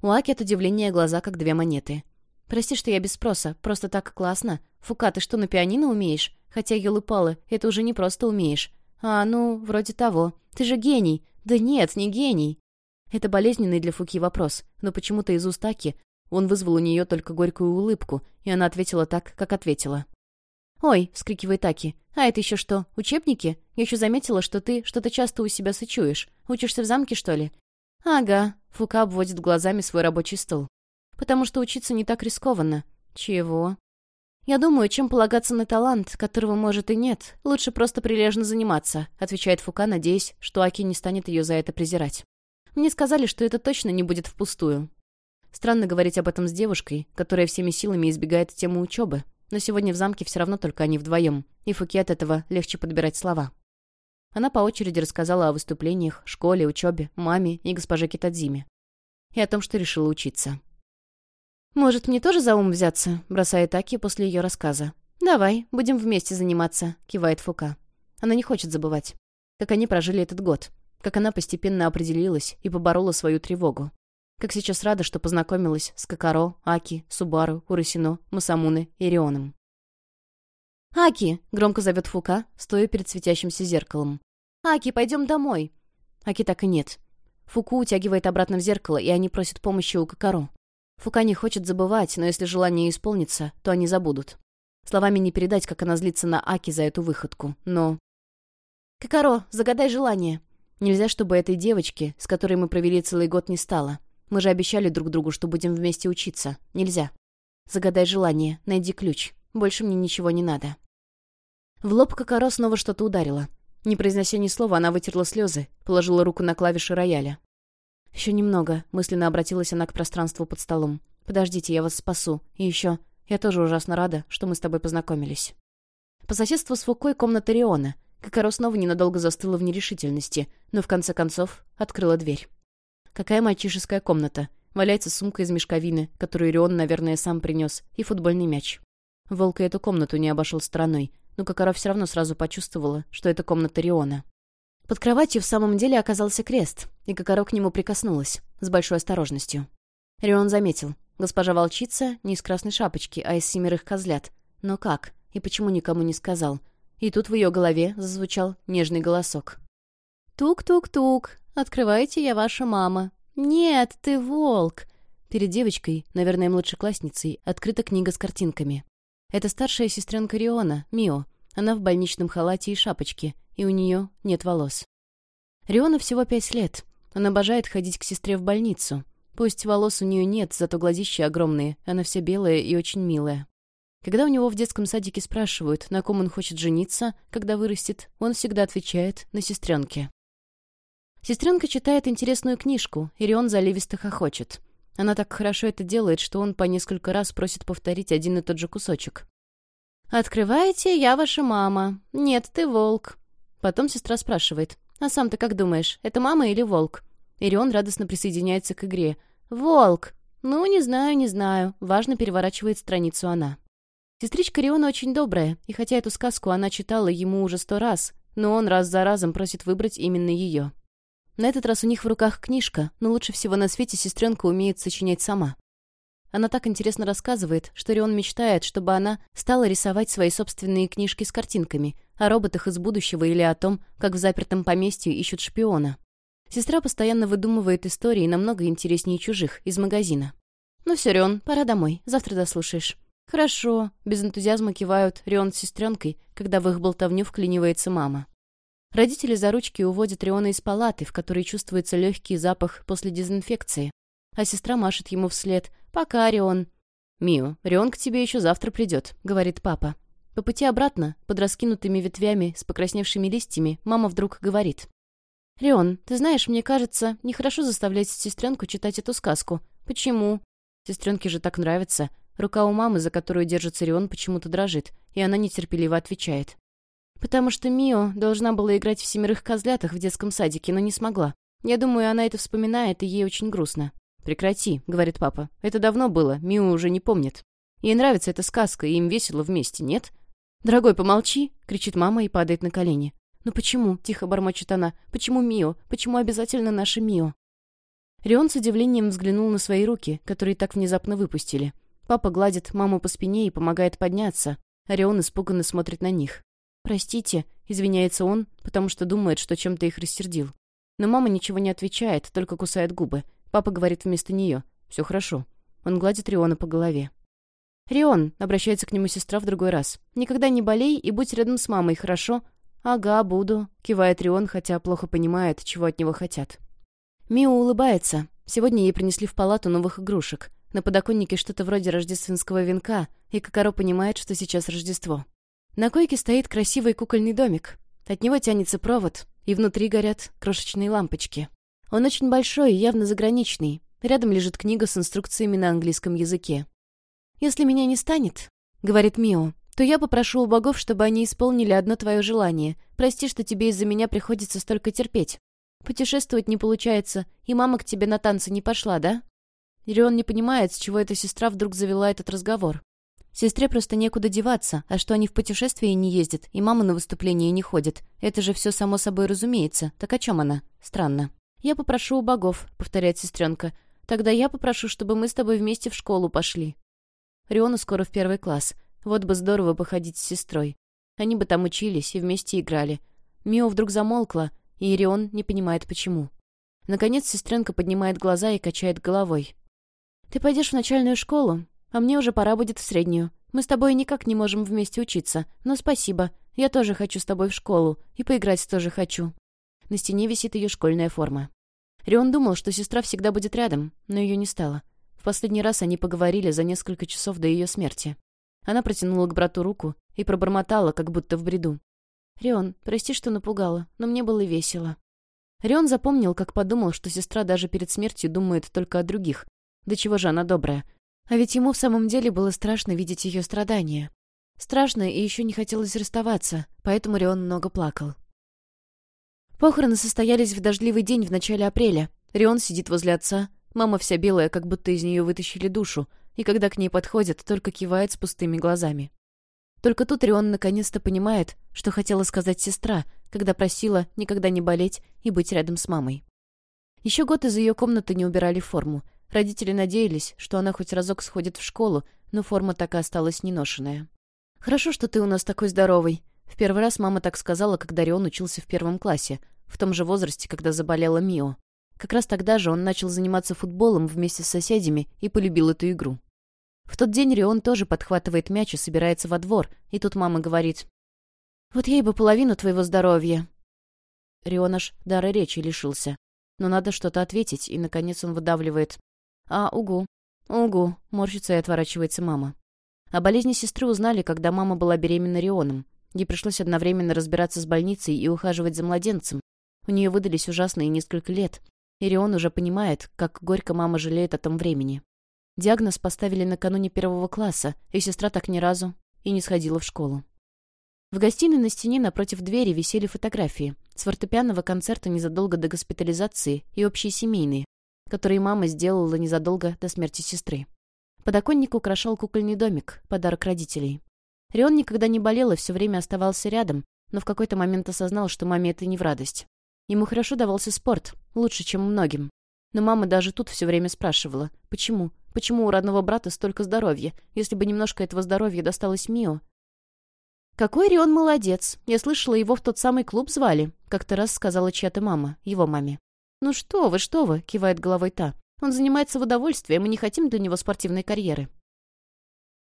S1: У Аки от удивления глаза как две монеты. «Прости, что я без спроса. Просто так классно. Фука, ты что, на пианино умеешь? Хотя, елы-палы, это уже не просто умеешь. А, ну, вроде того. Ты же гений. Да нет, не гений. Это болезненный для Фуки вопрос, но почему-то из уст Аки он вызвал у нее только горькую улыбку, и она ответила так, как ответила. «Ой!» — вскрикивает Аки. «А это еще что, учебники? Я еще заметила, что ты что-то часто у себя сычуешь. Учишься в замке, что ли?» «Ага», — Фука обводит глазами свой рабочий стол. «Потому что учиться не так рискованно». «Чего?» «Я думаю, чем полагаться на талант, которого, может, и нет, лучше просто прилежно заниматься», — отвечает Фука, надеясь, что Аки не станет ее за это презирать. «Мне сказали, что это точно не будет впустую». Странно говорить об этом с девушкой, которая всеми силами избегает темы учебы, но сегодня в замке все равно только они вдвоем, и Фуке от этого легче подбирать слова. Она по очереди рассказала о выступлениях, школе, учебе, маме и госпоже Китадзиме. И о том, что решила учиться. «Может, мне тоже за ум взяться?» — бросает Аки после ее рассказа. «Давай, будем вместе заниматься», — кивает Фука. Она не хочет забывать, как они прожили этот год, как она постепенно определилась и поборола свою тревогу, как сейчас рада, что познакомилась с Кокаро, Аки, Субару, Урасино, Масамуны и Рионом. «Аки!» — громко зовет Фука, стоя перед светящимся зеркалом. «Аки, пойдем домой!» Аки так и нет. Фуку утягивает обратно в зеркало, и они просят помощи у Кокаро. Фука не хочет забывать, но если желание исполнится, то они забудут. Словами не передать, как она злится на Аки за эту выходку, но... «Кокаро, загадай желание!» Нельзя, чтобы этой девочке, с которой мы провели целый год, не стало. Мы же обещали друг другу, что будем вместе учиться. Нельзя. Загадай желание, найди ключ. Больше мне ничего не надо». В лоб Кокоро снова что-то ударило. Не произнося ни слова, она вытерла слезы, положила руку на клавиши рояля. «Еще немного», — мысленно обратилась она к пространству под столом. «Подождите, я вас спасу. И еще, я тоже ужасно рада, что мы с тобой познакомились». По соседству с Фукой комната Риона. Кокоро снова ненадолго застыла в нерешительности, но в конце концов открыла дверь. Какая мальчишеская комната. Валяется сумка из мешковины, которую Рион, наверное, сам принес, и футбольный мяч. Волк эту комнату не обошел стороной, но Кокоро все равно сразу почувствовала, что это комната Риона. Под кроватью в самом деле оказался крест, и Кокоро к нему прикоснулась, с большой осторожностью. Рион заметил. Госпожа волчица не из красной шапочки, а из семерых козлят. Но как? И почему никому не сказал? И тут в ее голове зазвучал нежный голосок. «Тук-тук-тук! Открывайте, я ваша мама». «Нет, ты волк!» Перед девочкой, наверное, младшеклассницей, открыта книга с картинками. Это старшая сестренка Риона, Мио. Она в больничном халате и шапочке, и у нее нет волос. Риона всего пять лет. Он обожает ходить к сестре в больницу. Пусть волос у нее нет, зато глазища огромные, она вся белая и очень милая. Когда у него в детском садике спрашивают, на ком он хочет жениться, когда вырастет, он всегда отвечает «на сестренке». Сестренка читает интересную книжку, и Рион заливисто хохочет. Она так хорошо это делает, что он по несколько раз просит повторить один и тот же кусочек. «Открывайте, я ваша мама. Нет, ты волк». Потом сестра спрашивает. «А сам ты как думаешь, это мама или волк?» Ирион радостно присоединяется к игре. «Волк!» «Ну, не знаю, не знаю». Важно переворачивает страницу она. Сестричка Риона очень добрая, и хотя эту сказку она читала ему уже сто раз, но он раз за разом просит выбрать именно ее. На этот раз у них в руках книжка, но лучше всего на свете сестренка умеет сочинять сама. Она так интересно рассказывает, что Рион мечтает, чтобы она стала рисовать свои собственные книжки с картинками о роботах из будущего или о том, как в запертом поместье ищут шпиона. Сестра постоянно выдумывает истории намного интереснее чужих, из магазина. «Ну все, Рион, пора домой, завтра дослушаешь». «Хорошо», — без энтузиазма кивают Рион с сестренкой, когда в их болтовню вклинивается мама. Родители за ручки уводят Риона из палаты, в которой чувствуется легкий запах после дезинфекции. А сестра машет ему вслед. «Пока, Рион». «Мио, Рион к тебе еще завтра придет», — говорит папа. По пути обратно, под раскинутыми ветвями с покрасневшими листьями, мама вдруг говорит. «Рион, ты знаешь, мне кажется, нехорошо заставлять сестренку читать эту сказку. Почему?» Сестренке же так нравится. Рука у мамы, за которую держится Рион, почему-то дрожит, и она нетерпеливо отвечает. Потому что Мио должна была играть в «Семерых козлятах» в детском садике, но не смогла. Я думаю, она это вспоминает, и ей очень грустно. «Прекрати», — говорит папа. «Это давно было, Мио уже не помнит. Ей нравится эта сказка, и им весело вместе, нет?» «Дорогой, помолчи!» — кричит мама и падает на колени. «Ну почему?» — тихо бормочет она. «Почему Мио? Почему обязательно наша Мио?» Рион с удивлением взглянул на свои руки, которые так внезапно выпустили. Папа гладит маму по спине и помогает подняться. Орион испуганно смотрит на них. «Простите», — извиняется он, потому что думает, что чем-то их рассердил. Но мама ничего не отвечает, только кусает губы. Папа говорит вместо нее. «Все хорошо». Он гладит Риона по голове. «Рион», — обращается к нему сестра в другой раз, — «никогда не болей и будь рядом с мамой, хорошо?» «Ага, буду», — кивает Рион, хотя плохо понимает, чего от него хотят. Мио улыбается. Сегодня ей принесли в палату новых игрушек. На подоконнике что-то вроде рождественского венка, и Кокоро понимает, что сейчас Рождество. На койке стоит красивый кукольный домик. От него тянется провод, и внутри горят крошечные лампочки. Он очень большой и явно заграничный. Рядом лежит книга с инструкциями на английском языке. «Если меня не станет», — говорит Мио, «то я попрошу у богов, чтобы они исполнили одно твое желание. Прости, что тебе из-за меня приходится столько терпеть. Путешествовать не получается, и мама к тебе на танцы не пошла, да?» Ирион не понимает, с чего эта сестра вдруг завела этот разговор. Сестре просто некуда деваться, а что они в путешествии не ездят, и мама на выступление не ходит. Это же все само собой разумеется. Так о чем она? Странно. «Я попрошу у богов», — повторяет сестренка. «Тогда я попрошу, чтобы мы с тобой вместе в школу пошли». Риону скоро в первый класс. Вот бы здорово походить с сестрой. Они бы там учились и вместе играли. Мио вдруг замолкла, и Ирион не понимает, почему. Наконец сестренка поднимает глаза и качает головой. «Ты пойдешь в начальную школу, а мне уже пора будет в среднюю. Мы с тобой никак не можем вместе учиться. Но спасибо. Я тоже хочу с тобой в школу. И поиграть тоже хочу». На стене висит ее школьная форма. Рион думал, что сестра всегда будет рядом, но ее не стало. В последний раз они поговорили за несколько часов до ее смерти. Она протянула к брату руку и пробормотала, как будто в бреду. «Рион, прости, что напугала, но мне было весело». Рион запомнил, как подумал, что сестра даже перед смертью думает только о других. Да чего же она добрая, а ведь ему в самом деле было страшно видеть ее страдания. Страшно и еще не хотелось расставаться, поэтому Рион много плакал. Похороны состоялись в дождливый день в начале апреля. Рион сидит возле отца, мама вся белая, как будто из нее вытащили душу, и когда к ней подходят, только кивает с пустыми глазами. Только тут Рион наконец-то понимает, что хотела сказать сестра, когда просила никогда не болеть и быть рядом с мамой. Еще год из ее комнаты не убирали форму, Родители надеялись, что она хоть разок сходит в школу, но форма так и осталась неношенная. «Хорошо, что ты у нас такой здоровый». В первый раз мама так сказала, когда Рион учился в первом классе, в том же возрасте, когда заболела Мио. Как раз тогда же он начал заниматься футболом вместе с соседями и полюбил эту игру. В тот день Рион тоже подхватывает мяч и собирается во двор, и тут мама говорит, «Вот ей бы половину твоего здоровья». Рион аж дара речи лишился. Но надо что-то ответить, и, наконец, он выдавливает. «А, угу. Угу», — морщится и отворачивается мама. О болезни сестры узнали, когда мама была беременна Рионом. Ей пришлось одновременно разбираться с больницей и ухаживать за младенцем. У нее выдались ужасные несколько лет. И Рион уже понимает, как горько мама жалеет о том времени. Диагноз поставили накануне первого класса, и сестра так ни разу и не сходила в школу. В гостиной на стене напротив двери висели фотографии с фортепианного концерта незадолго до госпитализации и общие семейные, который мама сделала незадолго до смерти сестры. Подоконник украшал кукольный домик, подарок родителей. Рион никогда не болел и все время оставался рядом, но в какой-то момент осознал, что маме это не в радость. Ему хорошо давался спорт, лучше, чем многим. Но мама даже тут все время спрашивала, почему? Почему у родного брата столько здоровья? Если бы немножко этого здоровья досталось Мио. «Какой Рион молодец! Я слышала, его в тот самый клуб звали», — как-то раз сказала чья-то мама, его маме. «Ну что вы, что вы!» — кивает головой та. «Он занимается в удовольствии, мы не хотим для него спортивной карьеры».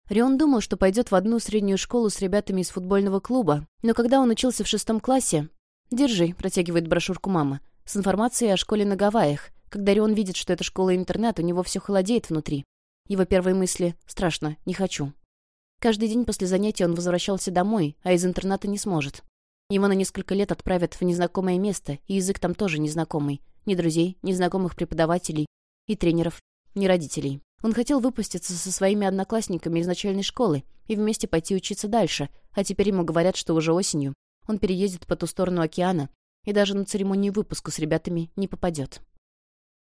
S1: Рион думал, что пойдет в одну среднюю школу с ребятами из футбольного клуба, но когда он учился в шестом классе, «Держи», — протягивает брошюрку мама, с информацией о школе на Гавайях. Когда Рион видит, что это школа-интернат, у него все холодеет внутри. Его первые мысли «страшно, не хочу». Каждый день после занятий он возвращался домой, а из интерната не сможет. Его на несколько лет отправят в незнакомое место, и язык там тоже незнакомый. Ни друзей, ни знакомых преподавателей, и тренеров, ни родителей. Он хотел выпуститься со своими одноклассниками из начальной школы и вместе пойти учиться дальше, а теперь ему говорят, что уже осенью он переедет по ту сторону океана и даже на церемонию выпуска с ребятами не попадет.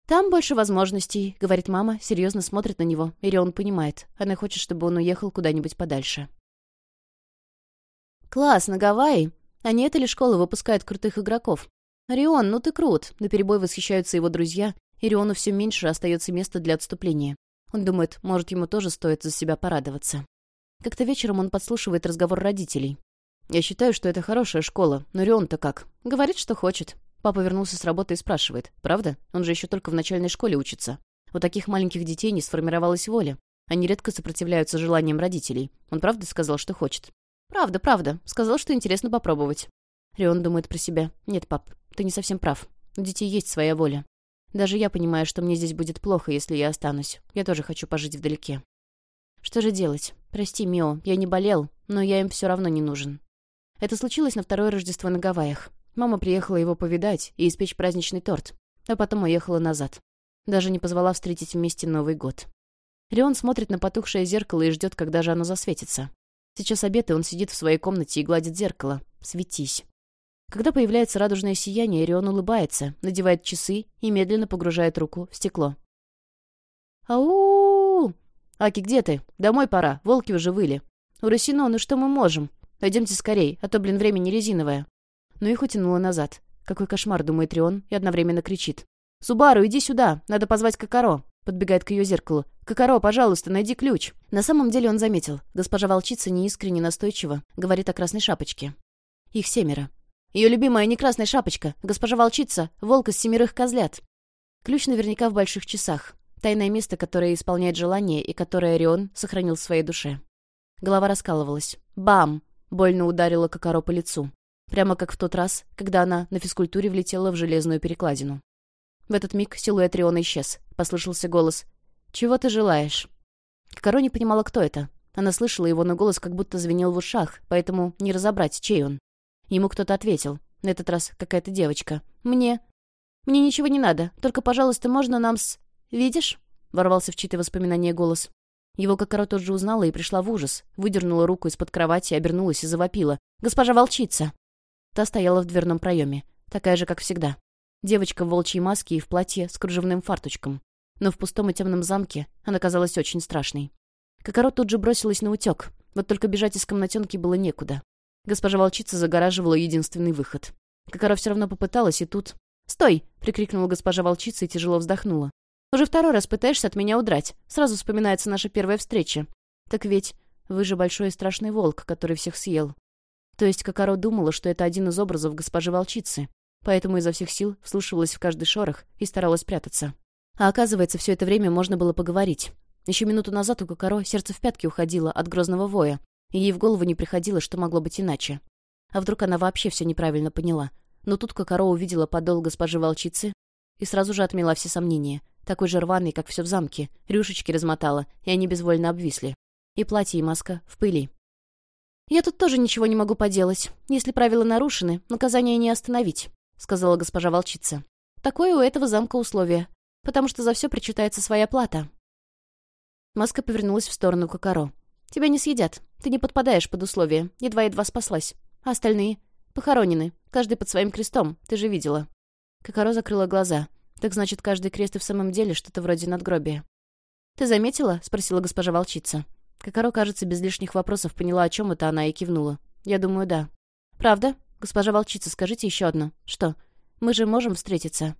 S1: «Там больше возможностей», — говорит мама, серьезно смотрит на него, и он понимает. Она хочет, чтобы он уехал куда-нибудь подальше. «Класс, на Гавайи. А не это ли школа выпускает крутых игроков? Рион, ну ты крут!» Наперебой восхищаются его друзья, и Риону все меньше остается места для отступления. Он думает, может, ему тоже стоит за себя порадоваться. Как-то вечером он подслушивает разговор родителей. «Я считаю, что это хорошая школа, но Рион-то как?» «Говорит, что хочет». Папа вернулся с работы и спрашивает. «Правда? Он же еще только в начальной школе учится. У таких маленьких детей не сформировалась воля. Они редко сопротивляются желаниям родителей. Он правда сказал, что хочет?» «Правда, правда. Сказал, что интересно попробовать». Рион думает про себя. «Нет, пап, ты не совсем прав. У детей есть своя воля. Даже я понимаю, что мне здесь будет плохо, если я останусь. Я тоже хочу пожить вдалеке. Что же делать? Прости, Мио, я не болел, но я им все равно не нужен. Это случилось на второе Рождество на Гавайях. Мама приехала его повидать и испечь праздничный торт, а потом уехала назад. Даже не позвала встретить вместе Новый год. Леон смотрит на потухшее зеркало и ждет, когда же оно засветится. Сейчас обед, и он сидит в своей комнате и гладит зеркало. Светись. Когда появляется радужное сияние, Рион улыбается, надевает часы и медленно погружает руку в стекло. «Ау! Аки, где ты? Домой пора, волки уже выли. Урасино, ну что мы можем? Пойдемте скорей, а то, блин, время не резиновое». Но их утянуло назад. Какой кошмар, думает Рион, и одновременно кричит. «Субару, иди сюда! Надо позвать Кокоро!» Подбегает к ее зеркалу. «Кокоро, пожалуйста, найди ключ!» На самом деле он заметил. Госпожа волчица неискренне настойчиво говорит о красной шапочке. Их семеро. Ее любимая не красная шапочка, госпожа волчица, волк из семерых козлят. Ключ наверняка в больших часах. Тайное место, которое исполняет желание и которое Орион сохранил в своей душе. Голова раскалывалась. Бам! Больно ударила Кокоро по лицу. Прямо как в тот раз, когда она на физкультуре влетела в железную перекладину. В этот миг силуэт Риона исчез. Послышался голос. «Чего ты желаешь?» Кокоро не понимала, кто это. Она слышала его, но голос как будто звенел в ушах, поэтому не разобрать, чей он. Ему кто-то ответил. На этот раз какая-то девочка. «Мне...» «Мне ничего не надо. Только, пожалуйста, можно нам с...» «Видишь?» — ворвался в чьи-то воспоминания голос. Его Кокоро тут же узнала и пришла в ужас. Выдернула руку из-под кровати, обернулась и завопила. «Госпожа волчица!» Та стояла в дверном проеме. Такая же, как всегда. Девочка в волчьей маске и в платье с кружевным фарточком. Но в пустом и темном замке она казалась очень страшной. Кокоро тут же бросилась на утек. Вот только бежать из комнатенки было некуда. Госпожа волчица загораживала единственный выход. Кокоро все равно попыталась, и тут... «Стой!» — прикрикнула госпожа волчица и тяжело вздохнула. «Уже второй раз пытаешься от меня удрать. Сразу вспоминается наша первая встреча. Так ведь вы же большой и страшный волк, который всех съел». То есть Кокоро думала, что это один из образов госпожи волчицы, поэтому изо всех сил вслушивалась в каждый шорох и старалась прятаться. А оказывается, все это время можно было поговорить. Еще минуту назад у Кокоро сердце в пятки уходило от грозного воя, и ей в голову не приходило, что могло быть иначе. А вдруг она вообще все неправильно поняла? Но тут Кокоро увидела подол госпожи волчицы и сразу же отмела все сомнения. Такой же рваный, как все в замке. Рюшечки размотала, и они безвольно обвисли. И платье, и маска в пыли. «Я тут тоже ничего не могу поделать. Если правила нарушены, наказание не остановить», — сказала госпожа волчица. «Такое у этого замка условие, потому что за все причитается своя плата». Маска повернулась в сторону Кокоро. Тебя не съедят. Ты не подпадаешь под условия. Едва-едва спаслась. А остальные? Похоронены. Каждый под своим крестом. Ты же видела. Кокоро закрыла глаза. Так значит, каждый крест и в самом деле что-то вроде надгробия. «Ты заметила?» — спросила госпожа волчица. Кокоро, кажется, без лишних вопросов поняла, о чем это она, и кивнула. «Я думаю, да». «Правда? Госпожа волчица, скажите еще одно. Что? Мы же можем встретиться?»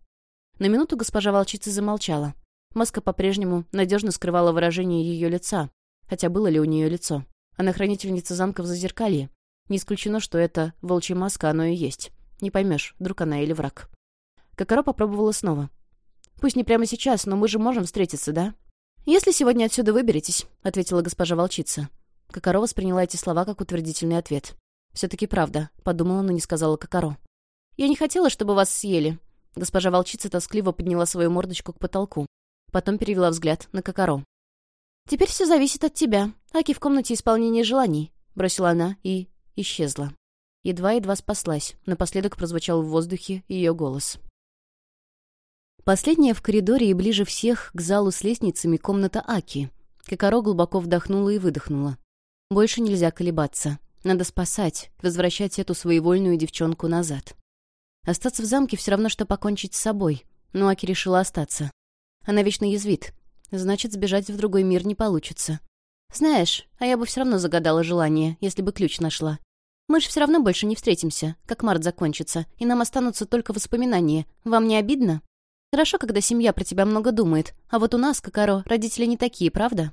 S1: На минуту госпожа волчица замолчала. Маска по-прежнему надежно скрывала выражение ее лица, Хотя было ли у нее лицо? Она хранительница замка в Зазеркалье. Не исключено, что это волчья маска, оно и есть. Не поймешь, друг она или враг. Кокоро попробовала снова. «Пусть не прямо сейчас, но мы же можем встретиться, да?» «Если сегодня отсюда выберетесь», — ответила госпожа волчица. Кокоро восприняла эти слова как утвердительный ответ. «Все-таки правда», — подумала, но не сказала Кокоро. Я не хотела, чтобы вас съели». Госпожа волчица тоскливо подняла свою мордочку к потолку. Потом перевела взгляд на Кокоро. «Теперь все зависит от тебя. Аки в комнате исполнения желаний», — бросила она и исчезла. Едва-едва спаслась. Напоследок прозвучал в воздухе ее голос. Последняя в коридоре и ближе всех к залу с лестницами комната Аки. Кокоро глубоко вдохнула и выдохнула. Больше нельзя колебаться. Надо спасать, возвращать эту своевольную девчонку назад. Остаться в замке все равно, что покончить с собой. Но Аки решила остаться. Она вечно язвит. Значит, сбежать в другой мир не получится. Знаешь, а я бы все равно загадала желание, если бы ключ нашла. Мы же все равно больше не встретимся, как март закончится, и нам останутся только воспоминания. Вам не обидно? Хорошо, когда семья про тебя много думает, а вот у нас, Кокоро, родители не такие, правда?»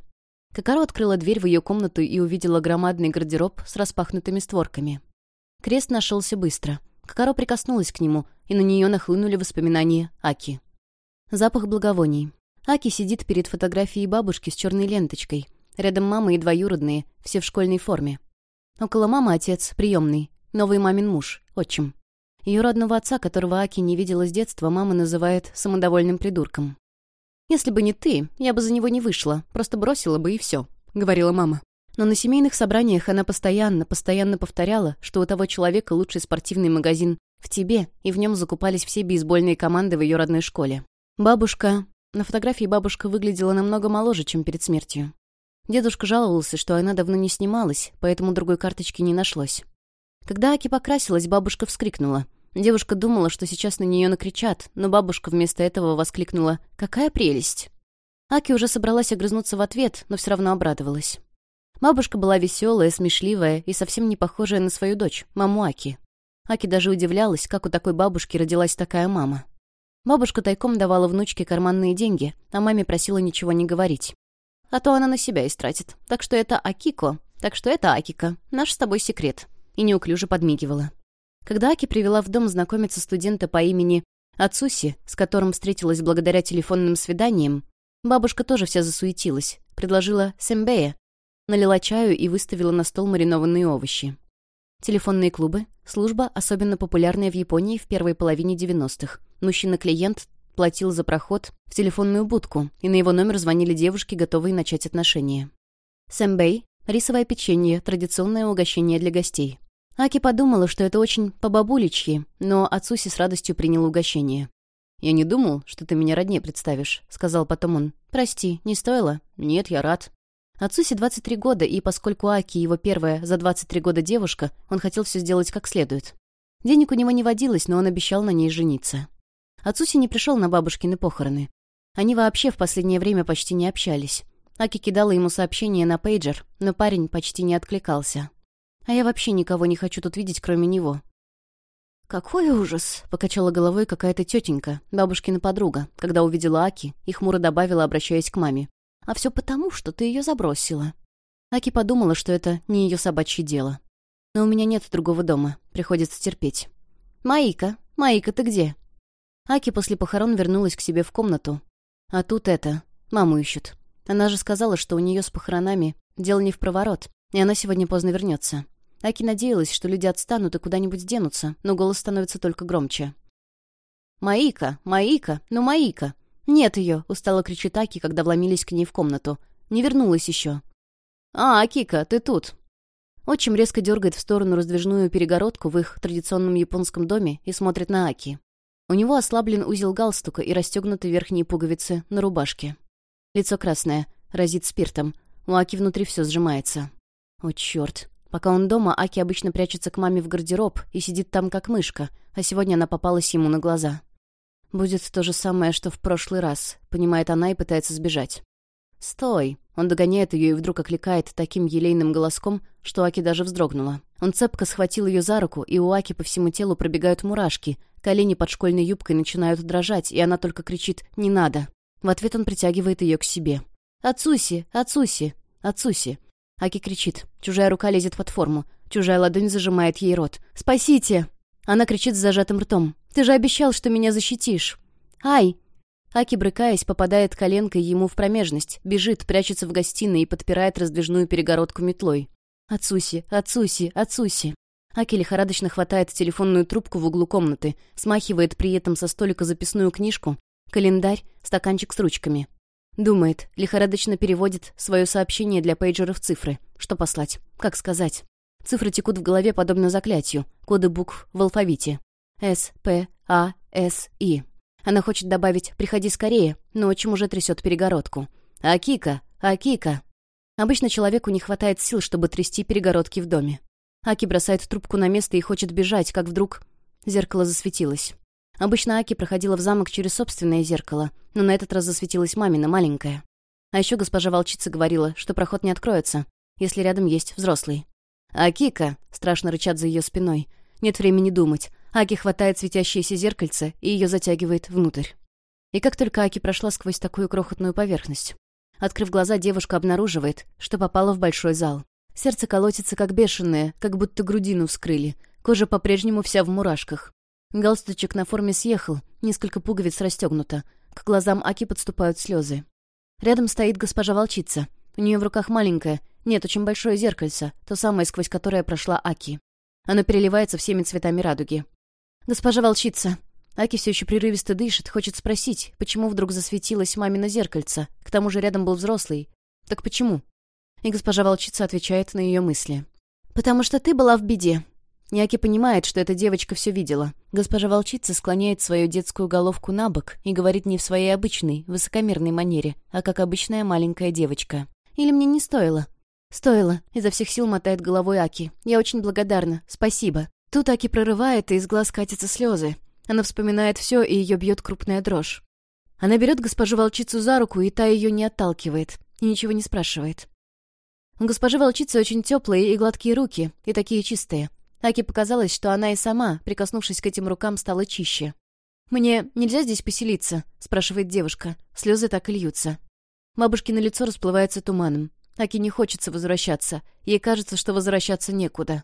S1: Кокоро открыла дверь в ее комнату и увидела громадный гардероб с распахнутыми створками. Крест нашелся быстро. Кокоро прикоснулась к нему, и на нее нахлынули воспоминания Аки. Запах благовоний. Аки сидит перед фотографией бабушки с черной ленточкой. Рядом мама и двоюродные, все в школьной форме. Около мамы отец, приемный, новый мамин муж, отчим. Ее родного отца, которого Аки не видела с детства, мама называет самодовольным придурком. «Если бы не ты, я бы за него не вышла, просто бросила бы и все», — говорила мама. Но на семейных собраниях она постоянно, постоянно повторяла, что у того человека лучший спортивный магазин в тебе, и в нем закупались все бейсбольные команды в ее родной школе. Бабушка... На фотографии бабушка выглядела намного моложе, чем перед смертью. Дедушка жаловался, что она давно не снималась, поэтому другой карточки не нашлось. Когда Аки покрасилась, бабушка вскрикнула. Девушка думала, что сейчас на нее накричат, но бабушка вместо этого воскликнула «Какая прелесть!». Аки уже собралась огрызнуться в ответ, но все равно обрадовалась. Бабушка была веселая, смешливая и совсем не похожая на свою дочь, маму Аки. Аки даже удивлялась, как у такой бабушки родилась такая мама. Бабушка тайком давала внучке карманные деньги, а маме просила ничего не говорить. А то она на себя истратит. Так что это Акико, так что это Акика, наш с тобой секрет и неуклюже подмигивала. Когда Аки привела в дом знакомиться студента по имени Ацуси, с которым встретилась благодаря телефонным свиданиям, бабушка тоже вся засуетилась, предложила сэмбея, налила чаю и выставила на стол маринованные овощи. Телефонные клубы — служба, особенно популярная в Японии в первой половине 90-х. Мужчина-клиент платил за проход в телефонную будку, и на его номер звонили девушки, готовые начать отношения. Сэмбэй Рисовое печенье — традиционное угощение для гостей. Аки подумала, что это очень по-бабуличьи, но Ацуси с радостью принял угощение. «Я не думал, что ты меня роднее представишь», — сказал потом он. «Прости, не стоило?» «Нет, я рад». Ацуси 23 года, и поскольку Аки его первая за 23 года девушка, он хотел все сделать как следует. Денег у него не водилось, но он обещал на ней жениться. Ацуси не пришел на бабушкины похороны. Они вообще в последнее время почти не общались. Аки кидала ему сообщение на пейджер, но парень почти не откликался. А я вообще никого не хочу тут видеть, кроме него. «Какой ужас!» — покачала головой какая-то тетенька, бабушкина подруга, когда увидела Аки и хмуро добавила, обращаясь к маме. «А все потому, что ты ее забросила». Аки подумала, что это не ее собачье дело. «Но у меня нет другого дома, приходится терпеть». «Маика, Маика, ты где?» Аки после похорон вернулась к себе в комнату. А тут это... Маму ищут. Она же сказала, что у нее с похоронами дело не в проворот, и она сегодня поздно вернется. Аки надеялась, что люди отстанут и куда-нибудь денутся, но голос становится только громче. «Маика! Маика! Ну, Маика!» «Нет ее!» — устало кричит Аки, когда вломились к ней в комнату. «Не вернулась еще!» «А, Акика, ты тут!» Отчим резко дергает в сторону раздвижную перегородку в их традиционном японском доме и смотрит на Аки. У него ослаблен узел галстука и расстегнуты верхние пуговицы на рубашке. Лицо красное, разит спиртом. У Аки внутри все сжимается. О, черт. Пока он дома, Аки обычно прячется к маме в гардероб и сидит там как мышка, а сегодня она попалась ему на глаза. «Будет то же самое, что в прошлый раз», — понимает она и пытается сбежать. «Стой!» Он догоняет ее и вдруг окликает таким елейным голоском, что Аки даже вздрогнула. Он цепко схватил ее за руку, и у Аки по всему телу пробегают мурашки, колени под школьной юбкой начинают дрожать, и она только кричит «Не над!». В ответ он притягивает ее к себе. «Ацуси! Ацуси! Ацуси!» Аки кричит. Чужая рука лезет под форму. Чужая ладонь зажимает ей рот. «Спасите!» Она кричит с зажатым ртом. «Ты же обещал, что меня защитишь!» «Ай!» Аки, брыкаясь, попадает коленкой ему в промежность, бежит, прячется в гостиной и подпирает раздвижную перегородку метлой. «Ацуси! Ацуси! Ацуси!» Аки лихорадочно хватает телефонную трубку в углу комнаты, смахивает при этом со столика записную книжку, календарь, стаканчик с ручками. Думает, лихорадочно переводит свое сообщение для пейджера в цифры. Что послать? Как сказать? Цифры текут в голове подобно заклятию, коды букв в алфавите. С, П, А, С, И. Она хочет добавить «приходи скорее», но отчим уже трясет перегородку. «Акика! Акика!» Обычно человеку не хватает сил, чтобы трясти перегородки в доме. Аки бросает трубку на место и хочет бежать, как вдруг... Зеркало засветилось. Обычно Аки проходила в замок через собственное зеркало, но на этот раз засветилась мамина, маленькая. А еще госпожа волчица говорила, что проход не откроется, если рядом есть взрослый. «Акика!» — страшно рычат за ее спиной. Нет времени думать. Аки хватает светящееся зеркальце и ее затягивает внутрь. И как только Аки прошла сквозь такую крохотную поверхность. Открыв глаза, девушка обнаруживает, что попала в большой зал. Сердце колотится как бешеное, как будто грудину вскрыли. Кожа по-прежнему вся в мурашках. Галстучек на форме съехал, несколько пуговиц расстегнуто. К глазам Аки подступают слезы. Рядом стоит госпожа волчица. У нее в руках маленькое, нет, очень большое зеркальце, то самое, сквозь которое прошла Аки. Оно переливается всеми цветами радуги. «Госпожа волчица!» Аки все еще прерывисто дышит, хочет спросить, почему вдруг засветилось мамино зеркальце. К тому же рядом был взрослый. Так почему? И госпожа волчица отвечает на ее мысли. «Потому что ты была в беде. Няки понимает, что эта девочка все видела. Госпожа волчица склоняет свою детскую головку на бок и говорит не в своей обычной, высокомерной манере, а как обычная маленькая девочка. «Или мне не стоило?» «Стоило», — изо всех сил мотает головой Аки. «Я очень благодарна. Спасибо». Тут Аки прорывает, и из глаз катятся слезы. Она вспоминает все, и ее бьет крупная дрожь. Она берет госпожу волчицу за руку, и та ее не отталкивает, и ничего не спрашивает. У госпожи волчицы очень теплые и гладкие руки, и такие чистые. Аки показалось, что она и сама, прикоснувшись к этим рукам, стала чище. «Мне нельзя здесь поселиться?» — спрашивает девушка. Слезы так и льются. Бабушкино лицо расплывается туманом. Аки не хочется возвращаться. Ей кажется, что возвращаться некуда.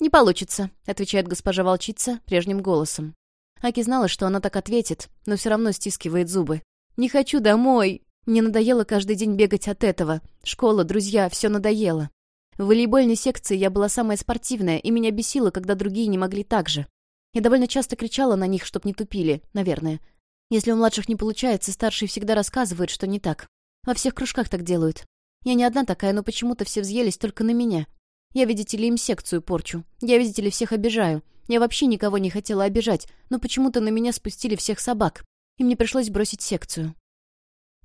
S1: «Не получится», — отвечает госпожа волчица прежним голосом. Аки знала, что она так ответит, но все равно стискивает зубы. «Не хочу домой!» Мне надоело каждый день бегать от этого. Школа, друзья, все надоело. В волейбольной секции я была самая спортивная, и меня бесило, когда другие не могли так же. Я довольно часто кричала на них, чтоб не тупили, наверное. Если у младших не получается, старшие всегда рассказывают, что не так. Во всех кружках так делают. Я не одна такая, но почему-то все взъелись только на меня. Я, видите ли, им секцию порчу. Я, видите ли, всех обижаю. Я вообще никого не хотела обижать, но почему-то на меня спустили всех собак. И мне пришлось бросить секцию.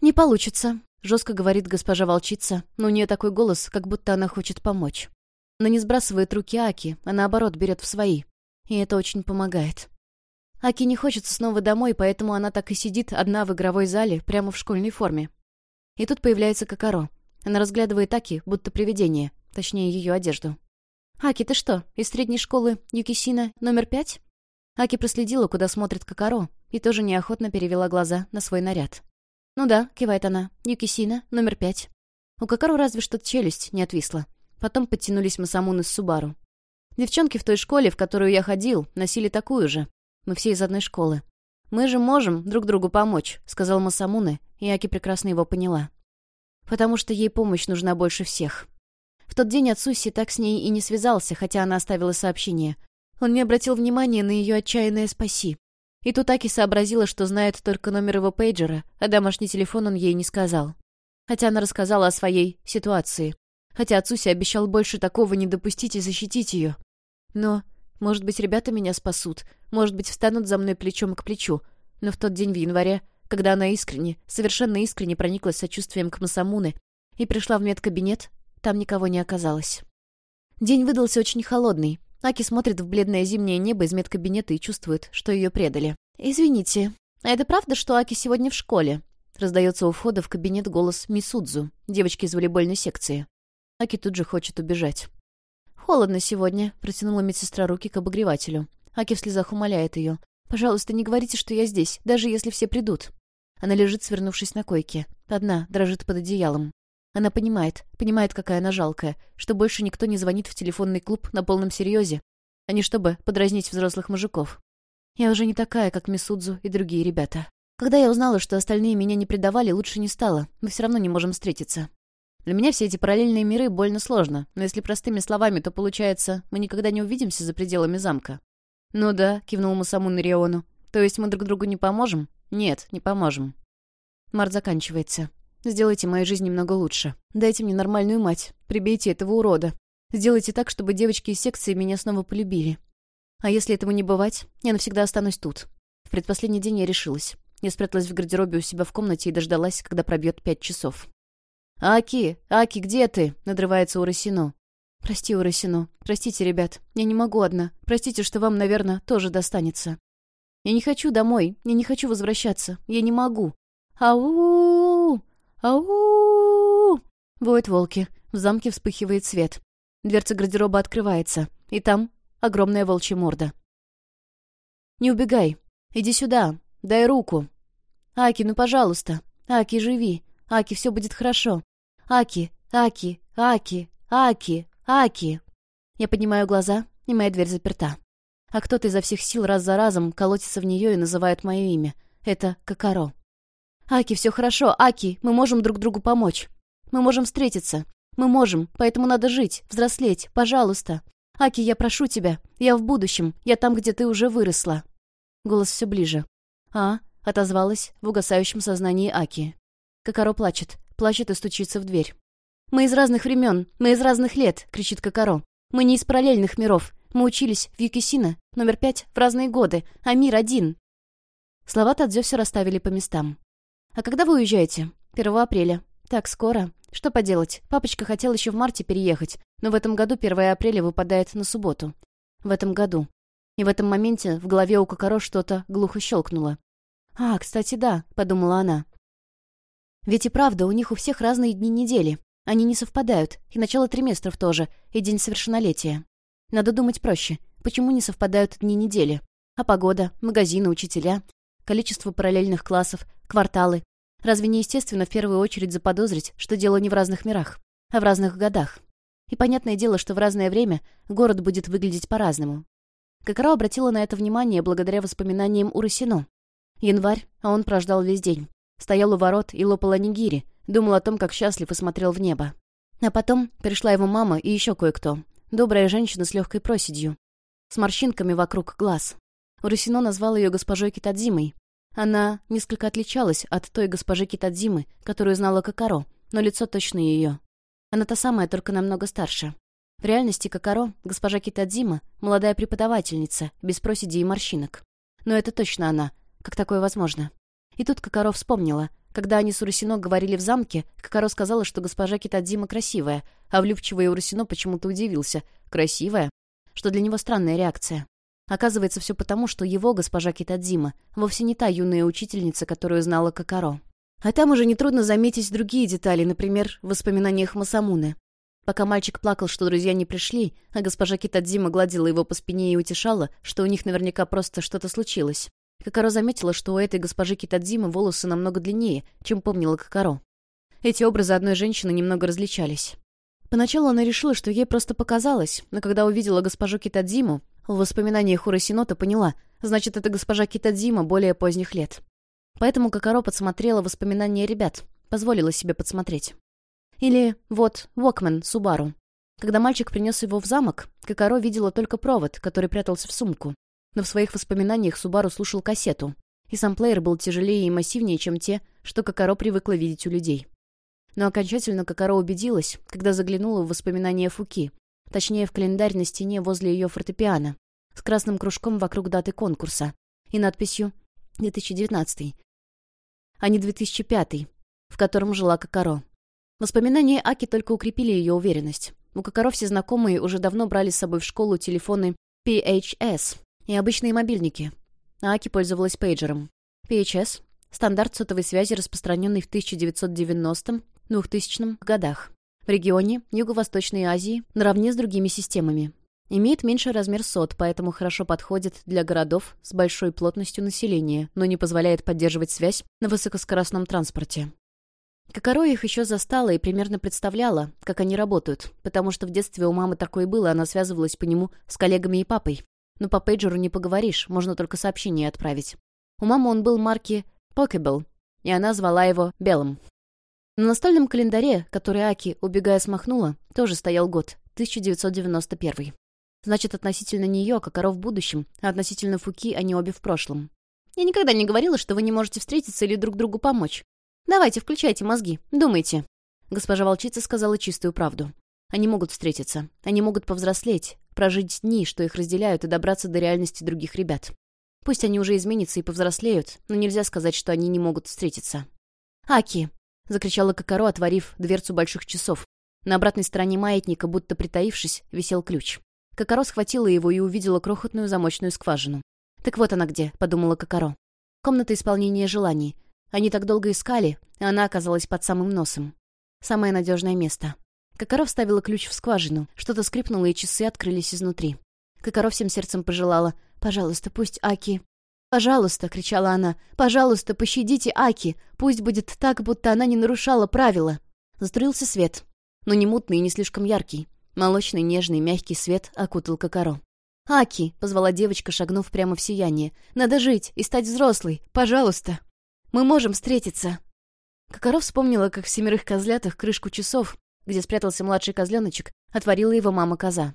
S1: «Не получится», — жестко говорит госпожа волчица, но у нее такой голос, как будто она хочет помочь. Она не сбрасывает руки Аки, а наоборот берет в свои. И это очень помогает. Аки не хочется снова домой, поэтому она так и сидит одна в игровой зале, прямо в школьной форме. И тут появляется Кокоро. Она разглядывает Аки, будто привидение, точнее, ее одежду. «Аки, ты что, из средней школы Юкисина номер пять?» Аки проследила, куда смотрит Кокоро, и тоже неохотно перевела глаза на свой наряд. «Ну да», — кивает она, — «Юкисина, номер пять». У Кокору разве что челюсть не отвисла. Потом подтянулись Масамуны с Субару. Девчонки в той школе, в которую я ходил, носили такую же. Мы все из одной школы. «Мы же можем друг другу помочь», — сказал Масамуны, и Аки прекрасно его поняла. Потому что ей помощь нужна больше всех. В тот день Ацуси так с ней и не связался, хотя она оставила сообщение. Он не обратил внимания на ее отчаянное «спаси». И тут Аки сообразила, что знает только номер его пейджера, а домашний телефон он ей не сказал. Хотя она рассказала о своей ситуации. Хотя Ацуси обещал больше такого не допустить и защитить ее. Но, может быть, ребята меня спасут, может быть, встанут за мной плечом к плечу. Но в тот день в январе, когда она искренне, совершенно искренне прониклась сочувствием к Масамуне и пришла в медкабинет, там никого не оказалось. День выдался очень холодный, Аки смотрит в бледное зимнее небо из медкабинета и чувствует, что ее предали. «Извините, а это правда, что Аки сегодня в школе?» Раздается у входа в кабинет голос Мисудзу, девочки из волейбольной секции. Аки тут же хочет убежать. «Холодно сегодня», — протянула медсестра руки к обогревателю. Аки в слезах умоляет ее. «Пожалуйста, не говорите, что я здесь, даже если все придут». Она лежит, свернувшись на койке. Одна, дрожит под одеялом. Она понимает, понимает, какая она жалкая, что больше никто не звонит в телефонный клуб на полном серьезе, а не чтобы подразнить взрослых мужиков. Я уже не такая, как Мисудзу и другие ребята. Когда я узнала, что остальные меня не предавали, лучше не стало. Мы все равно не можем встретиться. Для меня все эти параллельные миры больно сложно, но если простыми словами, то получается, мы никогда не увидимся за пределами замка». «Ну да», — кивнул Мусамун Риону. «То есть мы друг другу не поможем?» «Нет, не поможем». Март заканчивается. «Сделайте мою жизнь немного лучше. Дайте мне нормальную мать. Прибейте этого урода. Сделайте так, чтобы девочки из секции меня снова полюбили. А если этому не бывать, я навсегда останусь тут». В предпоследний день я решилась. Я спряталась в гардеробе у себя в комнате и дождалась, когда пробьет пять часов. «Аки! Аки, где ты?» — надрывается Урасино. «Прости, Урасино. Простите, ребят. Я не могу одна. Простите, что вам, наверное, тоже достанется. Я не хочу домой. Я не хочу возвращаться. Я не могу. Ау! Ау! Воют волки. В замке вспыхивает свет. Дверца гардероба открывается. И там огромная волчья морда. «Не убегай. Иди сюда. Дай руку. Аки, ну пожалуйста. Аки, живи. Аки, все будет хорошо. Аки, Аки, Аки, Аки, Аки. Я поднимаю глаза, и моя дверь заперта. А кто-то изо всех сил раз за разом колотится в нее и называет мое имя. Это Кокаро. «Аки, все хорошо. Аки, мы можем друг другу помочь. Мы можем встретиться. Мы можем, поэтому надо жить, взрослеть. Пожалуйста. Аки, я прошу тебя. Я в будущем. Я там, где ты уже выросла». Голос все ближе. «А?» — отозвалась в угасающем сознании Аки. Кокаро плачет плачет и стучится в дверь. «Мы из разных времен, мы из разных лет!» — кричит Кокаро. «Мы не из параллельных миров. Мы учились в Юкисина, номер пять, в разные годы, а мир один». Слова Тадзё все расставили по местам. «А когда вы уезжаете?» «1 апреля». «Так скоро?» «Что поделать? Папочка хотел еще в марте переехать, но в этом году 1 апреля выпадает на субботу». «В этом году». И в этом моменте в голове у Кокаро что-то глухо щелкнуло. «А, кстати, да», — подумала она. Ведь и правда, у них у всех разные дни недели. Они не совпадают, и начало триместров тоже, и день совершеннолетия. Надо думать проще. Почему не совпадают дни недели? А погода, магазины, учителя, количество параллельных классов, кварталы. Разве не естественно в первую очередь заподозрить, что дело не в разных мирах, а в разных годах? И понятное дело, что в разное время город будет выглядеть по-разному. Какаро обратила на это внимание благодаря воспоминаниям Урасино. Январь, а он прождал весь день. Стоял у ворот и лопал анигири, думал о том, как счастлив и смотрел в небо. А потом пришла его мама и еще кое-кто. Добрая женщина с легкой проседью. С морщинками вокруг глаз. Урусино назвал ее госпожой Китадзимой. Она несколько отличалась от той госпожи Китадзимы, которую знала Кокаро, но лицо точно ее. Она та самая, только намного старше. В реальности Кокаро, госпожа Китадзима, молодая преподавательница, без проседи и морщинок. Но это точно она. Как такое возможно? И тут Кокоро вспомнила. Когда они с Урусино говорили в замке, Кокоро сказала, что госпожа Китадзима красивая, а влюбчивый Урусино почему-то удивился. Красивая? Что для него странная реакция. Оказывается, все потому, что его госпожа Китадзима вовсе не та юная учительница, которую знала Кокоро. А там уже нетрудно заметить другие детали, например, в воспоминаниях Масамуны. Пока мальчик плакал, что друзья не пришли, а госпожа Китадзима гладила его по спине и утешала, что у них наверняка просто что-то случилось. Кокаро заметила, что у этой госпожи Китадзимы волосы намного длиннее, чем помнила Кокаро. Эти образы одной женщины немного различались. Поначалу она решила, что ей просто показалось, но когда увидела госпожу Китадзиму, в воспоминаниях Урасинота поняла, значит, это госпожа Китадзима более поздних лет. Поэтому Кокаро подсмотрела воспоминания ребят, позволила себе подсмотреть. Или вот Вокмен Субару. Когда мальчик принес его в замок, Кокаро видела только провод, который прятался в сумку но в своих воспоминаниях Субару слушал кассету, и сам плеер был тяжелее и массивнее, чем те, что Кокаро привыкла видеть у людей. Но окончательно Кокаро убедилась, когда заглянула в воспоминания Фуки, точнее в календарь на стене возле ее фортепиано, с красным кружком вокруг даты конкурса и надписью «2019», а не «2005», в котором жила Кокаро. Воспоминания Аки только укрепили ее уверенность. У Кокаро все знакомые уже давно брали с собой в школу телефоны PHS, и обычные мобильники. Аки пользовалась пейджером. PHS — стандарт сотовой связи, распространенный в 1990-2000 годах. В регионе Юго-Восточной Азии наравне с другими системами. Имеет меньший размер сот, поэтому хорошо подходит для городов с большой плотностью населения, но не позволяет поддерживать связь на высокоскоростном транспорте. Кокоро их еще застала и примерно представляла, как они работают, потому что в детстве у мамы такое было, она связывалась по нему с коллегами и папой, но по пейджеру не поговоришь, можно только сообщение отправить. У мамы он был марки Pokeball, и она звала его Белым. На настольном календаре, который Аки, убегая, смахнула, тоже стоял год, 1991. Значит, относительно нее, Кокоро в будущем, а относительно Фуки они обе в прошлом. Я никогда не говорила, что вы не можете встретиться или друг другу помочь. Давайте, включайте мозги, думайте. Госпожа волчица сказала чистую правду. Они могут встретиться, они могут повзрослеть, прожить дни, что их разделяют, и добраться до реальности других ребят. Пусть они уже изменятся и повзрослеют, но нельзя сказать, что они не могут встретиться. «Аки!» — закричала Кокоро, отворив дверцу больших часов. На обратной стороне маятника, будто притаившись, висел ключ. Кокоро схватила его и увидела крохотную замочную скважину. «Так вот она где», — подумала Кокоро. «Комната исполнения желаний. Они так долго искали, а она оказалась под самым носом. Самое надежное место». Кокоро вставила ключ в скважину. Что-то скрипнуло, и часы открылись изнутри. Кокоро всем сердцем пожелала. «Пожалуйста, пусть Аки...» «Пожалуйста!» — кричала она. «Пожалуйста, пощадите Аки! Пусть будет так, будто она не нарушала правила!» Заструился свет. Но не мутный и не слишком яркий. Молочный, нежный, мягкий свет окутал Кокоро. «Аки!» — позвала девочка, шагнув прямо в сияние. «Надо жить и стать взрослой! Пожалуйста! Мы можем встретиться!» Кокоро вспомнила, как в «Семерых козлятах» крышку часов, где спрятался младший козленочек, отворила его мама-коза.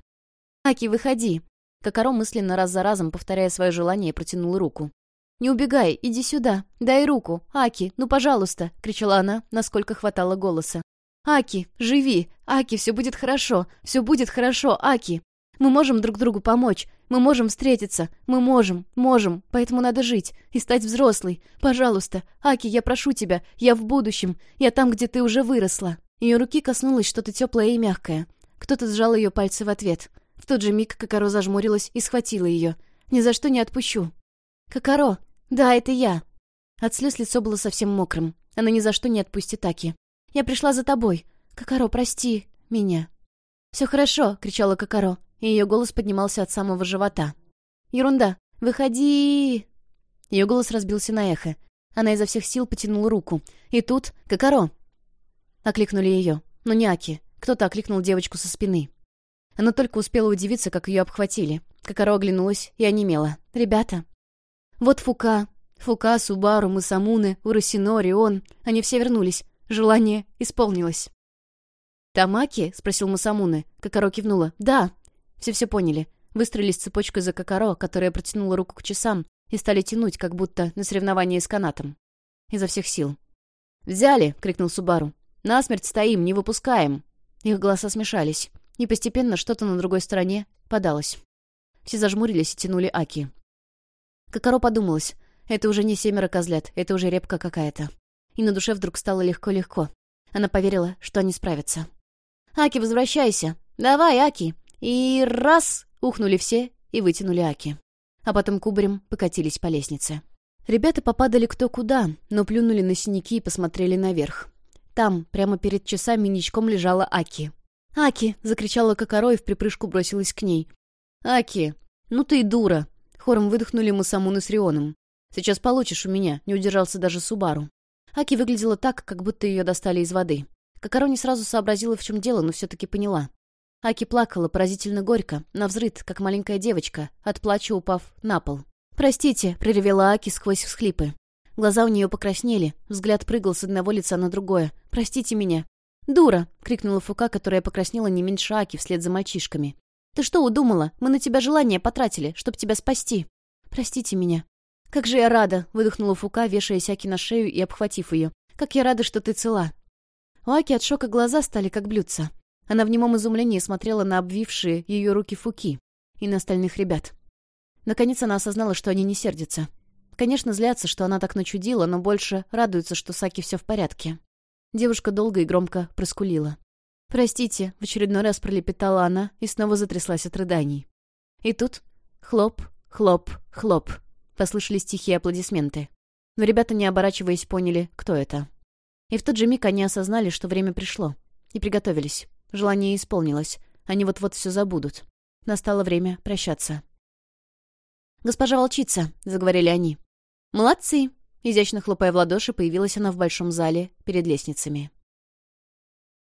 S1: «Аки, выходи!» Кокоро мысленно раз за разом, повторяя свое желание, протянул руку. «Не убегай, иди сюда, дай руку, Аки, ну пожалуйста!» — кричала она, насколько хватало голоса. «Аки, живи! Аки, все будет хорошо! Все будет хорошо, Аки! Мы можем друг другу помочь, мы можем встретиться, мы можем, можем, поэтому надо жить и стать взрослой. Пожалуйста, Аки, я прошу тебя, я в будущем, я там, где ты уже выросла». Ее руки коснулось что-то теплое и мягкое. Кто-то сжал ее пальцы в ответ. В тот же миг Кокоро зажмурилась и схватила ее. «Ни за что не отпущу». «Кокоро! Да, это я!» От слез лицо было совсем мокрым. Она ни за что не отпустит Аки. «Я пришла за тобой. Кокоро, прости меня». «Все хорошо!» — кричала Кокоро, и ее голос поднимался от самого живота. «Ерунда! Выходи!» Ее голос разбился на эхо. Она изо всех сил потянула руку. И тут «Кокоро!» Окликнули ее. Но не Аки. Кто-то окликнул девочку со спины. Она только успела удивиться, как ее обхватили. Кокоро оглянулась и онемела. «Ребята!» «Вот Фука, Фука, Субару, Масамуны, Урасино, Рион. Они все вернулись. Желание исполнилось». «Тамаки?» — спросил Масамуны. Кокоро кивнула. «Да». Все все поняли. Выстроились цепочкой за Кокоро, которая протянула руку к часам, и стали тянуть, как будто на соревнование с канатом. Изо всех сил. «Взяли!» — крикнул Субару. «Насмерть стоим, не выпускаем!» Их голоса смешались и постепенно что-то на другой стороне подалось. Все зажмурились и тянули Аки. Кокоро подумалось, это уже не семеро козлят, это уже репка какая-то. И на душе вдруг стало легко-легко. Она поверила, что они справятся. «Аки, возвращайся! Давай, Аки!» И раз! Ухнули все и вытянули Аки. А потом кубарем покатились по лестнице. Ребята попадали кто куда, но плюнули на синяки и посмотрели наверх. Там, прямо перед часами, ничком лежала Аки. «Аки!» — закричала Кокоро и в припрыжку бросилась к ней. «Аки! Ну ты и дура!» Хором выдохнули мы Самуны с Рионом. «Сейчас получишь у меня», — не удержался даже Субару. Аки выглядела так, как будто ее достали из воды. Кокоро не сразу сообразила, в чем дело, но все-таки поняла. Аки плакала поразительно горько, навзрыд, как маленькая девочка, от плача упав на пол. «Простите», — проревела Аки сквозь всхлипы. Глаза у нее покраснели, взгляд прыгал с одного лица на другое. «Простите меня. «Дура!» — крикнула Фука, которая покраснела не меньше Аки вслед за мальчишками. «Ты что удумала? Мы на тебя желание потратили, чтобы тебя спасти!» «Простите меня!» «Как же я рада!» — выдохнула Фука, вешаясь Аки на шею и обхватив ее. «Как я рада, что ты цела!» У Аки от шока глаза стали как блюдца. Она в немом изумлении смотрела на обвившие ее руки Фуки и на остальных ребят. Наконец она осознала, что они не сердятся. Конечно, злятся, что она так начудила, но больше радуются, что с Аки все в порядке. Девушка долго и громко проскулила. «Простите», — в очередной раз пролепетала она и снова затряслась от рыданий. И тут хлоп, хлоп, хлоп. Послышались тихие аплодисменты. Но ребята, не оборачиваясь, поняли, кто это. И в тот же миг они осознали, что время пришло. И приготовились. Желание исполнилось. Они вот-вот все забудут. Настало время прощаться. «Госпожа волчица», — заговорили они. «Молодцы!» Изящно хлопая в ладоши, появилась она в большом зале перед лестницами.